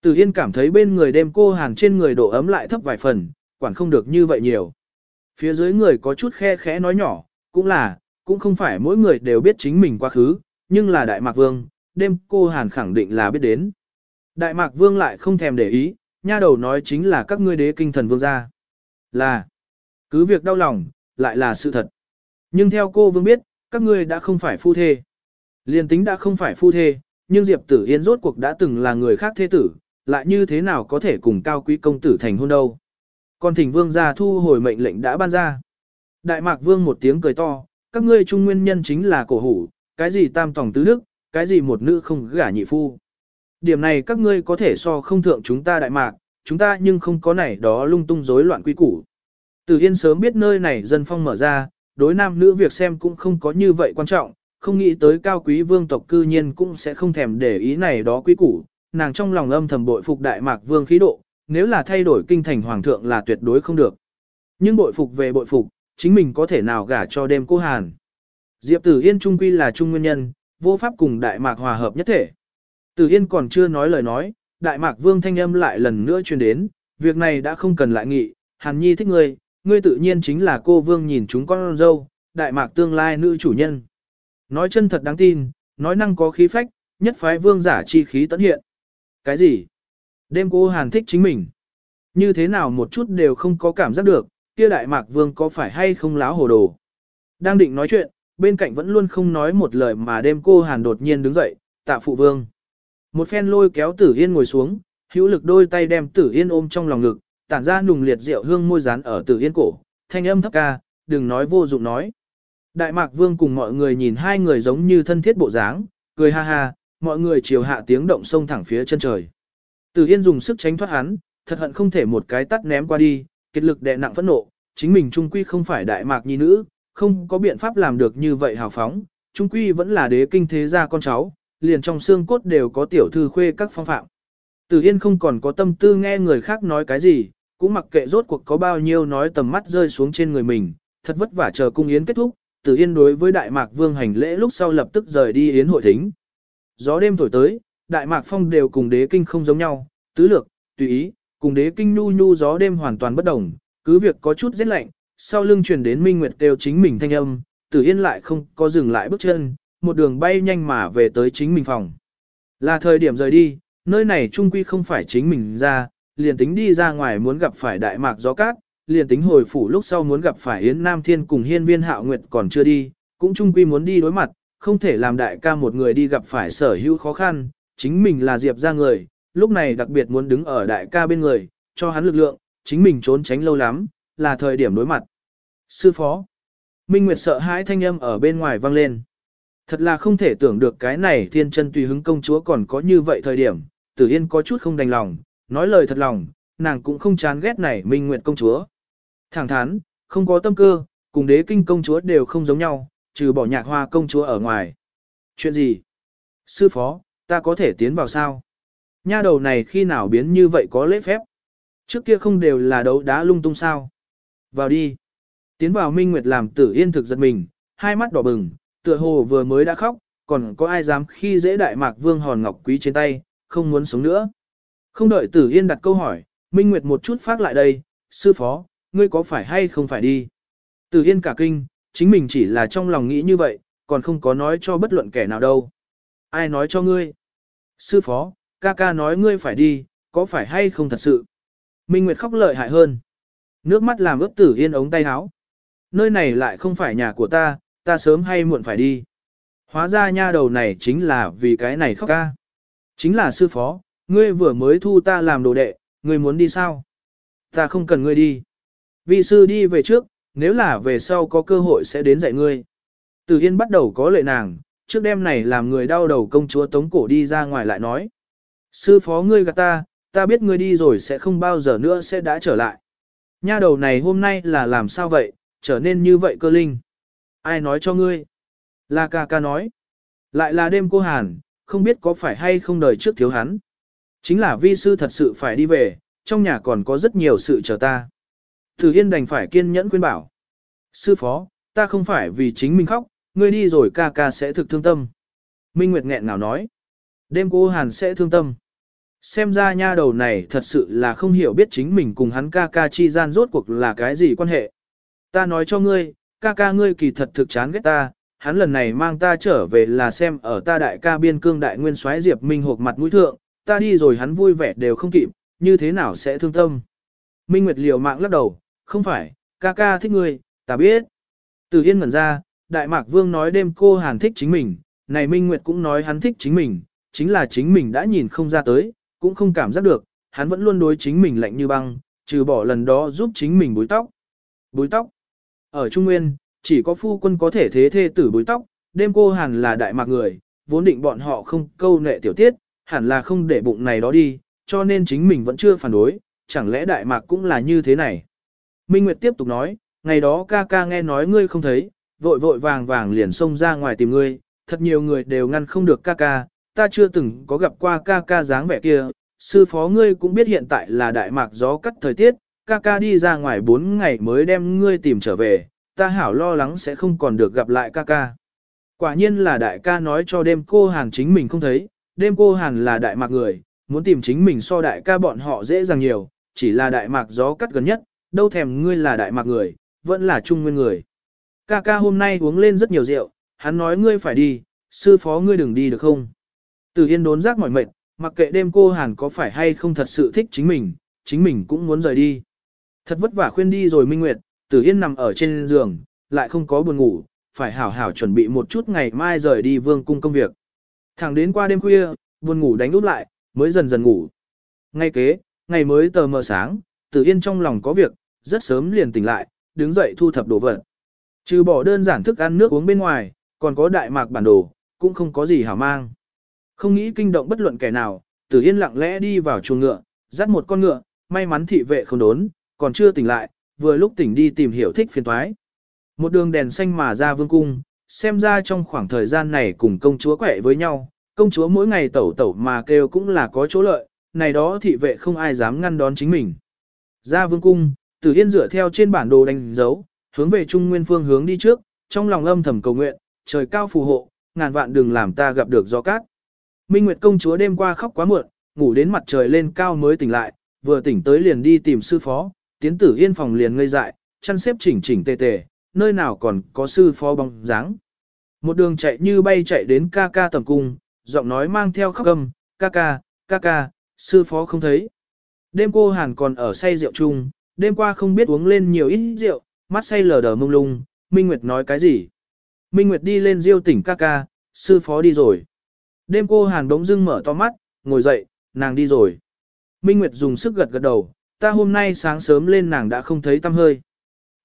[SPEAKER 1] Tử Yên cảm thấy bên người đêm cô hàn trên người độ ấm lại thấp vài phần, quản không được như vậy nhiều. Phía dưới người có chút khe khẽ nói nhỏ, cũng là, cũng không phải mỗi người đều biết chính mình quá khứ, nhưng là Đại Mạc Vương, đêm cô hàn khẳng định là biết đến. Đại Mạc Vương lại không thèm để ý, nha đầu nói chính là các ngươi đế kinh thần vương gia. Là, cứ việc đau lòng, lại là sự thật. Nhưng theo cô vương biết, các ngươi đã không phải phu thê. Liên tính đã không phải phu thê, nhưng Diệp Tử Yên rốt cuộc đã từng là người khác thế tử, lại như thế nào có thể cùng cao quý công tử thành hôn đâu. Còn thỉnh vương gia thu hồi mệnh lệnh đã ban ra. Đại mạc vương một tiếng cười to, các ngươi trung nguyên nhân chính là cổ hủ, cái gì tam tòng tứ đức, cái gì một nữ không gả nhị phu. Điểm này các ngươi có thể so không thượng chúng ta đại mạc, chúng ta nhưng không có này đó lung tung rối loạn quy củ. Từ Yên sớm biết nơi này dân phong mở ra, đối nam nữ việc xem cũng không có như vậy quan trọng, không nghĩ tới cao quý vương tộc cư nhiên cũng sẽ không thèm để ý này đó quy củ, nàng trong lòng âm thầm bội phục đại mạc vương khí độ, nếu là thay đổi kinh thành hoàng thượng là tuyệt đối không được. Nhưng bội phục về bội phục, chính mình có thể nào gả cho đêm cô Hàn. Diệp Tử Yên trung quy là trung nguyên nhân, vô pháp cùng đại mạc hòa hợp nhất thể. Tử Yên còn chưa nói lời nói, đại mạc vương thanh âm lại lần nữa truyền đến, việc này đã không cần lại nghị, Hàn Nhi thích ngươi, ngươi tự nhiên chính là cô vương nhìn chúng con dâu, đại mạc tương lai nữ chủ nhân. Nói chân thật đáng tin, nói năng có khí phách, nhất phái vương giả chi khí tận hiện. Cái gì? Đêm cô Hàn thích chính mình. Như thế nào một chút đều không có cảm giác được, kia đại mạc vương có phải hay không láo hồ đồ. Đang định nói chuyện, bên cạnh vẫn luôn không nói một lời mà đêm cô Hàn đột nhiên đứng dậy, tạ phụ vương. Một phen lôi kéo tử yên ngồi xuống, hữu lực đôi tay đem tử yên ôm trong lòng ngực, tản ra nùng liệt rượu hương môi rán ở tử yên cổ, thanh âm thấp ca, đừng nói vô dụng nói. Đại mạc vương cùng mọi người nhìn hai người giống như thân thiết bộ dáng, cười ha ha, mọi người chiều hạ tiếng động sông thẳng phía chân trời. Tử yên dùng sức tránh thoát hắn, thật hận không thể một cái tắt ném qua đi, kết lực đè nặng phẫn nộ, chính mình trung quy không phải đại mạc nhi nữ, không có biện pháp làm được như vậy hào phóng, trung quy vẫn là đế kinh thế gia con cháu, liền trong xương cốt đều có tiểu thư khuê các phong phạm. Tử Yên không còn có tâm tư nghe người khác nói cái gì, cũng mặc kệ rốt cuộc có bao nhiêu nói tầm mắt rơi xuống trên người mình, thật vất vả chờ cung yến kết thúc, Tử Yên đối với Đại Mạc Vương hành lễ lúc sau lập tức rời đi yến hội thính. Gió đêm thổi tới, Đại Mạc Phong đều cùng đế kinh không giống nhau, tứ lược, tùy ý, cùng đế kinh nu nu gió đêm hoàn toàn bất đồng, cứ việc có chút rét lạnh, sau lưng truyền đến Minh Nguyệt kêu chính mình thanh âm, Tử Yên lại không có dừng lại bước chân, một đường bay nhanh mà về tới chính mình phòng. Là thời điểm rời đi, nơi này trung quy không phải chính mình ra, liền tính đi ra ngoài muốn gặp phải đại mạc gió cát, liền tính hồi phủ lúc sau muốn gặp phải Yến Nam Thiên cùng hiên viên hạo nguyệt còn chưa đi, cũng trung quy muốn đi đối mặt, không thể làm đại ca một người đi gặp phải sở hữu khó khăn, chính mình là Diệp ra người, lúc này đặc biệt muốn đứng ở đại ca bên người, cho hắn lực lượng, chính mình trốn tránh lâu lắm, là thời điểm đối mặt. Sư phó, Minh Nguyệt sợ hãi thanh âm ở bên ngoài vang lên. Thật là không thể tưởng được cái này thiên chân tùy hứng công chúa còn có như vậy thời điểm, tử yên có chút không đành lòng, nói lời thật lòng, nàng cũng không chán ghét này Minh Nguyệt công chúa. Thẳng thắn, không có tâm cơ, cùng đế kinh công chúa đều không giống nhau, trừ bỏ nhạc hoa công chúa ở ngoài. Chuyện gì? Sư phó, ta có thể tiến vào sao? Nha đầu này khi nào biến như vậy có lễ phép? Trước kia không đều là đấu đá lung tung sao? Vào đi. Tiến vào Minh Nguyệt làm tử yên thực giật mình, hai mắt đỏ bừng, tựa hồ vừa mới đã khóc, còn có ai dám khi dễ đại mạc vương hòn ngọc quý trên tay, không muốn sống nữa. Không đợi tử yên đặt câu hỏi, Minh Nguyệt một chút phát lại đây, sư phó, ngươi có phải hay không phải đi? Tử yên cả kinh, chính mình chỉ là trong lòng nghĩ như vậy, còn không có nói cho bất luận kẻ nào đâu. Ai nói cho ngươi? Sư phó, ca ca nói ngươi phải đi, có phải hay không thật sự? Minh Nguyệt khóc lợi hại hơn. Nước mắt làm ướt tử yên ống tay áo. Nơi này lại không phải nhà của ta, ta sớm hay muộn phải đi. Hóa ra nha đầu này chính là vì cái này khóc ca. Chính là sư phó, ngươi vừa mới thu ta làm đồ đệ, ngươi muốn đi sao? Ta không cần ngươi đi. Vị sư đi về trước, nếu là về sau có cơ hội sẽ đến dạy ngươi. Từ Yên bắt đầu có lệ nàng, trước đêm này làm người đau đầu công chúa tống cổ đi ra ngoài lại nói. Sư phó ngươi gạt ta, ta biết ngươi đi rồi sẽ không bao giờ nữa sẽ đã trở lại. Nha đầu này hôm nay là làm sao vậy, trở nên như vậy cơ linh. Ai nói cho ngươi? Là ca ca nói. Lại là đêm cô Hàn, không biết có phải hay không đời trước thiếu hắn. Chính là vi sư thật sự phải đi về, trong nhà còn có rất nhiều sự chờ ta. Thử Yên đành phải kiên nhẫn khuyên bảo. Sư phó, ta không phải vì chính mình khóc, ngươi đi rồi ca ca sẽ thực thương tâm. Minh Nguyệt nghẹn ngào nói. Đêm cô Hàn sẽ thương tâm. Xem ra nha đầu này thật sự là không hiểu biết chính mình cùng hắn ca ca chi gian rốt cuộc là cái gì quan hệ. Ta nói cho ngươi, ca ca ngươi kỳ thật thực chán ghét ta, hắn lần này mang ta trở về là xem ở ta đại ca biên cương đại nguyên soái Diệp Minh hộp mặt mũi thượng, ta đi rồi hắn vui vẻ đều không kịp, như thế nào sẽ thương tâm. Minh Nguyệt liều mạng lắc đầu, không phải, ca ca thích ngươi, ta biết. Từ Yên ngẩn ra, Đại Mạc Vương nói đêm cô Hàn thích chính mình, này Minh Nguyệt cũng nói hắn thích chính mình, chính là chính mình đã nhìn không ra tới, cũng không cảm giác được, hắn vẫn luôn đối chính mình lạnh như băng, trừ bỏ lần đó giúp chính mình búi tóc. Búi tóc. Ở Trung Nguyên, chỉ có phu quân có thể thế thê tử bối tóc, đêm cô Hàn là Đại Mạc người, vốn định bọn họ không câu nệ tiểu tiết, hẳn là không để bụng này đó đi, cho nên chính mình vẫn chưa phản đối, chẳng lẽ Đại Mạc cũng là như thế này. Minh Nguyệt tiếp tục nói, ngày đó ca ca nghe nói ngươi không thấy, vội vội vàng vàng liền xông ra ngoài tìm ngươi, thật nhiều người đều ngăn không được ca ca, ta chưa từng có gặp qua ca ca dáng vẻ kia, sư phó ngươi cũng biết hiện tại là đại mạc gió cắt thời tiết, ca ca đi ra ngoài 4 ngày mới đem ngươi tìm trở về, ta hảo lo lắng sẽ không còn được gặp lại ca ca. Quả nhiên là đại ca nói cho đêm cô Hàn chính mình không thấy, đêm cô Hàn là đại mạc người, muốn tìm chính mình so đại ca bọn họ dễ dàng nhiều, chỉ là đại mạc gió cắt gần nhất, đâu thèm ngươi là đại mạc người, vẫn là trung nguyên người. Ca ca hôm nay uống lên rất nhiều rượu, hắn nói ngươi phải đi, sư phó ngươi đừng đi được không? Từ Yên đốn giác mỏi mệt, mặc kệ đêm cô Hàn có phải hay không thật sự thích chính mình, chính mình cũng muốn rời đi. Thật vất vả khuyên đi rồi Minh Nguyệt, Tử Yên nằm ở trên giường, lại không có buồn ngủ, phải hảo hảo chuẩn bị một chút ngày mai rời đi vương cung công việc. Thẳng đến qua đêm khuya, buồn ngủ đánh úp lại, mới dần dần ngủ. Ngay kế, ngày mới tờ mờ sáng, Tử Yên trong lòng có việc, rất sớm liền tỉnh lại, đứng dậy thu thập đồ vật. Trừ bỏ đơn giản thức ăn nước uống bên ngoài, còn có đại mạc bản đồ, cũng không có gì hảo mang. Không nghĩ kinh động bất luận kẻ nào, Tử Yên lặng lẽ đi vào chuồng ngựa, dắt một con ngựa, may mắn thị vệ không đốn, còn chưa tỉnh lại, vừa lúc tỉnh đi tìm hiểu thích phiền toái. Một đường đèn xanh mà ra vương cung, xem ra trong khoảng thời gian này cùng công chúa quẻ với nhau, công chúa mỗi ngày tẩu tẩu mà kêu cũng là có chỗ lợi, này đó thị vệ không ai dám ngăn đón chính mình. Ra vương cung, Tử Yên dựa theo trên bản đồ đánh dấu, hướng về Trung Nguyên phương hướng đi trước, trong lòng âm thầm cầu nguyện, trời cao phù hộ, ngàn vạn đừng làm ta gặp được gió cát. Minh Nguyệt công chúa đêm qua khóc quá muộn, ngủ đến mặt trời lên cao mới tỉnh lại, vừa tỉnh tới liền đi tìm sư phó, tiến tử yên phòng liền ngây dại, chăn xếp chỉnh chỉnh tề tề, nơi nào còn có sư phó bóng dáng. Một đường chạy như bay chạy đến ca ca tầm cung, giọng nói mang theo khóc âm, ca ca, ca ca, sư phó không thấy. Đêm cô Hàn còn ở say rượu chung, đêm qua không biết uống lên nhiều ít rượu, mắt say lờ đờ mông lung, Minh Nguyệt nói cái gì? Minh Nguyệt đi lên diêu tỉnh ca ca, sư phó đi rồi. Đêm cô Hàn bỗng dưng mở to mắt, ngồi dậy, nàng đi rồi. Minh Nguyệt dùng sức gật gật đầu, ta hôm nay sáng sớm lên nàng đã không thấy tâm hơi.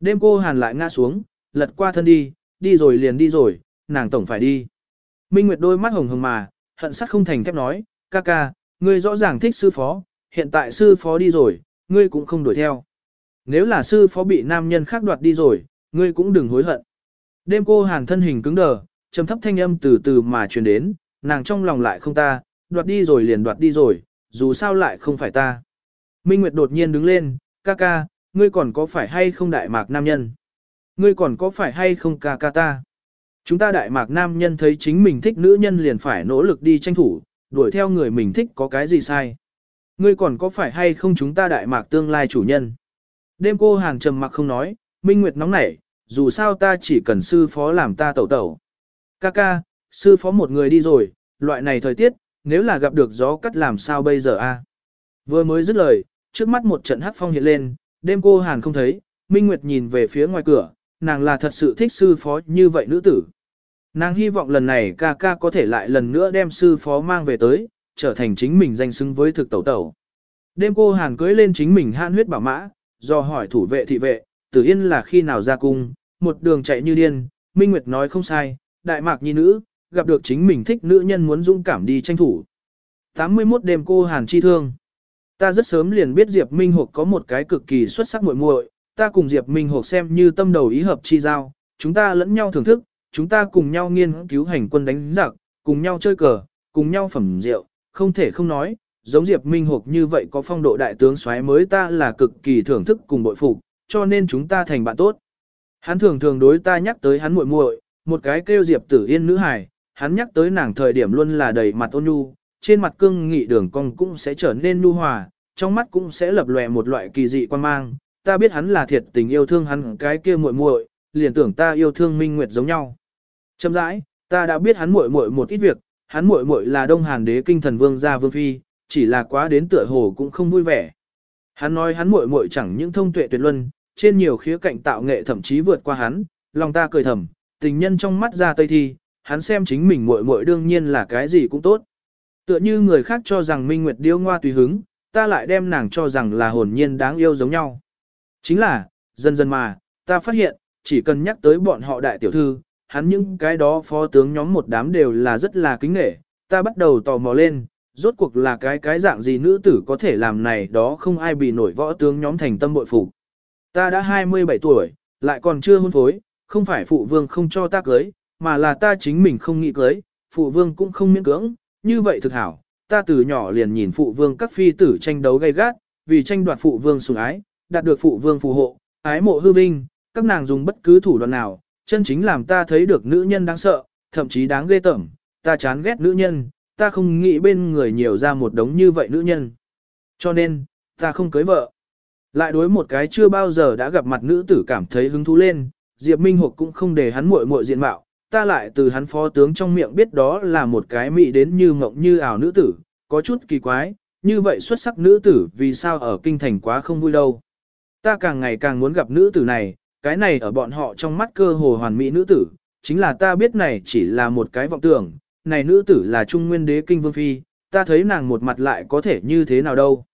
[SPEAKER 1] Đêm cô Hàn lại ngã xuống, lật qua thân đi, đi rồi liền đi rồi, nàng tổng phải đi. Minh Nguyệt đôi mắt hồng hồng mà, hận sắt không thành thép nói, ca ca, ngươi rõ ràng thích sư phó, hiện tại sư phó đi rồi, ngươi cũng không đuổi theo. Nếu là sư phó bị nam nhân khác đoạt đi rồi, ngươi cũng đừng hối hận. Đêm cô Hàn thân hình cứng đờ, trầm thấp thanh âm từ từ mà truyền đến, nàng trong lòng lại không ta, đoạt đi rồi liền đoạt đi rồi, dù sao lại không phải ta. Minh Nguyệt đột nhiên đứng lên, ca ca, ngươi còn có phải hay không đại mạc nam nhân? Ngươi còn có phải hay không ca ca ta? Chúng ta đại mạc nam nhân thấy chính mình thích nữ nhân liền phải nỗ lực đi tranh thủ, đuổi theo người mình thích có cái gì sai? Ngươi còn có phải hay không chúng ta đại mạc tương lai chủ nhân? Đêm cô hàng trầm mặc không nói, Minh Nguyệt nóng nảy, dù sao ta chỉ cần sư phó làm ta tẩu tẩu. Ca ca, sư phó một người đi rồi, loại này thời tiết, nếu là gặp được gió cắt làm sao bây giờ a? Vừa mới dứt lời, trước mắt một trận hắc phong hiện lên, đêm cô Hàn không thấy, Minh Nguyệt nhìn về phía ngoài cửa, nàng là thật sự thích sư phó như vậy nữ tử. Nàng hy vọng lần này ca ca có thể lại lần nữa đem sư phó mang về tới, trở thành chính mình danh xứng với thực tẩu tẩu. Đêm cô Hàn cưới lên chính mình han huyết bảo mã, do hỏi thủ vệ thị vệ, tử yên là khi nào ra cung, một đường chạy như điên, Minh Nguyệt nói không sai, đại mạc nhi nữ, gặp được chính mình thích nữ nhân muốn dũng cảm đi tranh thủ. 81 đêm cô Hàn chi thương. Ta rất sớm liền biết Diệp Minh Hục có một cái cực kỳ xuất sắc muội muội, ta cùng Diệp Minh Hục xem như tâm đầu ý hợp chi giao, chúng ta lẫn nhau thưởng thức, chúng ta cùng nhau nghiên cứu hành quân đánh giặc, cùng nhau chơi cờ, cùng nhau phẩm rượu, không thể không nói, giống Diệp Minh Hục như vậy có phong độ đại tướng soái mới ta là cực kỳ thưởng thức cùng bội phục, cho nên chúng ta thành bạn tốt. Hắn thường thường đối ta nhắc tới hắn muội muội, một cái kêu Diệp Tử Yên nữ hài, hắn nhắc tới nàng thời điểm luôn là đầy mặt ôn nhu, trên mặt cương nghị đường cong cũng sẽ trở nên nhu hòa, trong mắt cũng sẽ lập lòe một loại kỳ dị quan mang. Ta biết hắn là thiệt tình yêu thương hắn cái kia muội muội, liền tưởng ta yêu thương Minh Nguyệt giống nhau. Chậm rãi, ta đã biết hắn muội muội một ít việc, hắn muội muội là Đông Hàn Đế kinh thần vương gia vương phi, chỉ là quá đến tựa hồ cũng không vui vẻ. Hắn nói hắn muội muội chẳng những thông tuệ tuyệt luân, trên nhiều khía cạnh tạo nghệ thậm chí vượt qua hắn, lòng ta cười thầm, tình nhân trong mắt ra tây thi, hắn xem chính mình muội muội đương nhiên là cái gì cũng tốt. Tựa như người khác cho rằng Minh Nguyệt điêu ngoa tùy hứng, ta lại đem nàng cho rằng là hồn nhiên đáng yêu giống nhau. Chính là, dần dần mà, ta phát hiện, chỉ cần nhắc tới bọn họ đại tiểu thư, hắn những cái đó phó tướng nhóm một đám đều là rất là kính nghệ, ta bắt đầu tò mò lên, rốt cuộc là cái cái dạng gì nữ tử có thể làm này đó không ai bị nổi võ tướng nhóm thành tâm bội phục. Ta đã 27 tuổi, lại còn chưa hôn phối, không phải phụ vương không cho ta cưới, mà là ta chính mình không nghĩ cưới, phụ vương cũng không miễn cưỡng, như vậy thực hảo, ta từ nhỏ liền nhìn phụ vương các phi tử tranh đấu gay gắt, vì tranh đoạt phụ vương sủng ái, đạt được phụ vương phù hộ, ái mộ hư vinh, các nàng dùng bất cứ thủ đoạn nào, chân chính làm ta thấy được nữ nhân đáng sợ, thậm chí đáng ghê tởm, ta chán ghét nữ nhân, ta không nghĩ bên người nhiều ra một đống như vậy nữ nhân. Cho nên, ta không cưới vợ. Lại đối một cái chưa bao giờ đã gặp mặt nữ tử cảm thấy hứng thú lên, Diệp Minh Hục cũng không để hắn muội muội diện mạo, ta lại từ hắn phó tướng trong miệng biết đó là một cái mỹ đến như mộng như ảo nữ tử, có chút kỳ quái, như vậy xuất sắc nữ tử vì sao ở kinh thành quá không vui đâu. Ta càng ngày càng muốn gặp nữ tử này, cái này ở bọn họ trong mắt cơ hồ hoàn mỹ nữ tử, chính là ta biết này chỉ là một cái vọng tưởng, này nữ tử là trung nguyên đế kinh vương phi, ta thấy nàng một mặt lại có thể như thế nào đâu.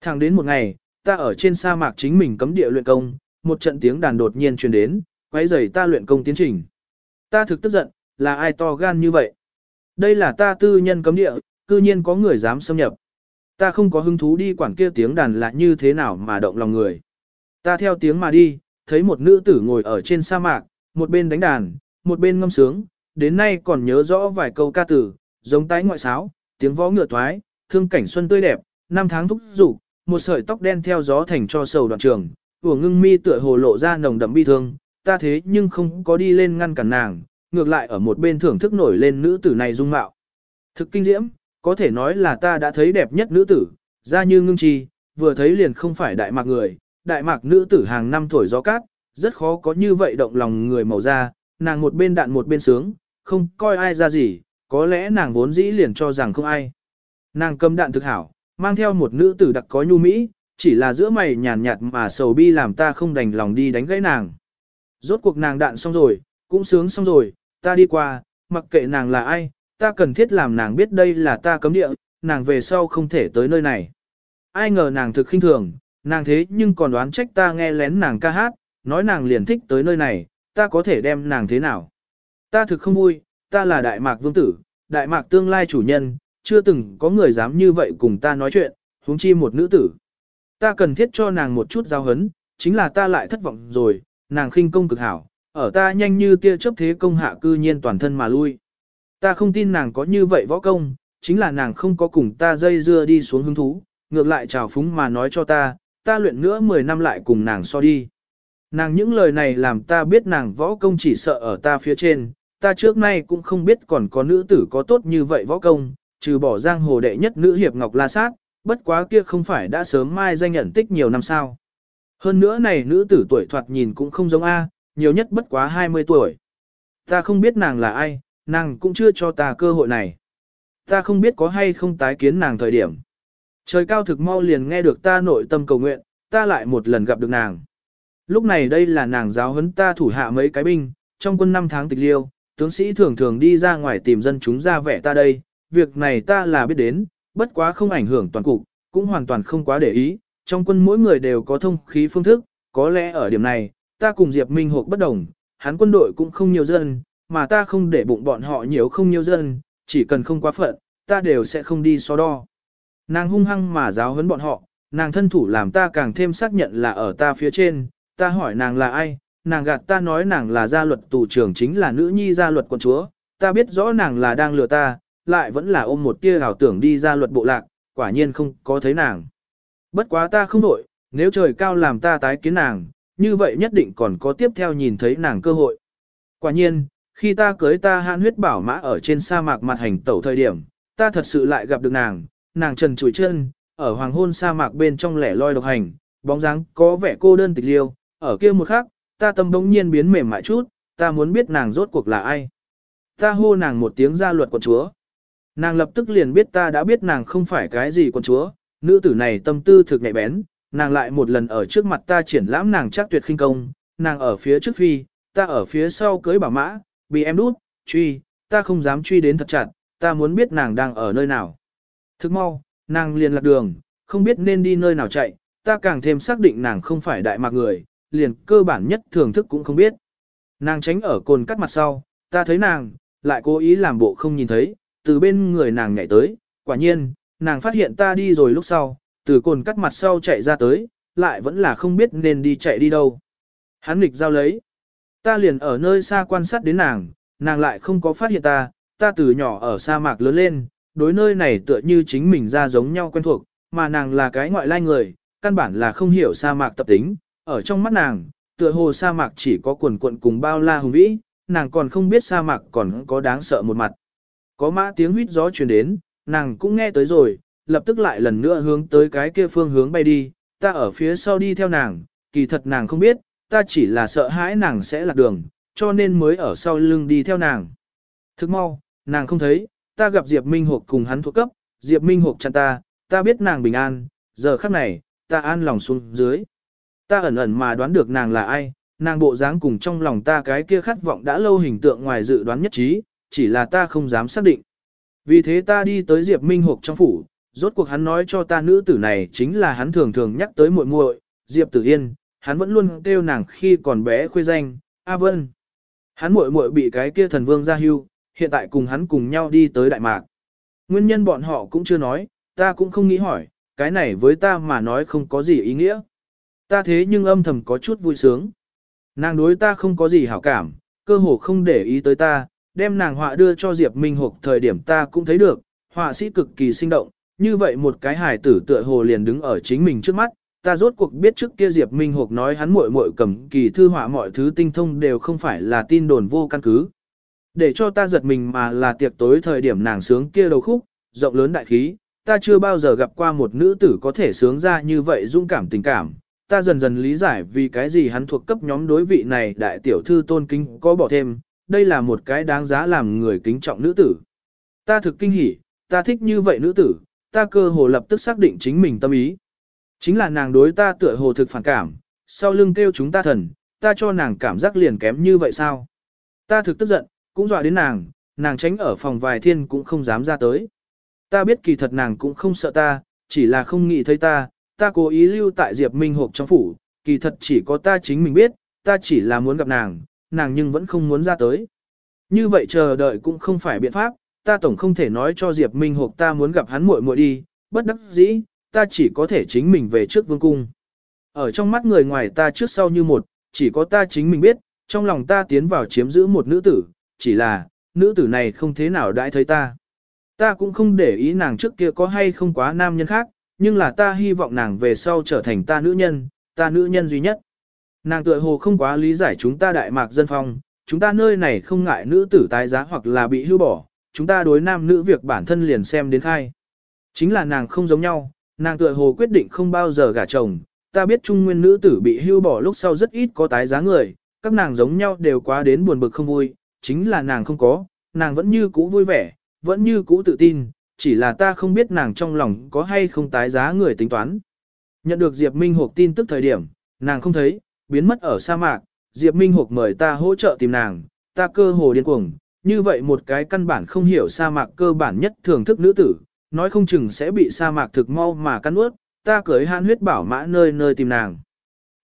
[SPEAKER 1] Thẳng đến một ngày, ta ở trên sa mạc chính mình cấm địa luyện công, một trận tiếng đàn đột nhiên truyền đến, quấy rầy ta luyện công tiến trình. Ta thực tức giận, là ai to gan như vậy? Đây là ta tư nhân cấm địa, cư nhiên có người dám xâm nhập. Ta không có hứng thú đi quản kia tiếng đàn là như thế nào mà động lòng người. Ta theo tiếng mà đi, thấy một nữ tử ngồi ở trên sa mạc, một bên đánh đàn, một bên ngâm sướng, đến nay còn nhớ rõ vài câu ca tử, giống tái ngoại sáo, tiếng võ ngựa thoái, thương cảnh xuân tươi đẹp, năm tháng thúc dục một sợi tóc đen theo gió thành cho sầu đoạn trường, của ngưng mi tựa hồ lộ ra nồng đậm bi thương, ta thế nhưng không có đi lên ngăn cản nàng, ngược lại ở một bên thưởng thức nổi lên nữ tử này dung mạo. Thực kinh diễm, có thể nói là ta đã thấy đẹp nhất nữ tử, ra như ngưng chi, vừa thấy liền không phải đại mạc người, đại mạc nữ tử hàng năm thổi gió cát, rất khó có như vậy động lòng người màu da, nàng một bên đạn một bên sướng, không coi ai ra gì, có lẽ nàng vốn dĩ liền cho rằng không ai. Nàng cầm đạn thực hảo, mang theo một nữ tử đặc có nhu mỹ, chỉ là giữa mày nhàn nhạt mà sầu bi làm ta không đành lòng đi đánh gãy nàng. Rốt cuộc nàng đạn xong rồi, cũng sướng xong rồi, ta đi qua, mặc kệ nàng là ai, ta cần thiết làm nàng biết đây là ta cấm địa, nàng về sau không thể tới nơi này. Ai ngờ nàng thực khinh thường, nàng thế nhưng còn đoán trách ta nghe lén nàng ca hát, nói nàng liền thích tới nơi này, ta có thể đem nàng thế nào. Ta thực không vui, ta là Đại Mạc Vương Tử, Đại Mạc tương lai chủ nhân, chưa từng có người dám như vậy cùng ta nói chuyện, huống chi một nữ tử. Ta cần thiết cho nàng một chút giao hấn, chính là ta lại thất vọng rồi, nàng khinh công cực hảo, ở ta nhanh như tia chớp thế công hạ cư nhiên toàn thân mà lui. Ta không tin nàng có như vậy võ công, chính là nàng không có cùng ta dây dưa đi xuống hứng thú, ngược lại trào phúng mà nói cho ta, ta luyện nữa 10 năm lại cùng nàng so đi. Nàng những lời này làm ta biết nàng võ công chỉ sợ ở ta phía trên, ta trước nay cũng không biết còn có nữ tử có tốt như vậy võ công, trừ bỏ giang hồ đệ nhất nữ hiệp Ngọc La Sát, bất quá kia không phải đã sớm mai danh nhận tích nhiều năm sao. Hơn nữa này nữ tử tuổi thoạt nhìn cũng không giống A, nhiều nhất bất quá 20 tuổi. Ta không biết nàng là ai, nàng cũng chưa cho ta cơ hội này. Ta không biết có hay không tái kiến nàng thời điểm. Trời cao thực mau liền nghe được ta nội tâm cầu nguyện, ta lại một lần gặp được nàng. Lúc này đây là nàng giáo huấn ta thủ hạ mấy cái binh, trong quân năm tháng tịch liêu, tướng sĩ thường thường đi ra ngoài tìm dân chúng ra vẻ ta đây, việc này ta là biết đến, bất quá không ảnh hưởng toàn cục, cũng hoàn toàn không quá để ý, trong quân mỗi người đều có thông khí phương thức, có lẽ ở điểm này, ta cùng Diệp Minh Hộp bất đồng, hắn quân đội cũng không nhiều dân, mà ta không để bụng bọn họ nhiều không nhiều dân, chỉ cần không quá phận, ta đều sẽ không đi so đo. Nàng hung hăng mà giáo huấn bọn họ, nàng thân thủ làm ta càng thêm xác nhận là ở ta phía trên, ta hỏi nàng là ai, nàng gạt ta nói nàng là gia luật tù trưởng chính là nữ nhi gia luật quân chúa, ta biết rõ nàng là đang lừa ta, lại vẫn là ôm một tia ảo tưởng đi gia luật bộ lạc, quả nhiên không có thấy nàng. Bất quá ta không đổi, nếu trời cao làm ta tái kiến nàng, như vậy nhất định còn có tiếp theo nhìn thấy nàng cơ hội. Quả nhiên, khi ta cưới ta han huyết bảo mã ở trên sa mạc mặt hành tẩu thời điểm, ta thật sự lại gặp được nàng, nàng trần trụi chân, ở hoàng hôn sa mạc bên trong lẻ loi độc hành, bóng dáng có vẻ cô đơn tịch liêu, ở kia một khắc, ta tâm bỗng nhiên biến mềm mại chút, ta muốn biết nàng rốt cuộc là ai. Ta hô nàng một tiếng ra luật của chúa. Nàng lập tức liền biết ta đã biết nàng không phải cái gì con chúa, nữ tử này tâm tư thực nhạy bén, nàng lại một lần ở trước mặt ta triển lãm nàng chắc tuyệt khinh công, nàng ở phía trước phi, ta ở phía sau cưới bảo mã, bị em đút, truy, ta không dám truy đến thật chặt, ta muốn biết nàng đang ở nơi nào. Thức mau, nàng liền lạc đường, không biết nên đi nơi nào chạy, ta càng thêm xác định nàng không phải đại mạc người, liền cơ bản nhất thưởng thức cũng không biết. Nàng tránh ở cồn cắt mặt sau, ta thấy nàng, lại cố ý làm bộ không nhìn thấy, từ bên người nàng nhảy tới, quả nhiên, nàng phát hiện ta đi rồi lúc sau, từ cồn cắt mặt sau chạy ra tới, lại vẫn là không biết nên đi chạy đi đâu. Hắn nghịch giao lấy. Ta liền ở nơi xa quan sát đến nàng, nàng lại không có phát hiện ta, ta từ nhỏ ở sa mạc lớn lên, đối nơi này tựa như chính mình ra giống nhau quen thuộc, mà nàng là cái ngoại lai người, căn bản là không hiểu sa mạc tập tính, ở trong mắt nàng, tựa hồ sa mạc chỉ có quần quận cùng bao la hùng vĩ, nàng còn không biết sa mạc còn có đáng sợ một mặt. Có mã tiếng huýt gió truyền đến, nàng cũng nghe tới rồi, lập tức lại lần nữa hướng tới cái kia phương hướng bay đi, ta ở phía sau đi theo nàng, kỳ thật nàng không biết, ta chỉ là sợ hãi nàng sẽ lạc đường, cho nên mới ở sau lưng đi theo nàng. Thức mau, nàng không thấy, ta gặp Diệp Minh Hộp cùng hắn thuộc cấp, Diệp Minh Hộp chặn ta, ta biết nàng bình an, giờ khắc này, ta an lòng xuống dưới. Ta ẩn ẩn mà đoán được nàng là ai, nàng bộ dáng cùng trong lòng ta cái kia khát vọng đã lâu hình tượng ngoài dự đoán nhất trí, chỉ là ta không dám xác định. Vì thế ta đi tới Diệp Minh Hục trong phủ, rốt cuộc hắn nói cho ta nữ tử này chính là hắn thường thường nhắc tới muội muội, Diệp Tử Yên, hắn vẫn luôn kêu nàng khi còn bé khuê danh, A Vân. Hắn muội muội bị cái kia thần vương gia hưu, hiện tại cùng hắn cùng nhau đi tới Đại Mạc. Nguyên nhân bọn họ cũng chưa nói, ta cũng không nghĩ hỏi, cái này với ta mà nói không có gì ý nghĩa. Ta thế nhưng âm thầm có chút vui sướng. Nàng đối ta không có gì hảo cảm, cơ hồ không để ý tới ta, đem nàng họa đưa cho Diệp Minh Hục thời điểm ta cũng thấy được, họa sĩ cực kỳ sinh động, như vậy một cái hài tử tựa hồ liền đứng ở chính mình trước mắt, ta rốt cuộc biết trước kia Diệp Minh Hục nói hắn muội muội cầm kỳ thư họa mọi thứ tinh thông đều không phải là tin đồn vô căn cứ. Để cho ta giật mình mà là tiệc tối thời điểm nàng sướng kia đầu khúc, rộng lớn đại khí, ta chưa bao giờ gặp qua một nữ tử có thể sướng ra như vậy dung cảm tình cảm. Ta dần dần lý giải vì cái gì hắn thuộc cấp nhóm đối vị này đại tiểu thư tôn kính có bỏ thêm, đây là một cái đáng giá làm người kính trọng nữ tử. Ta thực kinh hỉ, ta thích như vậy nữ tử, ta cơ hồ lập tức xác định chính mình tâm ý. Chính là nàng đối ta tựa hồ thực phản cảm, sau lưng kêu chúng ta thần, ta cho nàng cảm giác liền kém như vậy sao? Ta thực tức giận, cũng dọa đến nàng, nàng tránh ở phòng vài thiên cũng không dám ra tới. Ta biết kỳ thật nàng cũng không sợ ta, chỉ là không nghĩ thấy ta, ta cố ý lưu tại Diệp Minh Hộp trong phủ, kỳ thật chỉ có ta chính mình biết, ta chỉ là muốn gặp nàng, nàng nhưng vẫn không muốn ra tới. Như vậy chờ đợi cũng không phải biện pháp, ta tổng không thể nói cho Diệp Minh Hộp ta muốn gặp hắn muội muội đi, bất đắc dĩ, ta chỉ có thể chính mình về trước vương cung. Ở trong mắt người ngoài ta trước sau như một, chỉ có ta chính mình biết, trong lòng ta tiến vào chiếm giữ một nữ tử, chỉ là, nữ tử này không thế nào đãi thấy ta. Ta cũng không để ý nàng trước kia có hay không quá nam nhân khác, nhưng là ta hy vọng nàng về sau trở thành ta nữ nhân, ta nữ nhân duy nhất. Nàng tựa hồ không quá lý giải chúng ta đại mạc dân phong, chúng ta nơi này không ngại nữ tử tái giá hoặc là bị hưu bỏ, chúng ta đối nam nữ việc bản thân liền xem đến khai. Chính là nàng không giống nhau, nàng tựa hồ quyết định không bao giờ gả chồng, ta biết trung nguyên nữ tử bị hưu bỏ lúc sau rất ít có tái giá người, các nàng giống nhau đều quá đến buồn bực không vui, chính là nàng không có, nàng vẫn như cũ vui vẻ, vẫn như cũ tự tin, chỉ là ta không biết nàng trong lòng có hay không tái giá người tính toán. Nhận được Diệp Minh Hộp tin tức thời điểm, nàng không thấy, biến mất ở sa mạc, Diệp Minh Hục mời ta hỗ trợ tìm nàng, ta cơ hồ điên cuồng, như vậy một cái căn bản không hiểu sa mạc cơ bản nhất thưởng thức nữ tử, nói không chừng sẽ bị sa mạc thực mau mà cắn ướt, ta cưới han huyết bảo mã nơi nơi tìm nàng.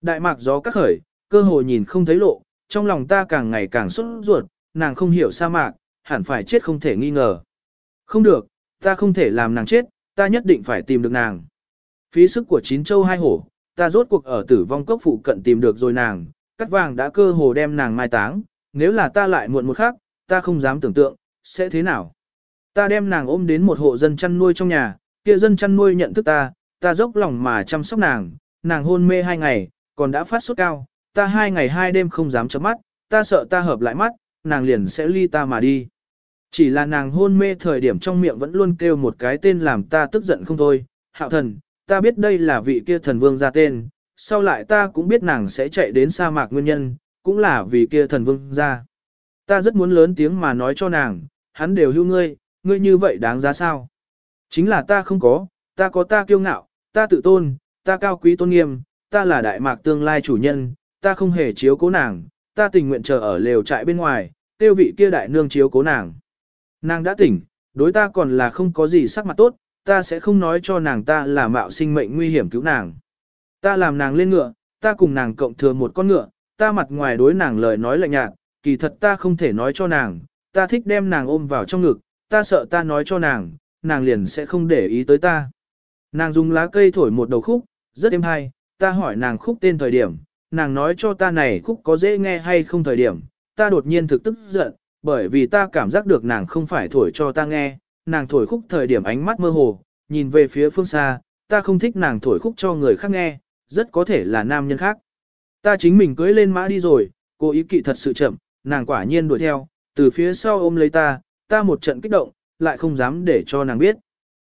[SPEAKER 1] Đại mạc gió các khởi, cơ hồ nhìn không thấy lộ, trong lòng ta càng ngày càng sốt ruột, nàng không hiểu sa mạc, hẳn phải chết không thể nghi ngờ. Không được, ta không thể làm nàng chết, ta nhất định phải tìm được nàng. Phí sức của chín châu hai hổ, ta rốt cuộc ở tử vong cốc phụ cận tìm được rồi nàng, cắt vàng đã cơ hồ đem nàng mai táng, nếu là ta lại muộn một khắc, ta không dám tưởng tượng, sẽ thế nào. Ta đem nàng ôm đến một hộ dân chăn nuôi trong nhà, kia dân chăn nuôi nhận thức ta, ta dốc lòng mà chăm sóc nàng, nàng hôn mê hai ngày, còn đã phát sốt cao, ta hai ngày hai đêm không dám chấm mắt, ta sợ ta hợp lại mắt, nàng liền sẽ ly ta mà đi. Chỉ là nàng hôn mê thời điểm trong miệng vẫn luôn kêu một cái tên làm ta tức giận không thôi, hạo thần, ta biết đây là vị kia thần vương ra tên, sau lại ta cũng biết nàng sẽ chạy đến sa mạc nguyên nhân, cũng là vì kia thần vương ra. Ta rất muốn lớn tiếng mà nói cho nàng, hắn đều hưu ngươi, ngươi như vậy đáng giá sao? Chính là ta không có, ta có ta kiêu ngạo, ta tự tôn, ta cao quý tôn nghiêm, ta là đại mạc tương lai chủ nhân, ta không hề chiếu cố nàng, ta tình nguyện chờ ở lều trại bên ngoài, tiêu vị kia đại nương chiếu cố nàng. Nàng đã tỉnh, đối ta còn là không có gì sắc mặt tốt, ta sẽ không nói cho nàng ta là mạo sinh mệnh nguy hiểm cứu nàng. Ta làm nàng lên ngựa, ta cùng nàng cộng thừa một con ngựa, ta mặt ngoài đối nàng lời nói lạnh nhạt, kỳ thật ta không thể nói cho nàng, ta thích đem nàng ôm vào trong ngực, ta sợ ta nói cho nàng, nàng liền sẽ không để ý tới ta. Nàng dùng lá cây thổi một đầu khúc, rất êm hay, ta hỏi nàng khúc tên thời điểm, nàng nói cho ta này khúc có dễ nghe hay không thời điểm, ta đột nhiên thực tức giận, bởi vì ta cảm giác được nàng không phải thổi cho ta nghe, nàng thổi khúc thời điểm ánh mắt mơ hồ, nhìn về phía phương xa, ta không thích nàng thổi khúc cho người khác nghe, rất có thể là nam nhân khác. Ta chính mình cưới lên mã đi rồi, cô ý kỵ thật sự chậm, nàng quả nhiên đuổi theo, từ phía sau ôm lấy ta, ta một trận kích động, lại không dám để cho nàng biết.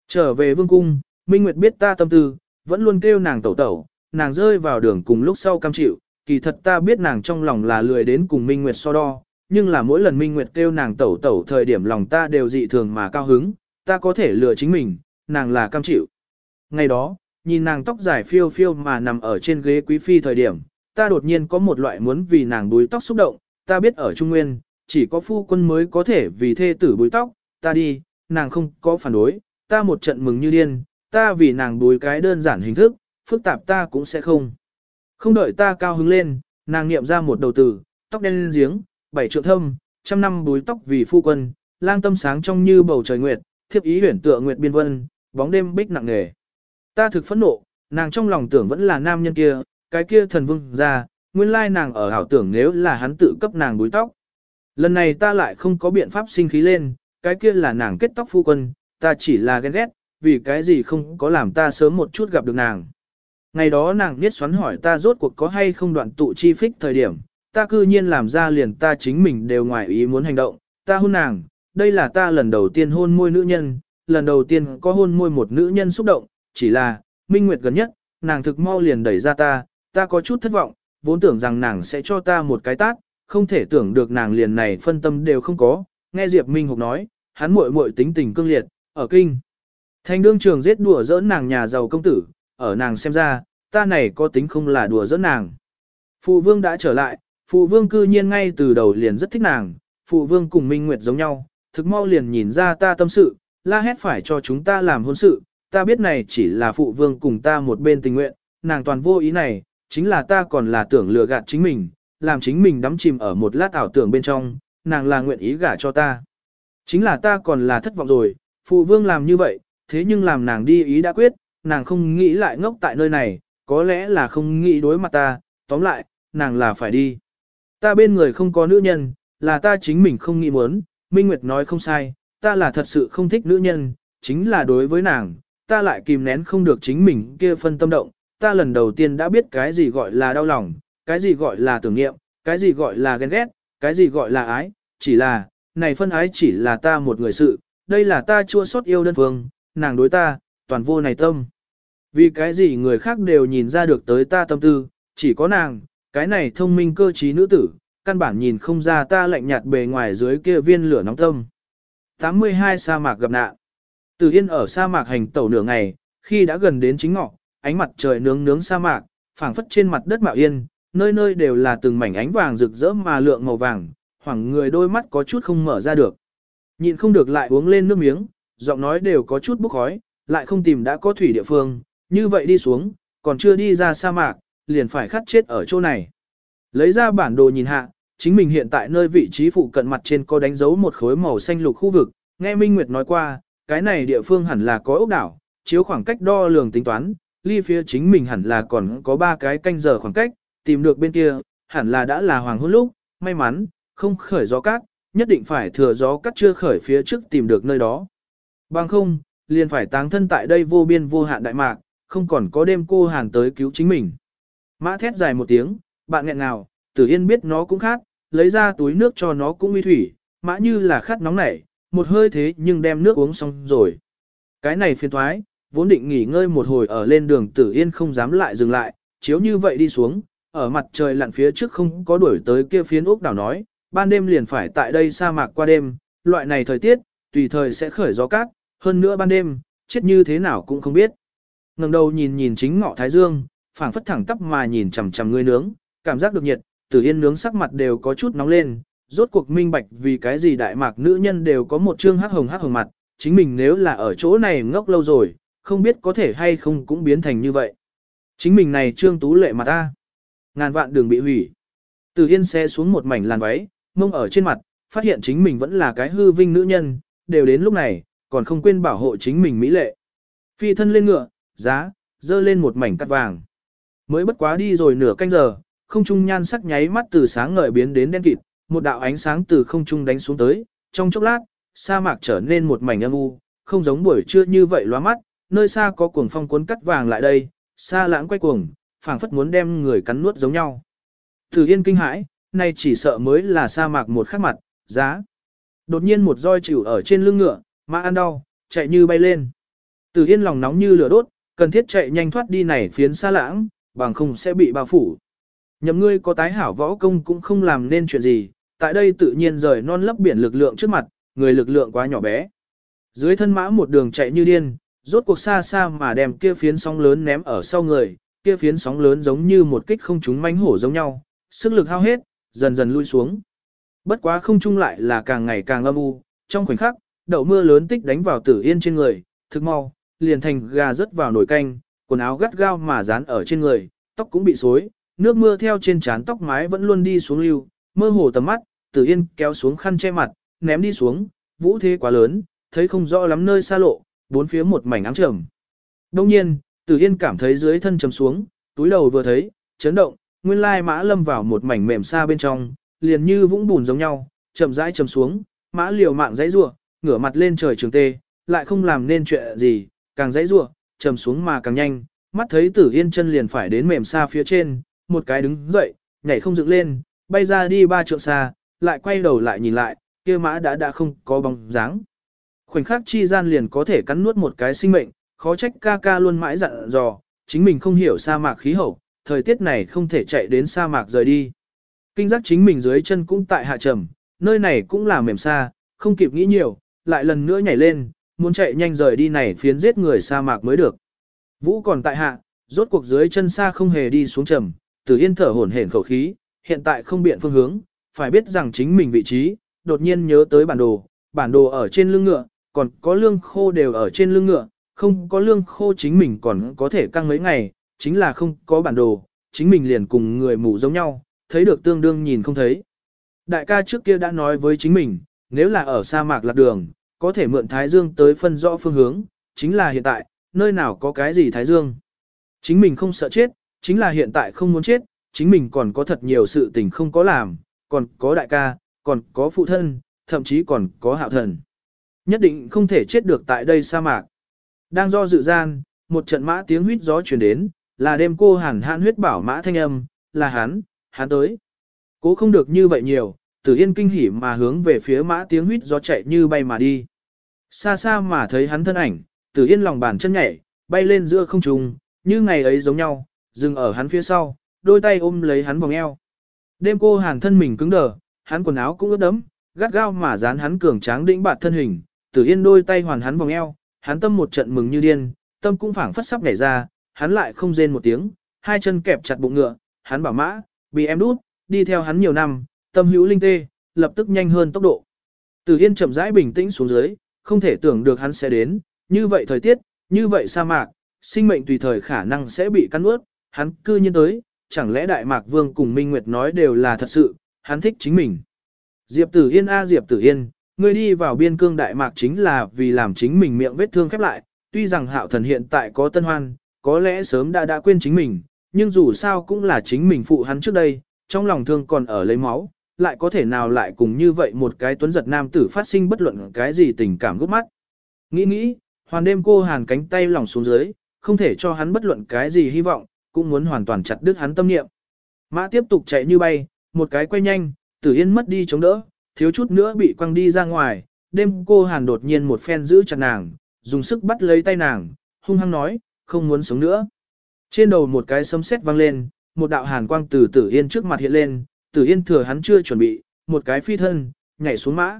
[SPEAKER 1] Trở về vương cung, Minh Nguyệt biết ta tâm tư, vẫn luôn kêu nàng tẩu tẩu, nàng rơi vào đường cùng lúc sau cam chịu, kỳ thật ta biết nàng trong lòng là lười đến cùng Minh Nguyệt so đo, nhưng là mỗi lần Minh Nguyệt kêu nàng tẩu tẩu thời điểm lòng ta đều dị thường mà cao hứng, ta có thể lừa chính mình, nàng là cam chịu. Ngày đó, nhìn nàng tóc dài phiêu phiêu mà nằm ở trên ghế quý phi thời điểm, ta đột nhiên có một loại muốn vì nàng đuôi tóc xúc động, ta biết ở Trung Nguyên, chỉ có phu quân mới có thể vì thê tử búi tóc, ta đi, nàng không có phản đối, ta một trận mừng như điên, ta vì nàng búi cái đơn giản hình thức, phức tạp ta cũng sẽ không. Không đợi ta cao hứng lên, nàng niệm ra một đầu từ, tóc đen lên giếng, bảy trượng thâm, trăm năm búi tóc vì phu quân, lang tâm sáng trong như bầu trời nguyệt, thiếp ý huyển tựa nguyệt biên vân, bóng đêm bích nặng nề. Ta thực phẫn nộ, nàng trong lòng tưởng vẫn là nam nhân kia, cái kia thần vương ra, nguyên lai nàng ở ảo tưởng nếu là hắn tự cấp nàng búi tóc. Lần này ta lại không có biện pháp sinh khí lên, cái kia là nàng kết tóc phu quân, ta chỉ là ghen ghét, vì cái gì không có làm ta sớm một chút gặp được nàng. Ngày đó nàng biết xoắn hỏi ta rốt cuộc có hay không đoạn tụ chi phích thời điểm, ta cư nhiên làm ra liền ta chính mình đều ngoài ý muốn hành động, ta hôn nàng, đây là ta lần đầu tiên hôn môi nữ nhân, lần đầu tiên có hôn môi một nữ nhân xúc động, chỉ là, minh nguyệt gần nhất, nàng thực mau liền đẩy ra ta, ta có chút thất vọng, vốn tưởng rằng nàng sẽ cho ta một cái tát, không thể tưởng được nàng liền này phân tâm đều không có, nghe Diệp Minh Hục nói, hắn muội muội tính tình cương liệt, ở kinh. Thành đương trường giết đùa giỡn nàng nhà giàu công tử, ở nàng xem ra, ta này có tính không là đùa giỡn nàng. Phụ vương đã trở lại, phụ vương cư nhiên ngay từ đầu liền rất thích nàng, phụ vương cùng Minh Nguyệt giống nhau, thực mau liền nhìn ra ta tâm sự, la hét phải cho chúng ta làm hôn sự, ta biết này chỉ là phụ vương cùng ta một bên tình nguyện, nàng toàn vô ý này, chính là ta còn là tưởng lừa gạt chính mình, làm chính mình đắm chìm ở một lát ảo tưởng bên trong, nàng là nguyện ý gả cho ta. Chính là ta còn là thất vọng rồi, phụ vương làm như vậy, thế nhưng làm nàng đi ý đã quyết, nàng không nghĩ lại ngốc tại nơi này, có lẽ là không nghĩ đối mặt ta, tóm lại, nàng là phải đi. Ta bên người không có nữ nhân, là ta chính mình không nghĩ muốn, Minh Nguyệt nói không sai, ta là thật sự không thích nữ nhân, chính là đối với nàng, ta lại kìm nén không được chính mình kia phân tâm động, ta lần đầu tiên đã biết cái gì gọi là đau lòng, cái gì gọi là tưởng niệm, cái gì gọi là ghen ghét, cái gì gọi là ái, chỉ là, này phân ái chỉ là ta một người sự, đây là ta chua xót yêu đơn phương, nàng đối ta, toàn vô này tâm. Vì cái gì người khác đều nhìn ra được tới ta tâm tư, chỉ có nàng, cái này thông minh cơ trí nữ tử, căn bản nhìn không ra ta lạnh nhạt bề ngoài dưới kia viên lửa nóng tâm. 82 sa mạc gặp nạn. Từ Yên ở sa mạc hành tẩu nửa ngày, khi đã gần đến chính ngọ, ánh mặt trời nướng nướng sa mạc, phảng phất trên mặt đất mạo yên, nơi nơi đều là từng mảnh ánh vàng rực rỡ mà lượng màu vàng, hoảng người đôi mắt có chút không mở ra được. Nhịn không được lại uống lên nước miếng, giọng nói đều có chút bốc khói, lại không tìm đã có thủy địa phương, như vậy đi xuống, còn chưa đi ra sa mạc, liền phải khát chết ở chỗ này. Lấy ra bản đồ nhìn hạ, chính mình hiện tại nơi vị trí phụ cận mặt trên có đánh dấu một khối màu xanh lục khu vực, nghe Minh Nguyệt nói qua, cái này địa phương hẳn là có ốc đảo, chiếu khoảng cách đo lường tính toán, ly phía chính mình hẳn là còn có ba cái canh giờ khoảng cách, tìm được bên kia, hẳn là đã là hoàng hôn lúc, may mắn, không khởi gió cát, nhất định phải thừa gió cát chưa khởi phía trước tìm được nơi đó. Bằng không, liền phải táng thân tại đây vô biên vô hạn đại mạc, không còn có đêm cô hàn tới cứu chính mình. Mã thét dài một tiếng, bạn nghẹn nào, tử yên biết nó cũng khát, lấy ra túi nước cho nó cũng uy thủy, mã như là khát nóng nảy, một hơi thế nhưng đem nước uống xong rồi. Cái này phiền thoái, vốn định nghỉ ngơi một hồi ở lên đường tử yên không dám lại dừng lại, chiếu như vậy đi xuống, ở mặt trời lặn phía trước không có đuổi tới kia phiến ốc đảo nói, ban đêm liền phải tại đây sa mạc qua đêm, loại này thời tiết, tùy thời sẽ khởi gió cát, hơn nữa ban đêm, chết như thế nào cũng không biết. ngẩng đầu nhìn nhìn chính ngọ thái dương, phảng phất thẳng tắp mà nhìn chằm chằm người nướng, cảm giác được nhiệt, Tử Yên nướng sắc mặt đều có chút nóng lên, rốt cuộc minh bạch vì cái gì đại mạc nữ nhân đều có một trương hắc hồng hắc hồng mặt, chính mình nếu là ở chỗ này ngốc lâu rồi, không biết có thể hay không cũng biến thành như vậy. Chính mình này trương tú lệ mặt ta, ngàn vạn đường bị hủy. Tử Yên xe xuống một mảnh làn váy, mông ở trên mặt, phát hiện chính mình vẫn là cái hư vinh nữ nhân, đều đến lúc này, còn không quên bảo hộ chính mình mỹ lệ. Phi thân lên ngựa, giá, dơ lên một mảnh cắt vàng. Mới bất quá đi rồi nửa canh giờ, không trung nhan sắc nháy mắt từ sáng ngời biến đến đen kịt, một đạo ánh sáng từ không trung đánh xuống tới, trong chốc lát, sa mạc trở nên một mảnh âm u, không giống buổi trưa như vậy loa mắt, nơi xa có cuồng phong cuốn cắt vàng lại đây, xa lãng quay cuồng, phảng phất muốn đem người cắn nuốt giống nhau. Thử Yên kinh hãi, nay chỉ sợ mới là sa mạc một khắc mặt, giá. Đột nhiên một roi chịu ở trên lưng ngựa, mà ăn đau, chạy như bay lên. Tử Yên lòng nóng như lửa đốt, cần thiết chạy nhanh thoát đi này phiến xa lãng, bằng không sẽ bị bao phủ. Nhậm ngươi có tái hảo võ công cũng không làm nên chuyện gì, tại đây tự nhiên rời non lấp biển lực lượng trước mặt, người lực lượng quá nhỏ bé. Dưới thân mã một đường chạy như điên, rốt cuộc xa xa mà đem kia phiến sóng lớn ném ở sau người, kia phiến sóng lớn giống như một kích không trúng mánh hổ giống nhau, sức lực hao hết, dần dần lui xuống. Bất quá không trung lại là càng ngày càng âm u, trong khoảnh khắc, đậu mưa lớn tích đánh vào tử yên trên người, thực mau, liền thành gà rớt vào nồi canh, quần áo gắt gao mà dán ở trên người, tóc cũng bị xối, nước mưa theo trên trán tóc mái vẫn luôn đi xuống lưu, mơ hồ tầm mắt, tử yên kéo xuống khăn che mặt, ném đi xuống, vũ thế quá lớn, thấy không rõ lắm nơi xa lộ, bốn phía một mảnh ám trầm. Đông nhiên, tử yên cảm thấy dưới thân trầm xuống, túi đầu vừa thấy, chấn động, nguyên lai mã lâm vào một mảnh mềm xa bên trong, liền như vũng bùn giống nhau, chậm rãi chầm xuống, mã liều mạng dãy rủa, ngửa mặt lên trời trường tê, lại không làm nên chuyện gì, càng dãy rủa, trầm xuống mà càng nhanh, mắt thấy Tử Yên chân liền phải đến mềm xa phía trên, một cái đứng dậy, nhảy không dựng lên, bay ra đi ba trượng xa, lại quay đầu lại nhìn lại, kia mã đã đã không có bóng dáng. Khoảnh khắc chi gian liền có thể cắn nuốt một cái sinh mệnh, khó trách ca ca luôn mãi dặn dò, chính mình không hiểu sa mạc khí hậu, thời tiết này không thể chạy đến sa mạc rời đi. Kinh giác chính mình dưới chân cũng tại hạ trầm, nơi này cũng là mềm xa, không kịp nghĩ nhiều, lại lần nữa nhảy lên, muốn chạy nhanh rời đi này phiến giết người sa mạc mới được. Vũ còn tại hạ, rốt cuộc dưới chân xa không hề đi xuống trầm, Tử Yên thở hổn hển khẩu khí, hiện tại không biện phương hướng, phải biết rằng chính mình vị trí, đột nhiên nhớ tới bản đồ, bản đồ ở trên lưng ngựa, còn có lương khô đều ở trên lưng ngựa, không có lương khô chính mình còn có thể căng mấy ngày, chính là không có bản đồ, chính mình liền cùng người mù giống nhau, thấy được tương đương nhìn không thấy. Đại ca trước kia đã nói với chính mình, nếu là ở sa mạc lạc đường, có thể mượn Thái Dương tới phân rõ phương hướng, chính là hiện tại, nơi nào có cái gì Thái Dương. Chính mình không sợ chết, chính là hiện tại không muốn chết, chính mình còn có thật nhiều sự tình không có làm, còn có đại ca, còn có phụ thân, thậm chí còn có hạo thần. Nhất định không thể chết được tại đây sa mạc. Đang do dự gian, một trận mã tiếng huyết gió truyền đến, là đêm cô hàn hãn huyết bảo mã thanh âm, là hắn, hắn tới. Cố không được như vậy nhiều, tử yên kinh hỉ mà hướng về phía mã tiếng huýt gió chạy như bay mà đi. Xa xa mà thấy hắn thân ảnh, tử yên lòng bàn chân nhảy, bay lên giữa không trung, như ngày ấy giống nhau, dừng ở hắn phía sau, đôi tay ôm lấy hắn vòng eo. Đêm cô hàn thân mình cứng đờ, hắn quần áo cũng ướt đẫm, gắt gao mà dán hắn cường tráng đĩnh bạt thân hình, tử yên đôi tay hoàn hắn vòng eo, hắn tâm một trận mừng như điên, tâm cũng phảng phất sắp nhảy ra, hắn lại không rên một tiếng, hai chân kẹp chặt bụng ngựa, hắn bảo mã, bị em đút, đi theo hắn nhiều năm, tâm hữu linh tê, lập tức nhanh hơn tốc độ. Tử Yên chậm rãi bình tĩnh xuống dưới, không thể tưởng được hắn sẽ đến, như vậy thời tiết, như vậy sa mạc, sinh mệnh tùy thời khả năng sẽ bị cắn ướt, hắn cư nhiên tới, chẳng lẽ Đại Mạc Vương cùng Minh Nguyệt nói đều là thật sự, hắn thích chính mình. Diệp Tử Yên a Diệp Tử Yên, ngươi đi vào biên cương Đại Mạc chính là vì làm chính mình miệng vết thương khép lại, tuy rằng Hạo Thần hiện tại có tân hoan, có lẽ sớm đã đã quên chính mình, nhưng dù sao cũng là chính mình phụ hắn trước đây, trong lòng thương còn ở lấy máu, lại có thể nào lại cùng như vậy một cái tuấn giật nam tử phát sinh bất luận cái gì tình cảm gốc mắt. Nghĩ nghĩ, hoàn đêm cô hàn cánh tay lỏng xuống dưới, không thể cho hắn bất luận cái gì hy vọng, cũng muốn hoàn toàn chặt đứt hắn tâm niệm. Mã tiếp tục chạy như bay, một cái quay nhanh, tử yên mất đi chống đỡ, thiếu chút nữa bị quăng đi ra ngoài, đêm cô hàn đột nhiên một phen giữ chặt nàng, dùng sức bắt lấy tay nàng, hung hăng nói, không muốn sống nữa. Trên đầu một cái sấm sét vang lên, một đạo hàn quang từ Tử Yên trước mặt hiện lên, Tử Yên thừa hắn chưa chuẩn bị, một cái phi thân, nhảy xuống mã.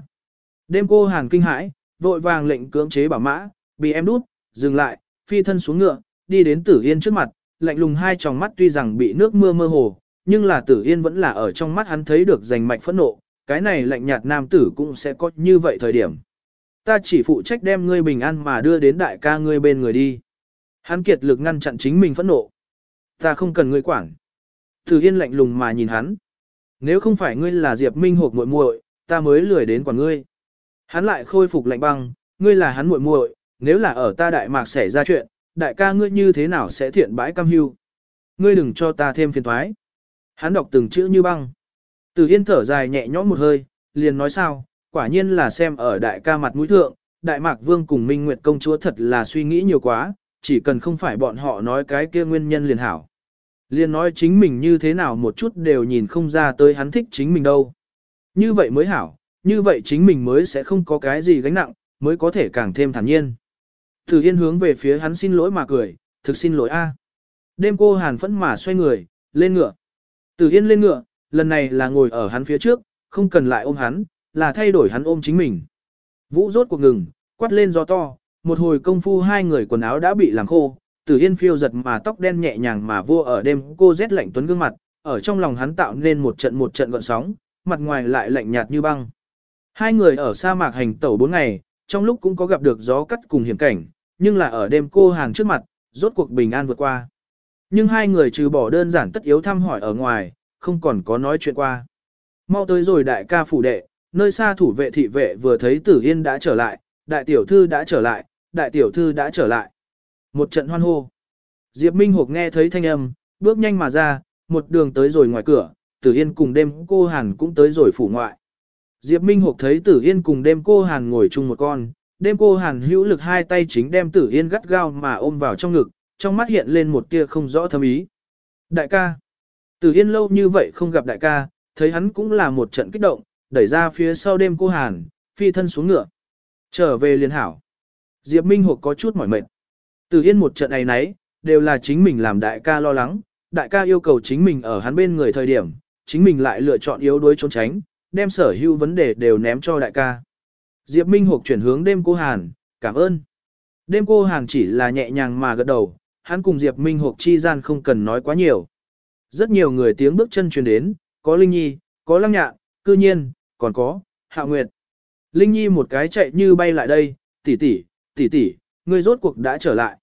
[SPEAKER 1] Đêm cô hàn kinh hãi, vội vàng lệnh cưỡng chế bảo mã, bị em đút, dừng lại, phi thân xuống ngựa, đi đến Tử Yên trước mặt, lạnh lùng hai tròng mắt tuy rằng bị nước mưa mơ hồ, nhưng là Tử Yên vẫn là ở trong mắt hắn thấy được rành mạch phẫn nộ, cái này lạnh nhạt nam tử cũng sẽ có như vậy thời điểm. Ta chỉ phụ trách đem ngươi bình an mà đưa đến đại ca ngươi bên người đi. Hắn kiệt lực ngăn chặn chính mình phẫn nộ. Ta không cần ngươi quản. Tử Yên lạnh lùng mà nhìn hắn. Nếu không phải ngươi là Diệp Minh hộp muội muội, ta mới lười đến quản ngươi. Hắn lại khôi phục lạnh băng, ngươi là hắn muội muội, nếu là ở ta đại mạc xảy ra chuyện, đại ca ngươi như thế nào sẽ thiện bãi cam hưu. Ngươi đừng cho ta thêm phiền toái. Hắn đọc từng chữ như băng. Từ Yên thở dài nhẹ nhõm một hơi, liền nói sao, quả nhiên là xem ở đại ca mặt mũi thượng, đại mạc vương cùng Minh Nguyệt công chúa thật là suy nghĩ nhiều quá, chỉ cần không phải bọn họ nói cái kia nguyên nhân liền hảo. Liền nói chính mình như thế nào một chút đều nhìn không ra tới hắn thích chính mình đâu. Như vậy mới hảo, như vậy chính mình mới sẽ không có cái gì gánh nặng, mới có thể càng thêm thản nhiên. Từ Yên hướng về phía hắn xin lỗi mà cười, thực xin lỗi a. Đêm cô hàn phẫn mà xoay người, lên ngựa. từ Yên lên ngựa, lần này là ngồi ở hắn phía trước, không cần lại ôm hắn, là thay đổi hắn ôm chính mình. Vũ rốt cuộc ngừng, quát lên gió to, một hồi công phu hai người quần áo đã bị làm khô, Tử Yên phiêu giật mà tóc đen nhẹ nhàng mà vua ở đêm cô rét lạnh tuấn gương mặt, ở trong lòng hắn tạo nên một trận một trận gợn sóng, mặt ngoài lại lạnh nhạt như băng. Hai người ở sa mạc hành tẩu bốn ngày, trong lúc cũng có gặp được gió cắt cùng hiểm cảnh, nhưng là ở đêm cô hàng trước mặt, rốt cuộc bình an vượt qua. Nhưng hai người trừ bỏ đơn giản tất yếu thăm hỏi ở ngoài, không còn có nói chuyện qua. Mau tới rồi đại ca phủ đệ, nơi xa thủ vệ thị vệ vừa thấy tử yên đã trở lại, đại tiểu thư đã trở lại, đại tiểu thư đã trở lại. Một trận hoan hô. Diệp Minh Hục nghe thấy thanh âm, bước nhanh mà ra, một đường tới rồi ngoài cửa, tử yên cùng đêm cô Hàn cũng tới rồi phủ ngoại. Diệp Minh Hục thấy tử yên cùng đêm cô Hàn ngồi chung một con, đêm cô Hàn hữu lực hai tay chính đem tử yên gắt gao mà ôm vào trong ngực, trong mắt hiện lên một tia không rõ thâm ý. Đại ca. Tử yên lâu như vậy không gặp đại ca, thấy hắn cũng là một trận kích động, đẩy ra phía sau đêm cô Hàn, phi thân xuống ngựa. Trở về liền hảo. Diệp Minh Hục có chút mỏi mệt. Từ yên một trận này nấy, đều là chính mình làm đại ca lo lắng, đại ca yêu cầu chính mình ở hắn bên người thời điểm, chính mình lại lựa chọn yếu đuối trốn tránh, đem sở hữu vấn đề đều ném cho đại ca. Diệp Minh Hục chuyển hướng đêm cô Hàn, cảm ơn. Đêm cô Hàn chỉ là nhẹ nhàng mà gật đầu, hắn cùng Diệp Minh Hục chi gian không cần nói quá nhiều. Rất nhiều người tiếng bước chân truyền đến, có Linh Nhi, có Lăng Nhạn, cư nhiên, còn có, Hạ Nguyệt. Linh Nhi một cái chạy như bay lại đây, tỷ tỷ, tỷ tỷ, ngươi rốt cuộc đã trở lại.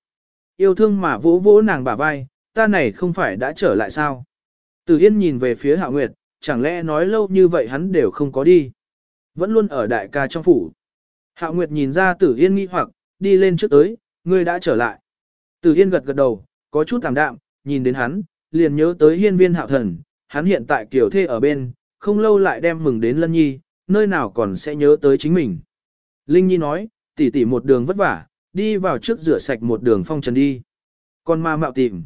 [SPEAKER 1] Yêu thương mà vỗ vỗ nàng bả vai, ta này không phải đã trở lại sao? Từ Yên nhìn về phía Hạ Nguyệt, chẳng lẽ nói lâu như vậy hắn đều không có đi. Vẫn luôn ở đại ca trong phủ. Hạ Nguyệt nhìn ra Tử Yên nghi hoặc, đi lên trước tới, ngươi đã trở lại. Tử Yên gật gật đầu, có chút tạm đạm, nhìn đến hắn, liền nhớ tới hiên viên hạo thần, hắn hiện tại kiểu thê ở bên, không lâu lại đem mừng đến lân nhi, nơi nào còn sẽ nhớ tới chính mình. Linh Nhi nói, tỷ tỷ một đường vất vả, đi vào trước rửa sạch một đường phong trần đi. Con ma mạo tìm.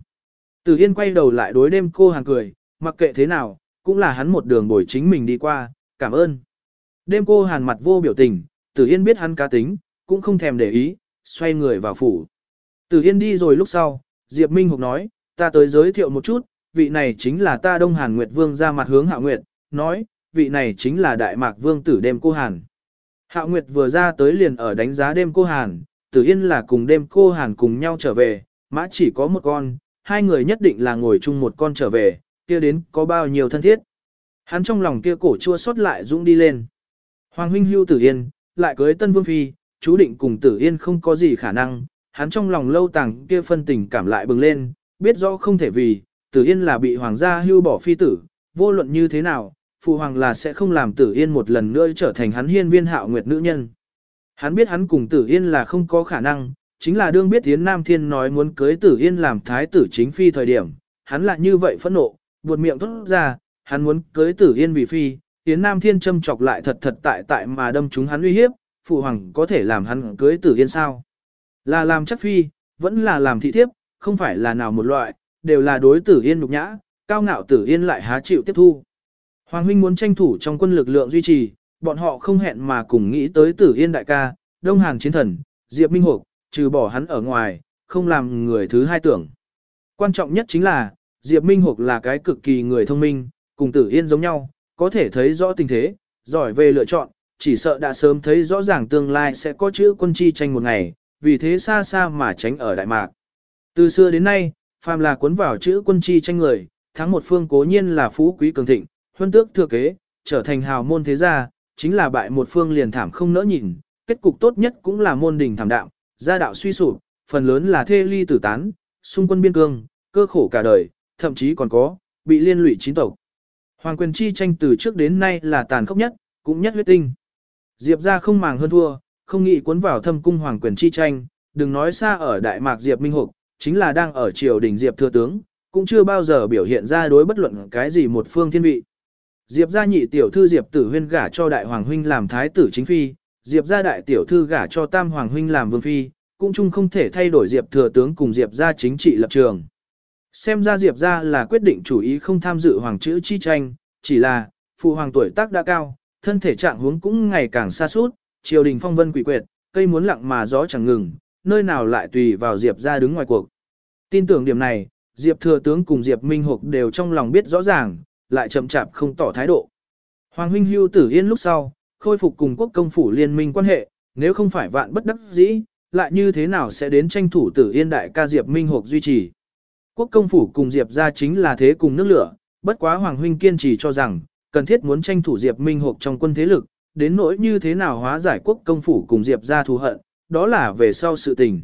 [SPEAKER 1] Tử Yên quay đầu lại đối đêm cô hàng cười, mặc kệ thế nào, cũng là hắn một đường bồi chính mình đi qua, cảm ơn. Đêm cô hàn mặt vô biểu tình, Tử Yên biết hắn cá tính, cũng không thèm để ý, xoay người vào phủ. Tử Yên đi rồi lúc sau, Diệp Minh Hục nói, ta tới giới thiệu một chút, vị này chính là ta Đông Hàn Nguyệt Vương ra mặt hướng Hạ Nguyệt, nói, vị này chính là Đại Mạc Vương tử đêm cô Hàn. Hạ Nguyệt vừa ra tới liền ở đánh giá đêm cô Hàn, Tử Yên là cùng đêm cô Hàn cùng nhau trở về, mã chỉ có một con, hai người nhất định là ngồi chung một con trở về, kia đến có bao nhiêu thân thiết. Hắn trong lòng kia cổ chua xót lại dũng đi lên. Hoàng huynh hưu Tử Yên, lại cưới Tân Vương Phi, chú định cùng Tử Yên không có gì khả năng, hắn trong lòng lâu tàng kia phân tình cảm lại bừng lên, biết rõ không thể vì, Tử Yên là bị hoàng gia hưu bỏ phi tử, vô luận như thế nào, phụ hoàng là sẽ không làm Tử Yên một lần nữa trở thành hắn hiên viên hạo nguyệt nữ nhân. Hắn biết hắn cùng Tử Yên là không có khả năng, chính là đương biết Yến Nam Thiên nói muốn cưới Tử Yên làm thái tử chính phi thời điểm, hắn lại như vậy phẫn nộ, buột miệng thốt ra, hắn muốn cưới Tử Yên vì phi, Yến Nam Thiên châm chọc lại thật thật tại tại mà đâm chúng hắn uy hiếp, phụ hoàng có thể làm hắn cưới Tử Yên sao? Là làm chắc phi, vẫn là làm thị thiếp, không phải là nào một loại, đều là đối Tử Yên nhục nhã, cao ngạo Tử Yên lại há chịu tiếp thu. Hoàng huynh muốn tranh thủ trong quân lực lượng duy trì, bọn họ không hẹn mà cùng nghĩ tới Tử Yên đại ca, Đông Hàn chiến thần, Diệp Minh Hục, trừ bỏ hắn ở ngoài, không làm người thứ hai tưởng. Quan trọng nhất chính là, Diệp Minh Hục là cái cực kỳ người thông minh, cùng Tử Yên giống nhau, có thể thấy rõ tình thế, giỏi về lựa chọn, chỉ sợ đã sớm thấy rõ ràng tương lai sẽ có chữ quân chi tranh một ngày, vì thế xa xa mà tránh ở Đại Mạc. Từ xưa đến nay, phàm là cuốn vào chữ quân chi tranh người, thắng một phương cố nhiên là phú quý cường thịnh, huân tước thừa kế, trở thành hào môn thế gia, chính là bại một phương liền thảm không nỡ nhìn, kết cục tốt nhất cũng là môn đình thảm đạo, gia đạo suy sụp, phần lớn là thê ly tử tán, xung quân biên cương, cơ khổ cả đời, thậm chí còn có, bị liên lụy chính tộc. Hoàng quyền chi tranh từ trước đến nay là tàn khốc nhất, cũng nhất huyết tinh. Diệp ra không màng hơn thua, không nghĩ cuốn vào thâm cung hoàng quyền chi tranh, đừng nói xa ở Đại Mạc Diệp Minh Hục, chính là đang ở triều đình Diệp Thừa Tướng, cũng chưa bao giờ biểu hiện ra đối bất luận cái gì một phương thiên vị. Diệp gia nhị tiểu thư Diệp Tử Huyên gả cho đại hoàng huynh làm thái tử chính phi, Diệp gia đại tiểu thư gả cho tam hoàng huynh làm vương phi, cũng chung không thể thay đổi Diệp thừa tướng cùng Diệp gia chính trị lập trường. Xem ra Diệp gia là quyết định chủ ý không tham dự hoàng chữ chi tranh, chỉ là, phụ hoàng tuổi tác đã cao, thân thể trạng huống cũng ngày càng xa suốt, triều đình phong vân quỷ quyệt, cây muốn lặng mà gió chẳng ngừng, nơi nào lại tùy vào Diệp gia đứng ngoài cuộc. Tin tưởng điểm này, Diệp thừa tướng cùng Diệp Minh Hục đều trong lòng biết rõ ràng, lại chậm chạp không tỏ thái độ. Hoàng huynh hưu tử yên lúc sau, khôi phục cùng quốc công phủ liên minh quan hệ, nếu không phải vạn bất đắc dĩ, lại như thế nào sẽ đến tranh thủ tử yên đại ca Diệp Minh Hộp duy trì. Quốc công phủ cùng Diệp ra chính là thế cùng nước lửa, bất quá Hoàng huynh kiên trì cho rằng, cần thiết muốn tranh thủ Diệp Minh Hộp trong quân thế lực, đến nỗi như thế nào hóa giải quốc công phủ cùng Diệp ra thù hận, đó là về sau sự tình.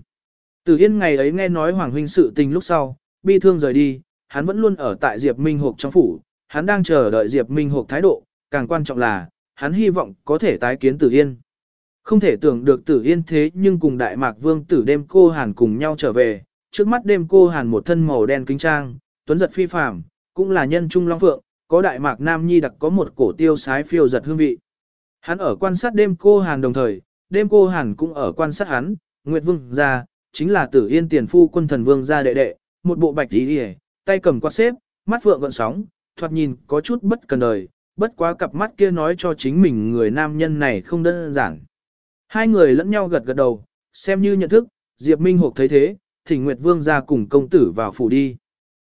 [SPEAKER 1] Tử Yên ngày ấy nghe nói Hoàng huynh sự tình lúc sau, bi thương rời đi, hắn vẫn luôn ở tại Diệp Minh Hộp trong phủ, hắn đang chờ đợi Diệp Minh Hộp thái độ, càng quan trọng là, hắn hy vọng có thể tái kiến Tử Yên. Không thể tưởng được Tử Yên thế nhưng cùng Đại Mạc Vương tử đêm cô Hàn cùng nhau trở về, trước mắt đêm cô Hàn một thân màu đen kính trang, tuấn giật phi phàm, cũng là nhân trung long phượng, có Đại Mạc Nam Nhi đặc có một cổ tiêu sái phiêu giật hương vị. Hắn ở quan sát đêm cô Hàn đồng thời, đêm cô Hàn cũng ở quan sát hắn, Nguyệt Vương gia, chính là Tử Yên tiền phu quân thần vương gia đệ đệ, một bộ bạch y, tay cầm quạt xếp, mắt phượng gợn sóng, thoạt nhìn có chút bất cần đời, bất quá cặp mắt kia nói cho chính mình người nam nhân này không đơn giản. Hai người lẫn nhau gật gật đầu, xem như nhận thức, Diệp Minh Hộp thấy thế, thỉnh Nguyệt Vương ra cùng công tử vào phủ đi.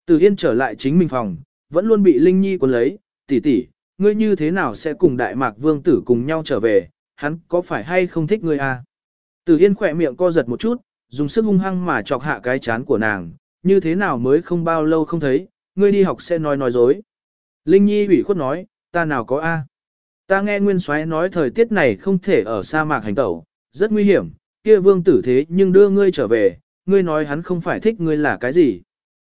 [SPEAKER 1] Từ Yên trở lại chính mình phòng, vẫn luôn bị Linh Nhi cuốn lấy, tỷ tỷ, ngươi như thế nào sẽ cùng Đại Mạc Vương tử cùng nhau trở về, hắn có phải hay không thích ngươi à? Từ Yên khỏe miệng co giật một chút, dùng sức hung hăng mà chọc hạ cái chán của nàng, như thế nào mới không bao lâu không thấy, ngươi đi học sẽ nói nói dối. Linh Nhi ủy khuất nói, ta nào có A. Ta nghe Nguyên Soái nói thời tiết này không thể ở sa mạc hành tẩu, rất nguy hiểm, kia vương tử thế nhưng đưa ngươi trở về, ngươi nói hắn không phải thích ngươi là cái gì.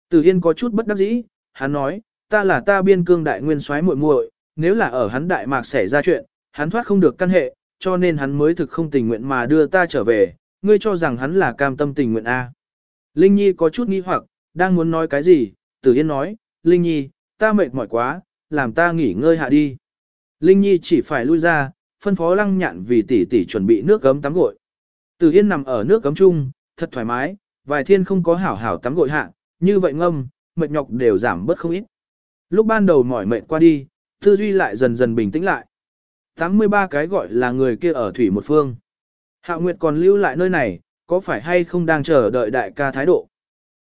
[SPEAKER 1] Tử Yên có chút bất đắc dĩ, hắn nói, ta là ta biên cương đại Nguyên Soái muội muội, nếu là ở hắn đại mạc xảy ra chuyện, hắn thoát không được căn hệ, cho nên hắn mới thực không tình nguyện mà đưa ta trở về, ngươi cho rằng hắn là cam tâm tình nguyện A. Linh Nhi có chút nghi hoặc, đang muốn nói cái gì, Tử Yên nói, Linh Nhi, ta mệt mỏi quá, làm ta nghỉ ngơi hạ đi. Linh Nhi chỉ phải lui ra, phân phó lăng nhạn vì tỷ tỷ chuẩn bị nước gấm tắm gội. Từ Yên nằm ở nước gấm chung, thật thoải mái, vài thiên không có hảo hảo tắm gội hạ, như vậy ngâm, mệt nhọc đều giảm bớt không ít. Lúc ban đầu mỏi mệt qua đi, tư duy lại dần dần bình tĩnh lại. 83 cái gọi là người kia ở thủy một phương. Hạ Nguyệt còn lưu lại nơi này, có phải hay không đang chờ đợi đại ca thái độ?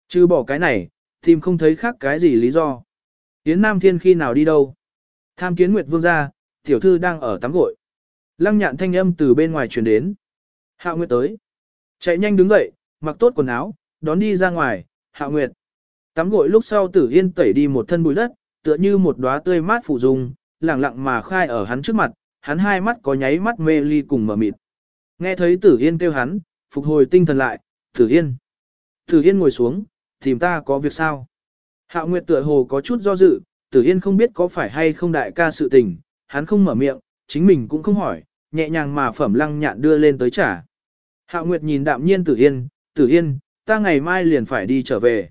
[SPEAKER 1] Chứ bỏ cái này, tìm không thấy khác cái gì lý do. Yến Nam Thiên khi nào đi đâu? Tham kiến Nguyệt Vương gia, tiểu thư đang ở tắm gội. Lăng nhạn thanh âm từ bên ngoài truyền đến. Hạ Nguyệt tới. Chạy nhanh đứng dậy, mặc tốt quần áo, đón đi ra ngoài, Hạ Nguyệt. Tắm gội lúc sau tử yên tẩy đi một thân bụi đất, tựa như một đóa tươi mát phủ dung, lẳng lặng mà khai ở hắn trước mặt, hắn hai mắt có nháy mắt mê ly cùng mở mịt. Nghe thấy tử yên kêu hắn, phục hồi tinh thần lại, tử yên. Tử yên ngồi xuống, tìm ta có việc sao? Hạo Nguyệt tựa hồ có chút do dự, Tử Yên không biết có phải hay không đại ca sự tình, hắn không mở miệng, chính mình cũng không hỏi, nhẹ nhàng mà phẩm lăng nhạn đưa lên tới trả. Hạo Nguyệt nhìn đạm nhiên Tử Yên, Tử Yên, ta ngày mai liền phải đi trở về.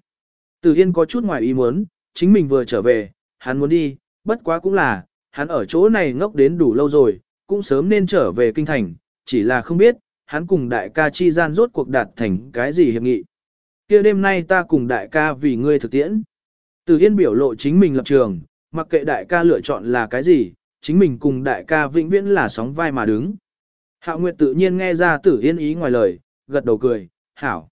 [SPEAKER 1] Tử Yên có chút ngoài ý muốn, chính mình vừa trở về, hắn muốn đi, bất quá cũng là, hắn ở chỗ này ngốc đến đủ lâu rồi, cũng sớm nên trở về kinh thành, chỉ là không biết, hắn cùng đại ca chi gian rốt cuộc đạt thành cái gì hiệp nghị. kia đêm nay ta cùng đại ca vì ngươi thực tiễn. Từ Yên biểu lộ chính mình lập trường, mặc kệ đại ca lựa chọn là cái gì, chính mình cùng đại ca vĩnh viễn là sóng vai mà đứng. Hạo Nguyệt tự nhiên nghe ra Tử Yên ý ngoài lời, gật đầu cười, hảo.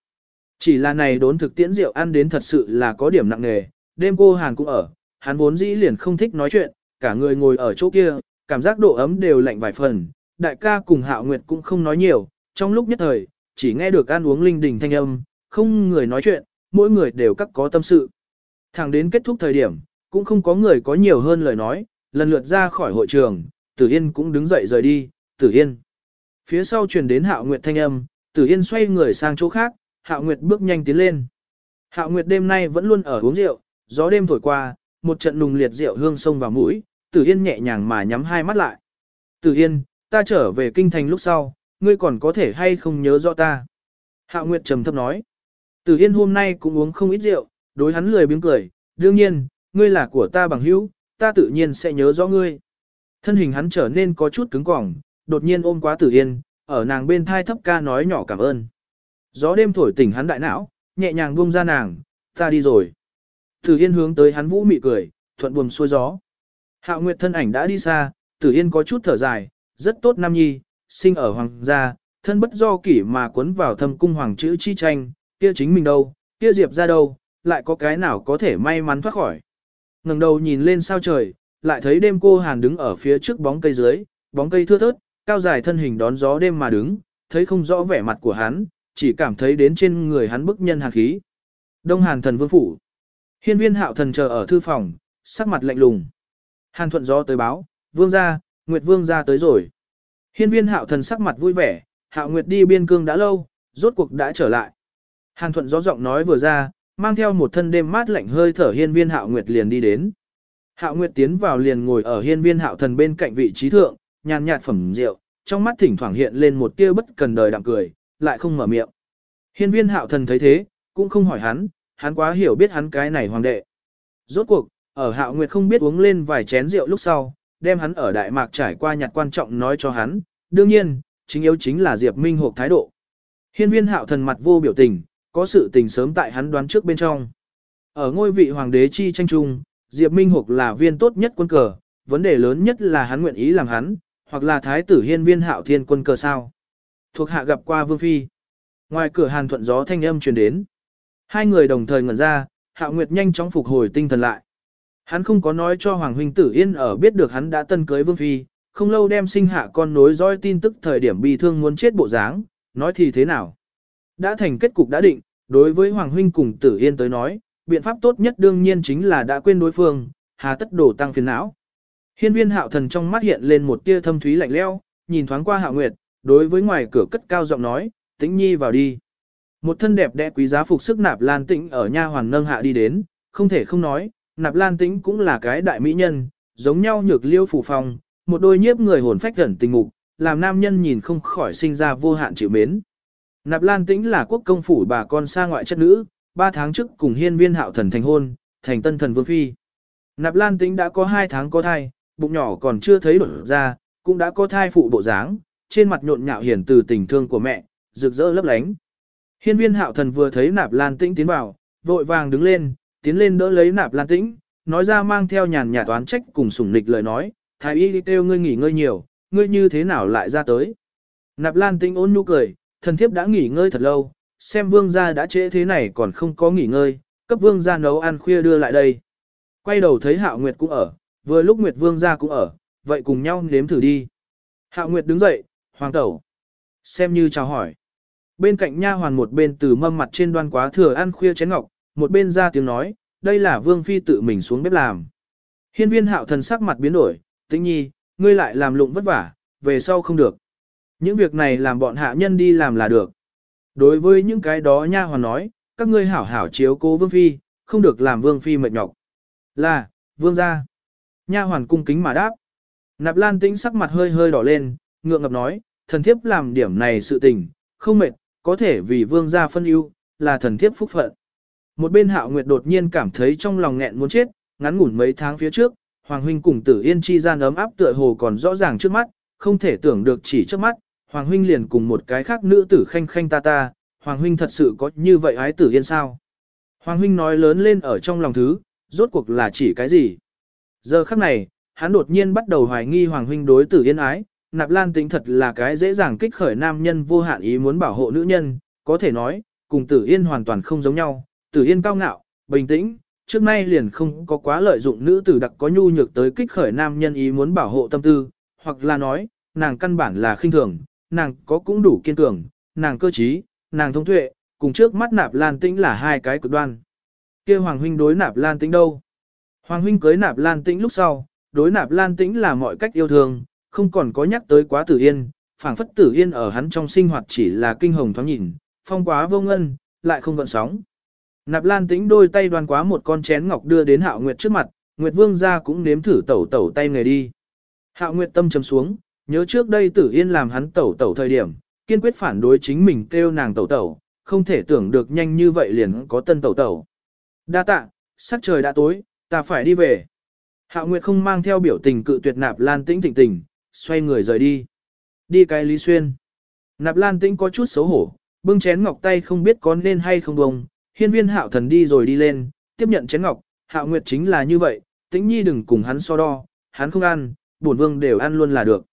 [SPEAKER 1] Chỉ là này đốn thực tiễn rượu ăn đến thật sự là có điểm nặng nề, đêm cô Hàn cũng ở, hắn vốn dĩ liền không thích nói chuyện, cả người ngồi ở chỗ kia, cảm giác độ ấm đều lạnh vài phần, đại ca cùng Hạo Nguyệt cũng không nói nhiều, trong lúc nhất thời, chỉ nghe được ăn uống linh đình thanh âm, không người nói chuyện, mỗi người đều các có tâm sự. Thẳng đến kết thúc thời điểm, cũng không có người có nhiều hơn lời nói, lần lượt ra khỏi hội trường, Tử Yên cũng đứng dậy rời đi, Tử Yên. Phía sau truyền đến Hạo Nguyệt thanh âm, Tử Yên xoay người sang chỗ khác, Hạo Nguyệt bước nhanh tiến lên. Hạo Nguyệt đêm nay vẫn luôn ở uống rượu, gió đêm thổi qua, một trận nùng liệt rượu hương sông vào mũi, Tử Yên nhẹ nhàng mà nhắm hai mắt lại. Tử Yên, ta trở về kinh thành lúc sau, ngươi còn có thể hay không nhớ rõ ta. Hạo Nguyệt trầm thấp nói. Tử Yên hôm nay cũng uống không ít rượu, đối hắn lười biếng cười, đương nhiên, ngươi là của ta bằng hữu, ta tự nhiên sẽ nhớ rõ ngươi. Thân hình hắn trở nên có chút cứng cỏng, đột nhiên ôm quá Tử Yên, ở nàng bên thai thấp ca nói nhỏ cảm ơn. Gió đêm thổi tỉnh hắn đại não, nhẹ nhàng buông ra nàng, ta đi rồi. Tử Yên hướng tới hắn vũ mị cười, thuận buồm xuôi gió. Hạo Nguyệt thân ảnh đã đi xa, Tử Yên có chút thở dài, rất tốt nam nhi, sinh ở hoàng gia, thân bất do kỷ mà cuốn vào thâm cung hoàng chữ chi tranh, kia chính mình đâu, kia diệp ra đâu, lại có cái nào có thể may mắn thoát khỏi. ngẩng đầu nhìn lên sao trời, lại thấy đêm cô hàn đứng ở phía trước bóng cây dưới, bóng cây thưa thớt, cao dài thân hình đón gió đêm mà đứng, thấy không rõ vẻ mặt của hắn, chỉ cảm thấy đến trên người hắn bức nhân hàn khí. Đông Hàn thần vương phủ. Hiên viên hạo thần chờ ở thư phòng, sắc mặt lạnh lùng. Hàn thuận gió tới báo, vương gia, Nguyệt vương gia tới rồi. Hiên viên hạo thần sắc mặt vui vẻ, hạo Nguyệt đi biên cương đã lâu, rốt cuộc đã trở lại. Hàn thuận gió giọng nói vừa ra, mang theo một thân đêm mát lạnh hơi thở hiên viên hạo Nguyệt liền đi đến. Hạo Nguyệt tiến vào liền ngồi ở hiên viên hạo thần bên cạnh vị trí thượng, nhàn nhạt phẩm rượu, trong mắt thỉnh thoảng hiện lên một tia bất cần đời đạm cười, lại không mở miệng. Hiên viên hạo thần thấy thế, cũng không hỏi hắn, hắn quá hiểu biết hắn cái này hoàng đệ. Rốt cuộc, ở hạo nguyệt không biết uống lên vài chén rượu lúc sau, đem hắn ở Đại Mạc trải qua nhặt quan trọng nói cho hắn, đương nhiên, chính yếu chính là Diệp Minh Hộp thái độ. Hiên viên hạo thần mặt vô biểu tình, có sự tình sớm tại hắn đoán trước bên trong. Ở ngôi vị hoàng đế chi tranh trung, Diệp Minh Hục là viên tốt nhất quân cờ, vấn đề lớn nhất là hắn nguyện ý làm hắn, hoặc là thái tử hiên viên hạo thiên quân cờ sao. Thuộc hạ gặp qua vương phi. Ngoài cửa hàn thuận gió thanh âm truyền đến. Hai người đồng thời ngẩn ra, hạo nguyệt nhanh chóng phục hồi tinh thần lại. Hắn không có nói cho Hoàng Huynh Tử Yên ở biết được hắn đã tân cưới Vương Phi, không lâu đem sinh hạ con nối dõi tin tức thời điểm bị thương muốn chết bộ dáng, nói thì thế nào. Đã thành kết cục đã định, đối với Hoàng Huynh cùng Tử Yên tới nói, biện pháp tốt nhất đương nhiên chính là đã quên đối phương, hà tất đổ tăng phiền não. Hiên viên hạo thần trong mắt hiện lên một tia thâm thúy lạnh leo, nhìn thoáng qua hạo nguyệt, đối với ngoài cửa cất cao giọng nói, tĩnh nhi vào đi. Một thân đẹp đẽ quý giá phục sức nạp lan tĩnh ở nha hoàn nâng hạ đi đến, không thể không nói, nạp lan tĩnh cũng là cái đại mỹ nhân, giống nhau nhược liêu phủ phòng một đôi nhiếp người hồn phách gần tình mục, làm nam nhân nhìn không khỏi sinh ra vô hạn chịu mến. Nạp lan tĩnh là quốc công phủ bà con xa ngoại chất nữ, ba tháng trước cùng hiên viên hạo thần thành hôn, thành tân thần vương phi. Nạp lan tĩnh đã có hai tháng có thai, bụng nhỏ còn chưa thấy đổi ra, cũng đã có thai phụ bộ dáng, trên mặt nhộn nhạo hiển từ tình thương của mẹ, rực rỡ lấp lánh. Hiên viên hạo thần vừa thấy nạp lan tĩnh tiến vào, vội vàng đứng lên, tiến lên đỡ lấy nạp lan tĩnh, nói ra mang theo nhàn nhạt toán trách cùng sủng nịch lời nói, thái y kêu ngươi nghỉ ngơi nhiều, ngươi như thế nào lại ra tới. Nạp lan tĩnh ôn nhu cười, thần thiếp đã nghỉ ngơi thật lâu, xem vương gia đã trễ thế này còn không có nghỉ ngơi, cấp vương gia nấu ăn khuya đưa lại đây. Quay đầu thấy hạo nguyệt cũng ở, vừa lúc nguyệt vương gia cũng ở, vậy cùng nhau nếm thử đi. Hạo nguyệt đứng dậy, hoàng tẩu. Xem như chào hỏi. Bên cạnh nha hoàn một bên từ mâm mặt trên đoan quá thừa ăn khuya chén ngọc, một bên ra tiếng nói, đây là vương phi tự mình xuống bếp làm. Hiên viên hạo thần sắc mặt biến đổi, tĩnh nhi, ngươi lại làm lụng vất vả, về sau không được. Những việc này làm bọn hạ nhân đi làm là được. Đối với những cái đó nha hoàn nói, các ngươi hảo hảo chiếu cố vương phi, không được làm vương phi mệt nhọc. Là, vương gia. Nha hoàn cung kính mà đáp. Nạp lan tĩnh sắc mặt hơi hơi đỏ lên, ngượng ngập nói, thần thiếp làm điểm này sự tình, không mệt, có thể vì vương gia phân ưu, là thần thiếp phúc phận. Một bên hạo nguyệt đột nhiên cảm thấy trong lòng nghẹn muốn chết, ngắn ngủn mấy tháng phía trước, Hoàng Huynh cùng tử yên chi gian ấm áp tựa hồ còn rõ ràng trước mắt, không thể tưởng được chỉ trước mắt, Hoàng Huynh liền cùng một cái khác nữ tử khanh khanh ta ta, Hoàng Huynh thật sự có như vậy ái tử yên sao? Hoàng Huynh nói lớn lên ở trong lòng thứ, rốt cuộc là chỉ cái gì? Giờ khắc này, hắn đột nhiên bắt đầu hoài nghi Hoàng Huynh đối tử yên ái, Nạp Lan tính thật là cái dễ dàng kích khởi nam nhân vô hạn ý muốn bảo hộ nữ nhân, có thể nói, cùng tử yên hoàn toàn không giống nhau, tử yên cao ngạo, bình tĩnh, trước nay liền không có quá lợi dụng nữ tử đặc có nhu nhược tới kích khởi nam nhân ý muốn bảo hộ tâm tư, hoặc là nói, nàng căn bản là khinh thường, nàng có cũng đủ kiên cường, nàng cơ trí, nàng thông tuệ, cùng trước mắt nạp lan tĩnh là hai cái cực đoan. kia Hoàng huynh đối nạp lan tĩnh đâu? Hoàng huynh cưới nạp lan tĩnh lúc sau, đối nạp lan tĩnh là mọi cách yêu thương, không còn có nhắc tới quá tử yên, phảng phất tử yên ở hắn trong sinh hoạt chỉ là kinh hồng thoáng nhìn, phong quá vô ngân, lại không gợn sóng. Nạp lan tĩnh đôi tay đoan quá một con chén ngọc đưa đến hạo nguyệt trước mặt, nguyệt vương ra cũng nếm thử tẩu tẩu tay nghề đi. Hạo nguyệt tâm trầm xuống, nhớ trước đây tử yên làm hắn tẩu tẩu thời điểm, kiên quyết phản đối chính mình kêu nàng tẩu tẩu, không thể tưởng được nhanh như vậy liền có tân tẩu tẩu. Đa tạ, sắc trời đã tối, ta phải đi về. Hạo Nguyệt không mang theo biểu tình cự tuyệt nạp lan tĩnh thịnh tình, xoay người rời đi. Đi cái Lý Xuyên. Nạp lan tĩnh có chút xấu hổ, bưng chén ngọc tay không biết có nên hay không bông. Hiên viên hạo thần đi rồi đi lên, tiếp nhận chén ngọc, Hạo Nguyệt chính là như vậy, tĩnh nhi đừng cùng hắn so đo, hắn không ăn, bổn vương đều ăn luôn là được.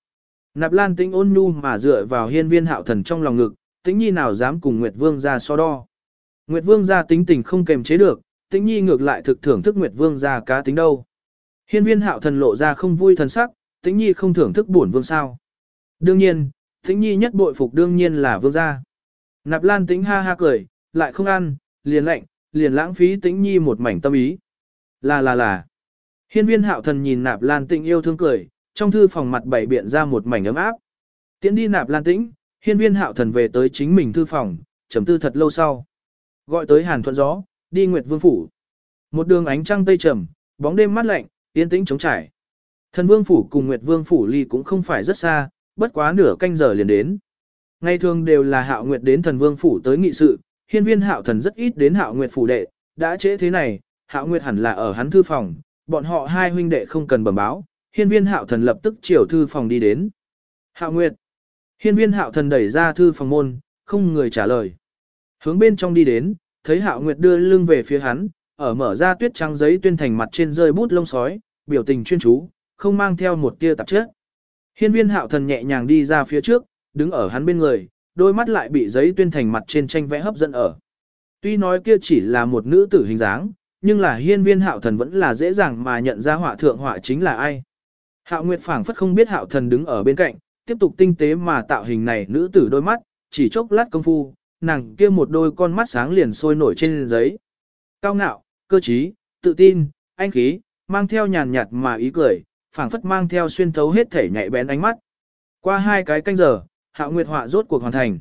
[SPEAKER 1] Nạp lan tĩnh ôn nhu mà dựa vào hiên viên hạo thần trong lòng ngực, tĩnh nhi nào dám cùng Nguyệt Vương ra so đo. Nguyệt Vương ra tính tình không kềm chế được, tĩnh nhi ngược lại thực thưởng thức Nguyệt Vương ra cá tính đâu. Hiên viên hạo thần lộ ra không vui thần sắc, tĩnh nhi không thưởng thức bổn vương sao. Đương nhiên, tĩnh nhi nhất bội phục đương nhiên là vương gia. Nạp lan tĩnh ha ha cười, lại không ăn, liền lạnh, liền lãng phí tĩnh nhi một mảnh tâm ý. Là là là. Hiên viên hạo thần nhìn nạp lan tĩnh yêu thương cười, trong thư phòng mặt bảy biện ra một mảnh ấm áp. Tiến đi nạp lan tĩnh, hiên viên hạo thần về tới chính mình thư phòng, trầm tư thật lâu sau. Gọi tới hàn thuận gió, đi nguyệt vương phủ. Một đường ánh trăng tây trầm, bóng đêm mát lạnh, yên tĩnh trống trải. Thần vương phủ cùng nguyệt vương phủ ly cũng không phải rất xa, bất quá nửa canh giờ liền đến. Ngày thường đều là hạo nguyệt đến thần vương phủ tới nghị sự, hiên viên hạo thần rất ít đến hạo nguyệt phủ đệ, đã trễ thế này, hạo nguyệt hẳn là ở hắn thư phòng, bọn họ hai huynh đệ không cần bẩm báo, hiên viên hạo thần lập tức chiều thư phòng đi đến. Hạo nguyệt, Hiên viên hạo thần đẩy ra thư phòng môn, không người trả lời. Hướng bên trong đi đến, thấy hạo nguyệt đưa lưng về phía hắn, ở mở ra tuyết trắng giấy tuyên thành mặt trên rơi bút lông sói, biểu tình chuyên chú, không mang theo một tia tạp chất. Hiên viên hạo thần nhẹ nhàng đi ra phía trước, đứng ở hắn bên người, đôi mắt lại bị giấy tuyên thành mặt trên tranh vẽ hấp dẫn ở. Tuy nói kia chỉ là một nữ tử hình dáng, nhưng là hiên viên hạo thần vẫn là dễ dàng mà nhận ra họa thượng họa chính là ai. Hạo Nguyệt phảng phất không biết hạo thần đứng ở bên cạnh, tiếp tục tinh tế mà tạo hình này nữ tử đôi mắt, chỉ chốc lát công phu, nàng kia một đôi con mắt sáng liền sôi nổi trên giấy. Cao ngạo, cơ trí, tự tin, anh khí, mang theo nhàn nhạt mà ý cười, phảng phất mang theo xuyên thấu hết thể nhạy bén ánh mắt. Qua hai cái canh giờ, Hạo Nguyệt họa rốt cuộc hoàn thành.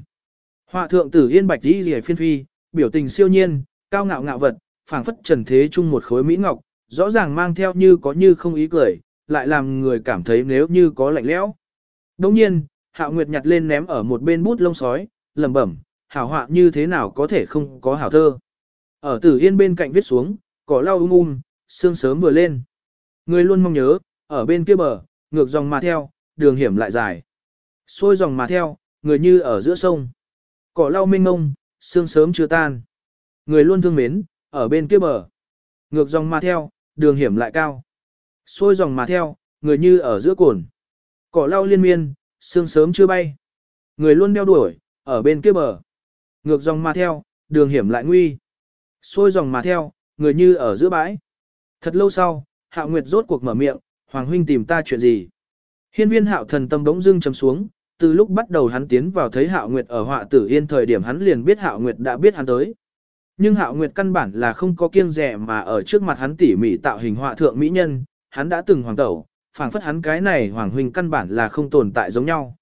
[SPEAKER 1] Họa thượng tử yên bạch đi rìa phiên phi, biểu tình siêu nhiên, cao ngạo ngạo vật, phảng phất trần thế chung một khối mỹ ngọc, rõ ràng mang theo như có như không ý cười, lại làm người cảm thấy nếu như có lạnh lẽo. Đồng nhiên, Hạo Nguyệt nhặt lên ném ở một bên bút lông sói, lẩm bẩm, hảo họa như thế nào có thể không có hảo thơ. Ở tử yên bên cạnh viết xuống, cỏ lau um um, sương sớm vừa lên. Người luôn mong nhớ, ở bên kia bờ, ngược dòng mà theo, đường hiểm lại dài. Xôi dòng mà theo, người như ở giữa sông. Cỏ lau mênh mông, sương sớm chưa tan. Người luôn thương mến, ở bên kia bờ. Ngược dòng mà theo, đường hiểm lại cao. Xôi dòng mà theo, người như ở giữa cồn. Cỏ lau liên miên, sương sớm chưa bay. Người luôn đeo đuổi, ở bên kia bờ. Ngược dòng mà theo, đường hiểm lại nguy. Xôi dòng mà theo, người như ở giữa bãi. Thật lâu sau, Hạo Nguyệt rốt cuộc mở miệng, Hoàng huynh tìm ta chuyện gì? Hiên viên Hạo thần tâm đống dưng chấm xuống, từ lúc bắt đầu hắn tiến vào thấy Hạo Nguyệt ở họa tử yên thời điểm hắn liền biết Hạo Nguyệt đã biết hắn tới. Nhưng Hạo Nguyệt căn bản là không có kiêng rẻ mà ở trước mặt hắn tỉ mỉ tạo hình họa thượng mỹ nhân, hắn đã từng hoàng tẩu, phảng phất hắn cái này hoàng huynh căn bản là không tồn tại giống nhau.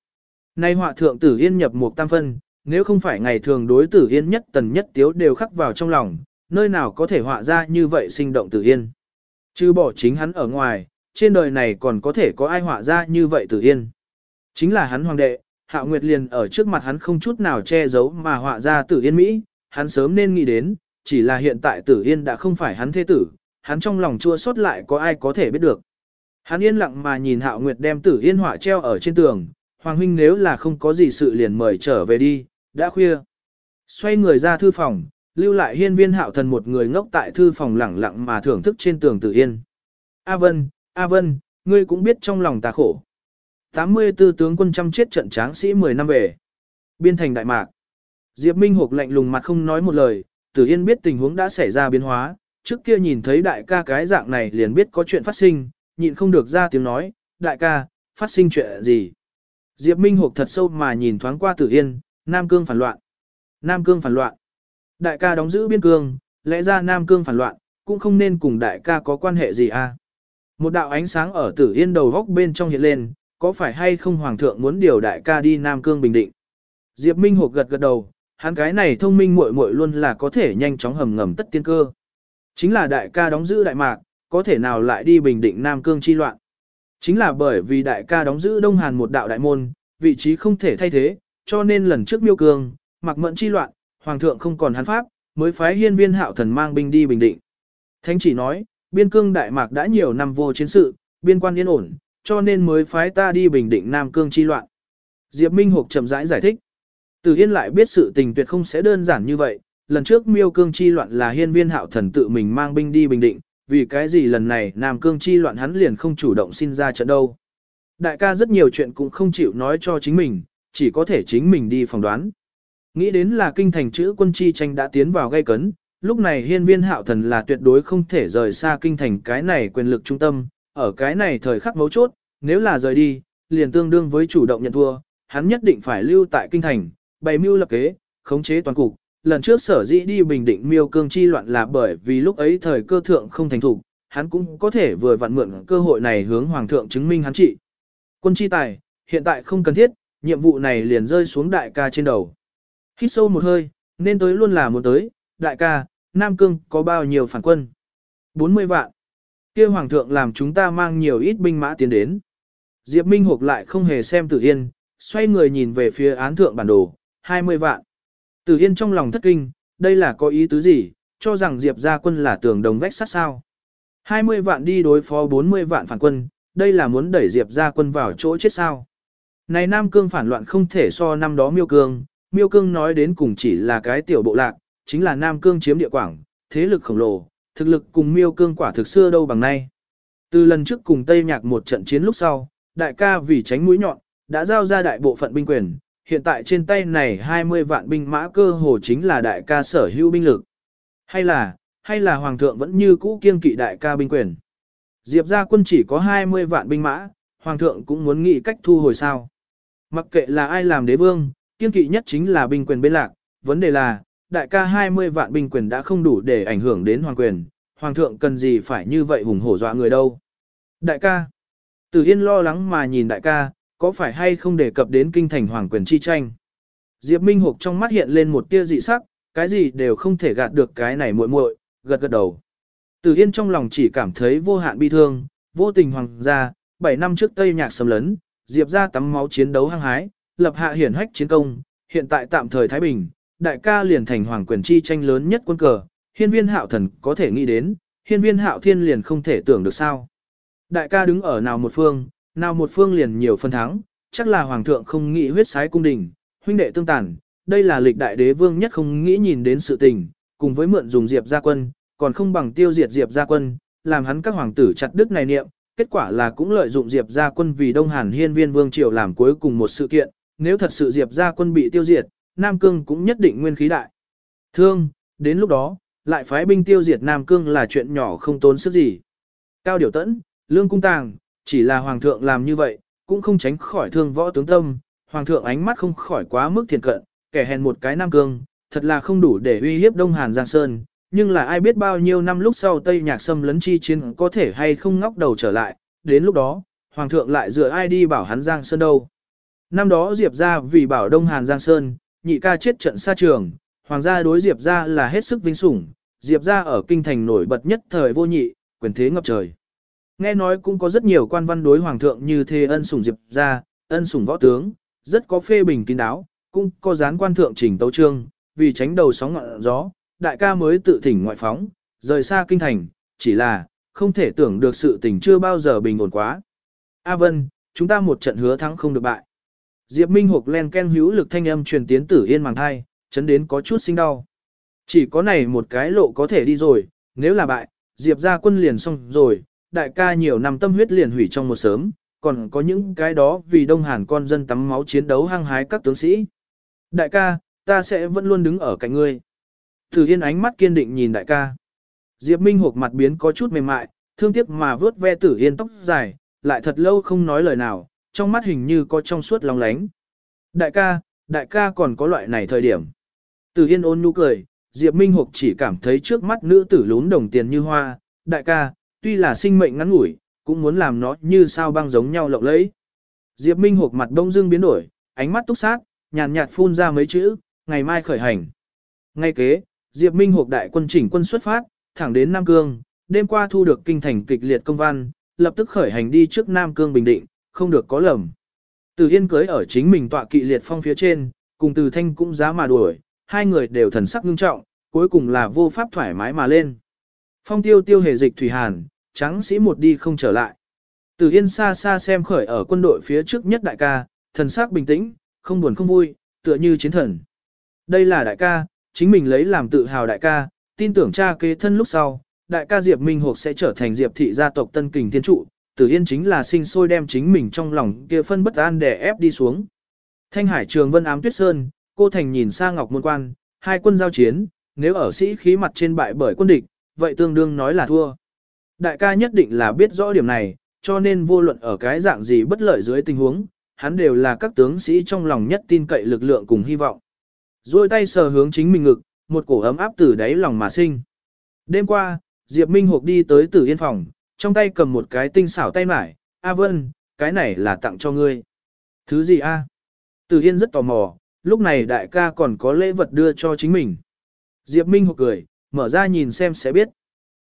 [SPEAKER 1] Nay họa thượng tử yên nhập một tam phân, nếu không phải ngày thường đối tử yên nhất tần nhất tiếu đều khắc vào trong lòng, nơi nào có thể họa ra như vậy sinh động tử yên. Chứ bỏ chính hắn ở ngoài, trên đời này còn có thể có ai họa ra như vậy tử yên. Chính là hắn hoàng đệ, hạ Nguyệt liền ở trước mặt hắn không chút nào che giấu mà họa ra tử yên Mỹ, hắn sớm nên nghĩ đến, chỉ là hiện tại tử yên đã không phải hắn thế tử, hắn trong lòng chua xót lại có ai có thể biết được. Hắn yên lặng mà nhìn Hạo Nguyệt đem tử yên họa treo ở trên tường, Hoàng huynh nếu là không có gì sự liền mời trở về đi, đã khuya. Xoay người ra thư phòng, lưu lại hiên viên hạo thần một người ngốc tại thư phòng lẳng lặng mà thưởng thức trên tường tử yên. A Vân, A Vân, ngươi cũng biết trong lòng ta khổ. 84 tướng quân trăm chết trận tráng sĩ 10 năm về. Biên thành Đại Mạc. Diệp Minh Hục lạnh lùng mặt không nói một lời, Tử Yên biết tình huống đã xảy ra biến hóa, trước kia nhìn thấy đại ca cái dạng này liền biết có chuyện phát sinh, nhịn không được ra tiếng nói, đại ca, phát sinh chuyện gì. Diệp Minh Hục thật sâu mà nhìn thoáng qua Tử Yên, Nam Cương phản loạn. Nam Cương phản loạn. Đại ca đóng giữ biên cương, lẽ ra Nam Cương phản loạn, cũng không nên cùng đại ca có quan hệ gì à. Một đạo ánh sáng ở Tử Yên đầu góc bên trong hiện lên, có phải hay không Hoàng thượng muốn điều đại ca đi Nam Cương bình định. Diệp Minh Hục gật gật đầu, hắn cái này thông minh muội muội luôn là có thể nhanh chóng hầm ngầm tất tiên cơ. Chính là đại ca đóng giữ đại mạc, có thể nào lại đi bình định Nam Cương chi loạn. Chính là bởi vì đại ca đóng giữ Đông Hàn một đạo đại môn, vị trí không thể thay thế, cho nên lần trước miêu cương, mặc mẫn chi loạn, hoàng thượng không còn hắn pháp, mới phái hiên viên hạo thần mang binh đi bình định. Thánh chỉ nói, biên cương đại mạc đã nhiều năm vô chiến sự, biên quan yên ổn, cho nên mới phái ta đi bình định Nam Cương chi loạn. Diệp Minh Hục chậm rãi giải, giải thích. Từ Yên lại biết sự tình tuyệt không sẽ đơn giản như vậy, lần trước miêu cương chi loạn là hiên viên hạo thần tự mình mang binh đi bình định, vì cái gì lần này Nam Cương chi loạn hắn liền không chủ động xin ra trận đâu. Đại ca rất nhiều chuyện cũng không chịu nói cho chính mình, chỉ có thể chính mình đi phỏng đoán. Nghĩ đến là kinh thành chữ quân chi tranh đã tiến vào gây cấn, lúc này hiên viên hạo thần là tuyệt đối không thể rời xa kinh thành cái này quyền lực trung tâm, ở cái này thời khắc mấu chốt, nếu là rời đi, liền tương đương với chủ động nhận thua, hắn nhất định phải lưu tại kinh thành, bày mưu lập kế, khống chế toàn cục. Lần trước sở dĩ đi bình định miêu cương chi loạn là bởi vì lúc ấy thời cơ thượng không thành thủ, hắn cũng có thể vừa vặn mượn cơ hội này hướng hoàng thượng chứng minh hắn trị. Quân chi tài, hiện tại không cần thiết, nhiệm vụ này liền rơi xuống đại ca trên đầu. Hít sâu một hơi, nên tới luôn là muốn tới, đại ca, Nam Cương có bao nhiêu phản quân? 40 vạn. kia hoàng thượng làm chúng ta mang nhiều ít binh mã tiến đến. Diệp Minh Hục lại không hề xem tự Yên, xoay người nhìn về phía án thượng bản đồ, 20 vạn. Tử Yên trong lòng thất kinh, đây là có ý tứ gì, cho rằng Diệp gia quân là tường đồng vách sát sao. 20 vạn đi đối phó 40 vạn phản quân, đây là muốn đẩy Diệp gia quân vào chỗ chết sao. Này Nam Cương phản loạn không thể so năm đó Miêu Cương, Miêu Cương nói đến cùng chỉ là cái tiểu bộ lạc, chính là Nam Cương chiếm địa quảng, thế lực khổng lồ, thực lực cùng Miêu Cương quả thực xưa đâu bằng nay. Từ lần trước cùng Tây Nhạc một trận chiến lúc sau, đại ca vì tránh mũi nhọn, đã giao ra đại bộ phận binh quyền, hiện tại trên tay này 20 vạn binh mã cơ hồ chính là đại ca sở hữu binh lực. Hay là, hay là hoàng thượng vẫn như cũ kiên kỵ đại ca binh quyền. Diệp gia quân chỉ có 20 vạn binh mã, hoàng thượng cũng muốn nghĩ cách thu hồi sao. Mặc kệ là ai làm đế vương, kiên kỵ nhất chính là binh quyền bên lạc, vấn đề là, đại ca 20 vạn binh quyền đã không đủ để ảnh hưởng đến hoàng quyền, hoàng thượng cần gì phải như vậy hùng hổ dọa người đâu. Đại ca, Tử Yên lo lắng mà nhìn đại ca, có phải hay không đề cập đến kinh thành hoàng quyền chi tranh. Diệp Minh Hục trong mắt hiện lên một tia dị sắc, cái gì đều không thể gạt được cái này muội muội, gật gật đầu. từ Yên trong lòng chỉ cảm thấy vô hạn bi thương, vô tình hoàng gia, 7 năm trước Tây Nhạc xâm lấn, Diệp gia tắm máu chiến đấu hăng hái, lập hạ hiển hách chiến công, hiện tại tạm thời Thái Bình, đại ca liền thành hoàng quyền chi tranh lớn nhất quân cờ, hiên viên hạo thần có thể nghĩ đến, hiên viên hạo thiên liền không thể tưởng được sao. Đại ca đứng ở nào một phương, nào một phương liền nhiều phân thắng, chắc là hoàng thượng không nghĩ huyết sái cung đình, huynh đệ tương tàn, đây là lịch đại đế vương nhất không nghĩ nhìn đến sự tình, cùng với mượn dùng diệp gia quân, còn không bằng tiêu diệt diệp gia quân, làm hắn các hoàng tử chặt đức này niệm, kết quả là cũng lợi dụng diệp gia quân vì Đông Hàn hiên viên vương triều làm cuối cùng một sự kiện, nếu thật sự diệp gia quân bị tiêu diệt, Nam Cương cũng nhất định nguyên khí đại. Thương, đến lúc đó, lại phái binh tiêu diệt Nam Cương là chuyện nhỏ không tốn sức gì. Cao Điều Tẫn, Lương Cung Tàng, chỉ là Hoàng thượng làm như vậy, cũng không tránh khỏi thương võ tướng tâm, Hoàng thượng ánh mắt không khỏi quá mức thiền cận, kẻ hèn một cái Nam Cương, thật là không đủ để uy hiếp Đông Hàn Giang Sơn, nhưng là ai biết bao nhiêu năm lúc sau Tây Nhạc Sâm lấn chi chiến có thể hay không ngóc đầu trở lại, đến lúc đó, Hoàng thượng lại dựa ai đi bảo hắn Giang Sơn đâu. Năm đó Diệp ra vì bảo Đông Hàn Giang Sơn, nhị ca chết trận xa trường, Hoàng gia đối Diệp ra là hết sức vinh sủng, Diệp ra ở kinh thành nổi bật nhất thời vô nhị, quyền thế ngập trời. Nghe nói cũng có rất nhiều quan văn đối hoàng thượng như thế ân sủng diệp ra, ân sủng võ tướng, rất có phê bình kín đáo, cũng có dán quan thượng trình tấu trương, vì tránh đầu sóng ngọn gió, đại ca mới tự thỉnh ngoại phóng, rời xa kinh thành, chỉ là, không thể tưởng được sự tình chưa bao giờ bình ổn quá. A Vân, chúng ta một trận hứa thắng không được bại. Diệp Minh Hục len ken hữu lực thanh âm truyền tiến tử yên màng thai, chấn đến có chút sinh đau. Chỉ có này một cái lộ có thể đi rồi, nếu là bại, Diệp ra quân liền xong rồi, đại ca nhiều năm tâm huyết liền hủy trong một sớm, còn có những cái đó vì Đông Hàn con dân tắm máu chiến đấu hăng hái các tướng sĩ. Đại ca, ta sẽ vẫn luôn đứng ở cạnh ngươi. Thử Yên ánh mắt kiên định nhìn đại ca. Diệp Minh hộp mặt biến có chút mềm mại, thương tiếc mà vớt ve Tử Yên tóc dài, lại thật lâu không nói lời nào, trong mắt hình như có trong suốt lòng lánh. Đại ca, đại ca còn có loại này thời điểm. Tử Yên ôn nhu cười, Diệp Minh hộp chỉ cảm thấy trước mắt nữ tử lún đồng tiền như hoa, đại ca, tuy là sinh mệnh ngắn ngủi, cũng muốn làm nó như sao băng giống nhau lộng lẫy. Diệp Minh hộp mặt đông dương biến đổi, ánh mắt túc sát, nhàn nhạt phun ra mấy chữ, ngày mai khởi hành. Ngay kế, Diệp Minh hộp đại quân chỉnh quân xuất phát, thẳng đến Nam Cương, đêm qua thu được kinh thành kịch liệt công văn, lập tức khởi hành đi trước Nam Cương Bình Định, không được có lầm. Từ Yên cưới ở chính mình tọa kỵ liệt phong phía trên, cùng Từ Thanh cũng giá mà đuổi, hai người đều thần sắc nghiêm trọng, cuối cùng là vô pháp thoải mái mà lên. Phong tiêu tiêu hề dịch thủy hàn, trắng sĩ một đi không trở lại. Từ Yên xa xa xem khởi ở quân đội phía trước nhất đại ca, thần sắc bình tĩnh, không buồn không vui, tựa như chiến thần. Đây là đại ca, chính mình lấy làm tự hào đại ca, tin tưởng cha kế thân lúc sau, đại ca Diệp Minh Hục sẽ trở thành Diệp thị gia tộc tân kình thiên trụ, Tử Yên chính là sinh sôi đem chính mình trong lòng kia phân bất an để ép đi xuống. Thanh Hải Trường Vân ám Tuyết Sơn, cô thành nhìn xa Ngọc Môn Quan, hai quân giao chiến, nếu ở sĩ khí mặt trên bại bởi quân địch, vậy tương đương nói là thua. Đại ca nhất định là biết rõ điểm này, cho nên vô luận ở cái dạng gì bất lợi dưới tình huống, hắn đều là các tướng sĩ trong lòng nhất tin cậy lực lượng cùng hy vọng. Rồi tay sờ hướng chính mình ngực, một cổ ấm áp từ đáy lòng mà sinh. Đêm qua, Diệp Minh Hục đi tới Tử Yên phòng, trong tay cầm một cái tinh xảo tay mải, A Vân, cái này là tặng cho ngươi. Thứ gì a? Tử Yên rất tò mò, lúc này đại ca còn có lễ vật đưa cho chính mình. Diệp Minh Hục cười, mở ra nhìn xem sẽ biết.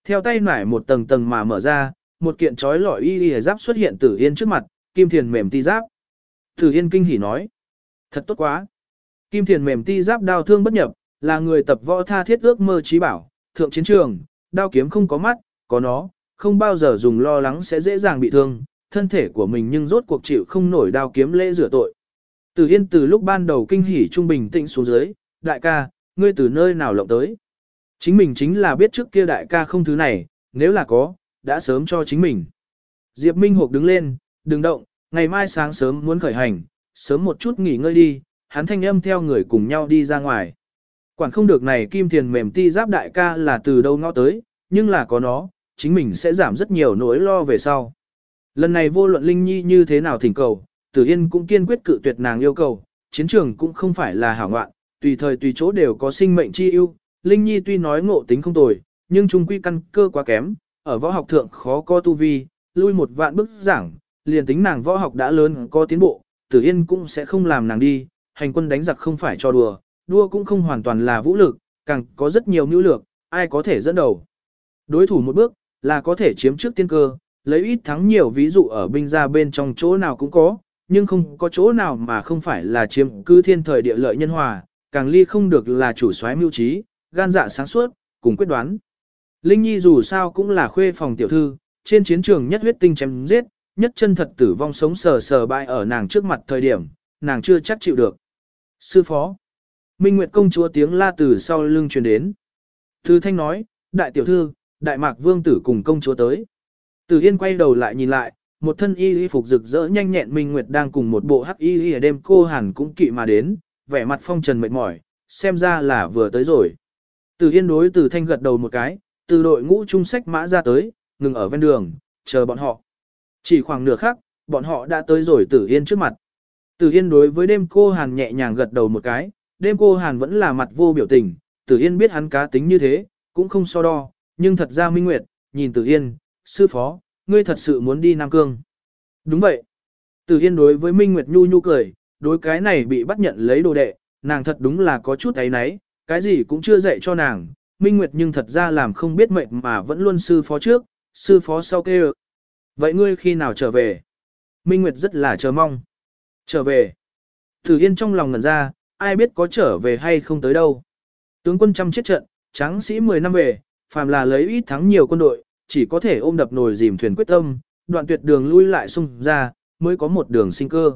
[SPEAKER 1] Theo tay nải một tầng tầng mà mở ra, một kiện trói lọi y y giáp xuất hiện Tử Yên trước mặt, kim thiền mềm ti giáp. Tử Yên kinh hỉ nói, thật tốt quá. Kim thiền mềm ti giáp đao thương bất nhập, là người tập võ tha thiết ước mơ trí bảo, thượng chiến trường, đao kiếm không có mắt, có nó, không bao giờ dùng lo lắng sẽ dễ dàng bị thương, thân thể của mình nhưng rốt cuộc chịu không nổi đao kiếm lễ rửa tội. Từ Yên từ lúc ban đầu kinh hỉ trung bình tĩnh xuống dưới, đại ca, ngươi từ nơi nào lộng tới? Chính mình chính là biết trước kia đại ca không thứ này, nếu là có, đã sớm cho chính mình. Diệp Minh Hục đứng lên, đừng động, ngày mai sáng sớm muốn khởi hành, sớm một chút nghỉ ngơi đi, hắn thanh âm theo người cùng nhau đi ra ngoài. Quản không được này kim thiền mềm ti giáp đại ca là từ đâu ngõ tới, nhưng là có nó, chính mình sẽ giảm rất nhiều nỗi lo về sau. Lần này vô luận Linh Nhi như thế nào thỉnh cầu, Tử Yên cũng kiên quyết cự tuyệt nàng yêu cầu, chiến trường cũng không phải là hảo ngoạn, tùy thời tùy chỗ đều có sinh mệnh chi ưu. Linh Nhi tuy nói ngộ tính không tồi, nhưng trung quy căn cơ quá kém, ở võ học thượng khó có tu vi, lui một vạn bức giảng, liền tính nàng võ học đã lớn có tiến bộ, Tử Yên cũng sẽ không làm nàng đi, hành quân đánh giặc không phải cho đùa, đua cũng không hoàn toàn là vũ lực, càng có rất nhiều mưu lược, ai có thể dẫn đầu. Đối thủ một bước, là có thể chiếm trước tiên cơ, lấy ít thắng nhiều ví dụ ở binh ra bên trong chỗ nào cũng có, nhưng không có chỗ nào mà không phải là chiếm cứ thiên thời địa lợi nhân hòa, càng ly không được là chủ soái mưu trí, gan dạ sáng suốt, cùng quyết đoán. Linh Nhi dù sao cũng là khuê phòng tiểu thư, trên chiến trường nhất huyết tinh chém giết, nhất chân thật tử vong sống sờ sờ bại ở nàng trước mặt thời điểm, nàng chưa chắc chịu được. Sư phó. Minh Nguyệt công chúa tiếng la từ sau lưng truyền đến. Thư thanh nói, đại tiểu thư, đại mạc vương tử cùng công chúa tới. Từ Yên quay đầu lại nhìn lại, một thân y y phục rực rỡ nhanh nhẹn Minh Nguyệt đang cùng một bộ hắc y y ở đêm cô hàn cũng kỵ mà đến, vẻ mặt phong trần mệt mỏi, xem ra là vừa tới rồi. Từ Yên đối từ thanh gật đầu một cái, từ đội ngũ trung sách mã ra tới, ngừng ở ven đường, chờ bọn họ. Chỉ khoảng nửa khắc, bọn họ đã tới rồi Từ Yên trước mặt. Từ Yên đối với đêm cô hàn nhẹ nhàng gật đầu một cái, đêm cô hàn vẫn là mặt vô biểu tình, Từ Yên biết hắn cá tính như thế, cũng không so đo, nhưng thật ra Minh Nguyệt, nhìn Từ Yên, sư phó, ngươi thật sự muốn đi Nam Cương. Đúng vậy. Từ Yên đối với Minh Nguyệt nhu nhu cười, đối cái này bị bắt nhận lấy đồ đệ, nàng thật đúng là có chút ấy nấy, cái gì cũng chưa dạy cho nàng. Minh Nguyệt nhưng thật ra làm không biết mệnh mà vẫn luôn sư phó trước, sư phó sau kêu. Vậy ngươi khi nào trở về? Minh Nguyệt rất là chờ mong. Trở về. Tử Yên trong lòng ngẩn ra, ai biết có trở về hay không tới đâu. Tướng quân trăm chết trận, tráng sĩ 10 năm về, phàm là lấy ít thắng nhiều quân đội, chỉ có thể ôm đập nồi dìm thuyền quyết tâm, đoạn tuyệt đường lui lại xung ra, mới có một đường sinh cơ.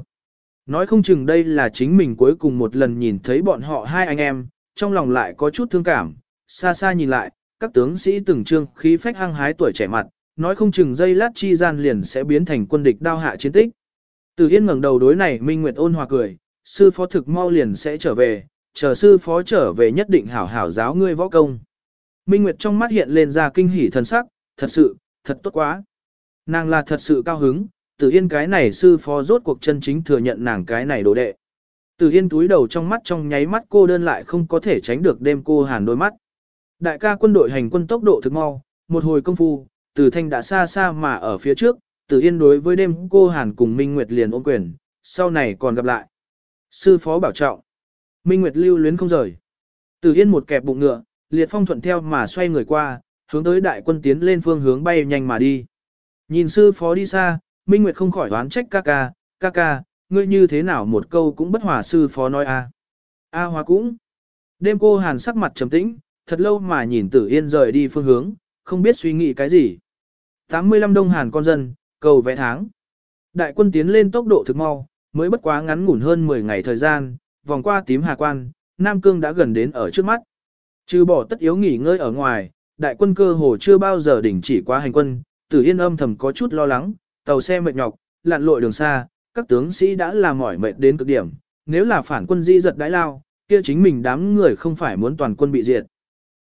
[SPEAKER 1] Nói không chừng đây là chính mình cuối cùng một lần nhìn thấy bọn họ hai anh em, trong lòng lại có chút thương cảm, xa xa nhìn lại, các tướng sĩ từng trương khí phách hăng hái tuổi trẻ mặt, nói không chừng dây lát chi gian liền sẽ biến thành quân địch đao hạ chiến tích. Từ Yên ngẩng đầu đối này Minh Nguyệt ôn hòa cười, sư phó thực mau liền sẽ trở về, chờ sư phó trở về nhất định hảo hảo giáo ngươi võ công. Minh Nguyệt trong mắt hiện lên ra kinh hỉ thần sắc, thật sự, thật tốt quá. Nàng là thật sự cao hứng, Từ Yên cái này sư phó rốt cuộc chân chính thừa nhận nàng cái này đồ đệ. Tử Yên túi đầu trong mắt trong nháy mắt cô đơn lại không có thể tránh được đêm cô hàn đôi mắt. Đại ca quân đội hành quân tốc độ thực mau, một hồi công phu, Tử Thanh đã xa xa mà ở phía trước, Tử Yên đối với đêm cô hàn cùng Minh Nguyệt liền ôm quyền, sau này còn gặp lại. Sư phó bảo trọng. Minh Nguyệt lưu luyến không rời. Tử Yên một kẹp bụng ngựa, liệt phong thuận theo mà xoay người qua, hướng tới đại quân tiến lên phương hướng bay nhanh mà đi. Nhìn sư phó đi xa, Minh Nguyệt không khỏi đoán trách ca ca, ca ca, ngươi như thế nào một câu cũng bất hòa sư phó nói à. a. A à. hòa cũng. Đêm cô hàn sắc mặt trầm tĩnh, thật lâu mà nhìn tử yên rời đi phương hướng, không biết suy nghĩ cái gì. 85 đông hàn con dân, cầu vẽ tháng. Đại quân tiến lên tốc độ thực mau, mới bất quá ngắn ngủn hơn 10 ngày thời gian, vòng qua tím hà quan, Nam Cương đã gần đến ở trước mắt. Trừ bỏ tất yếu nghỉ ngơi ở ngoài, đại quân cơ hồ chưa bao giờ đỉnh chỉ qua hành quân, tử yên âm thầm có chút lo lắng, tàu xe mệt nhọc, lặn lội đường xa, các tướng sĩ đã là mỏi mệt đến cực điểm, nếu là phản quân di giật đãi lao, kia chính mình đám người không phải muốn toàn quân bị diệt.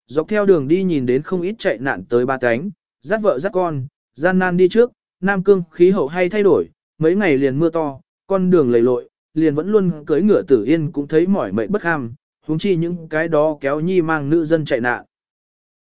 [SPEAKER 1] Dọc theo đường đi nhìn đến không ít chạy nạn tới ba cánh, dắt vợ dắt con, gian nan đi trước, Nam Cương khí hậu hay thay đổi, mấy ngày liền mưa to, con đường lầy lội, liền vẫn luôn cưới ngựa tử yên cũng thấy mỏi mệt bất ham, huống chi những cái đó kéo nhi mang nữ dân chạy nạn.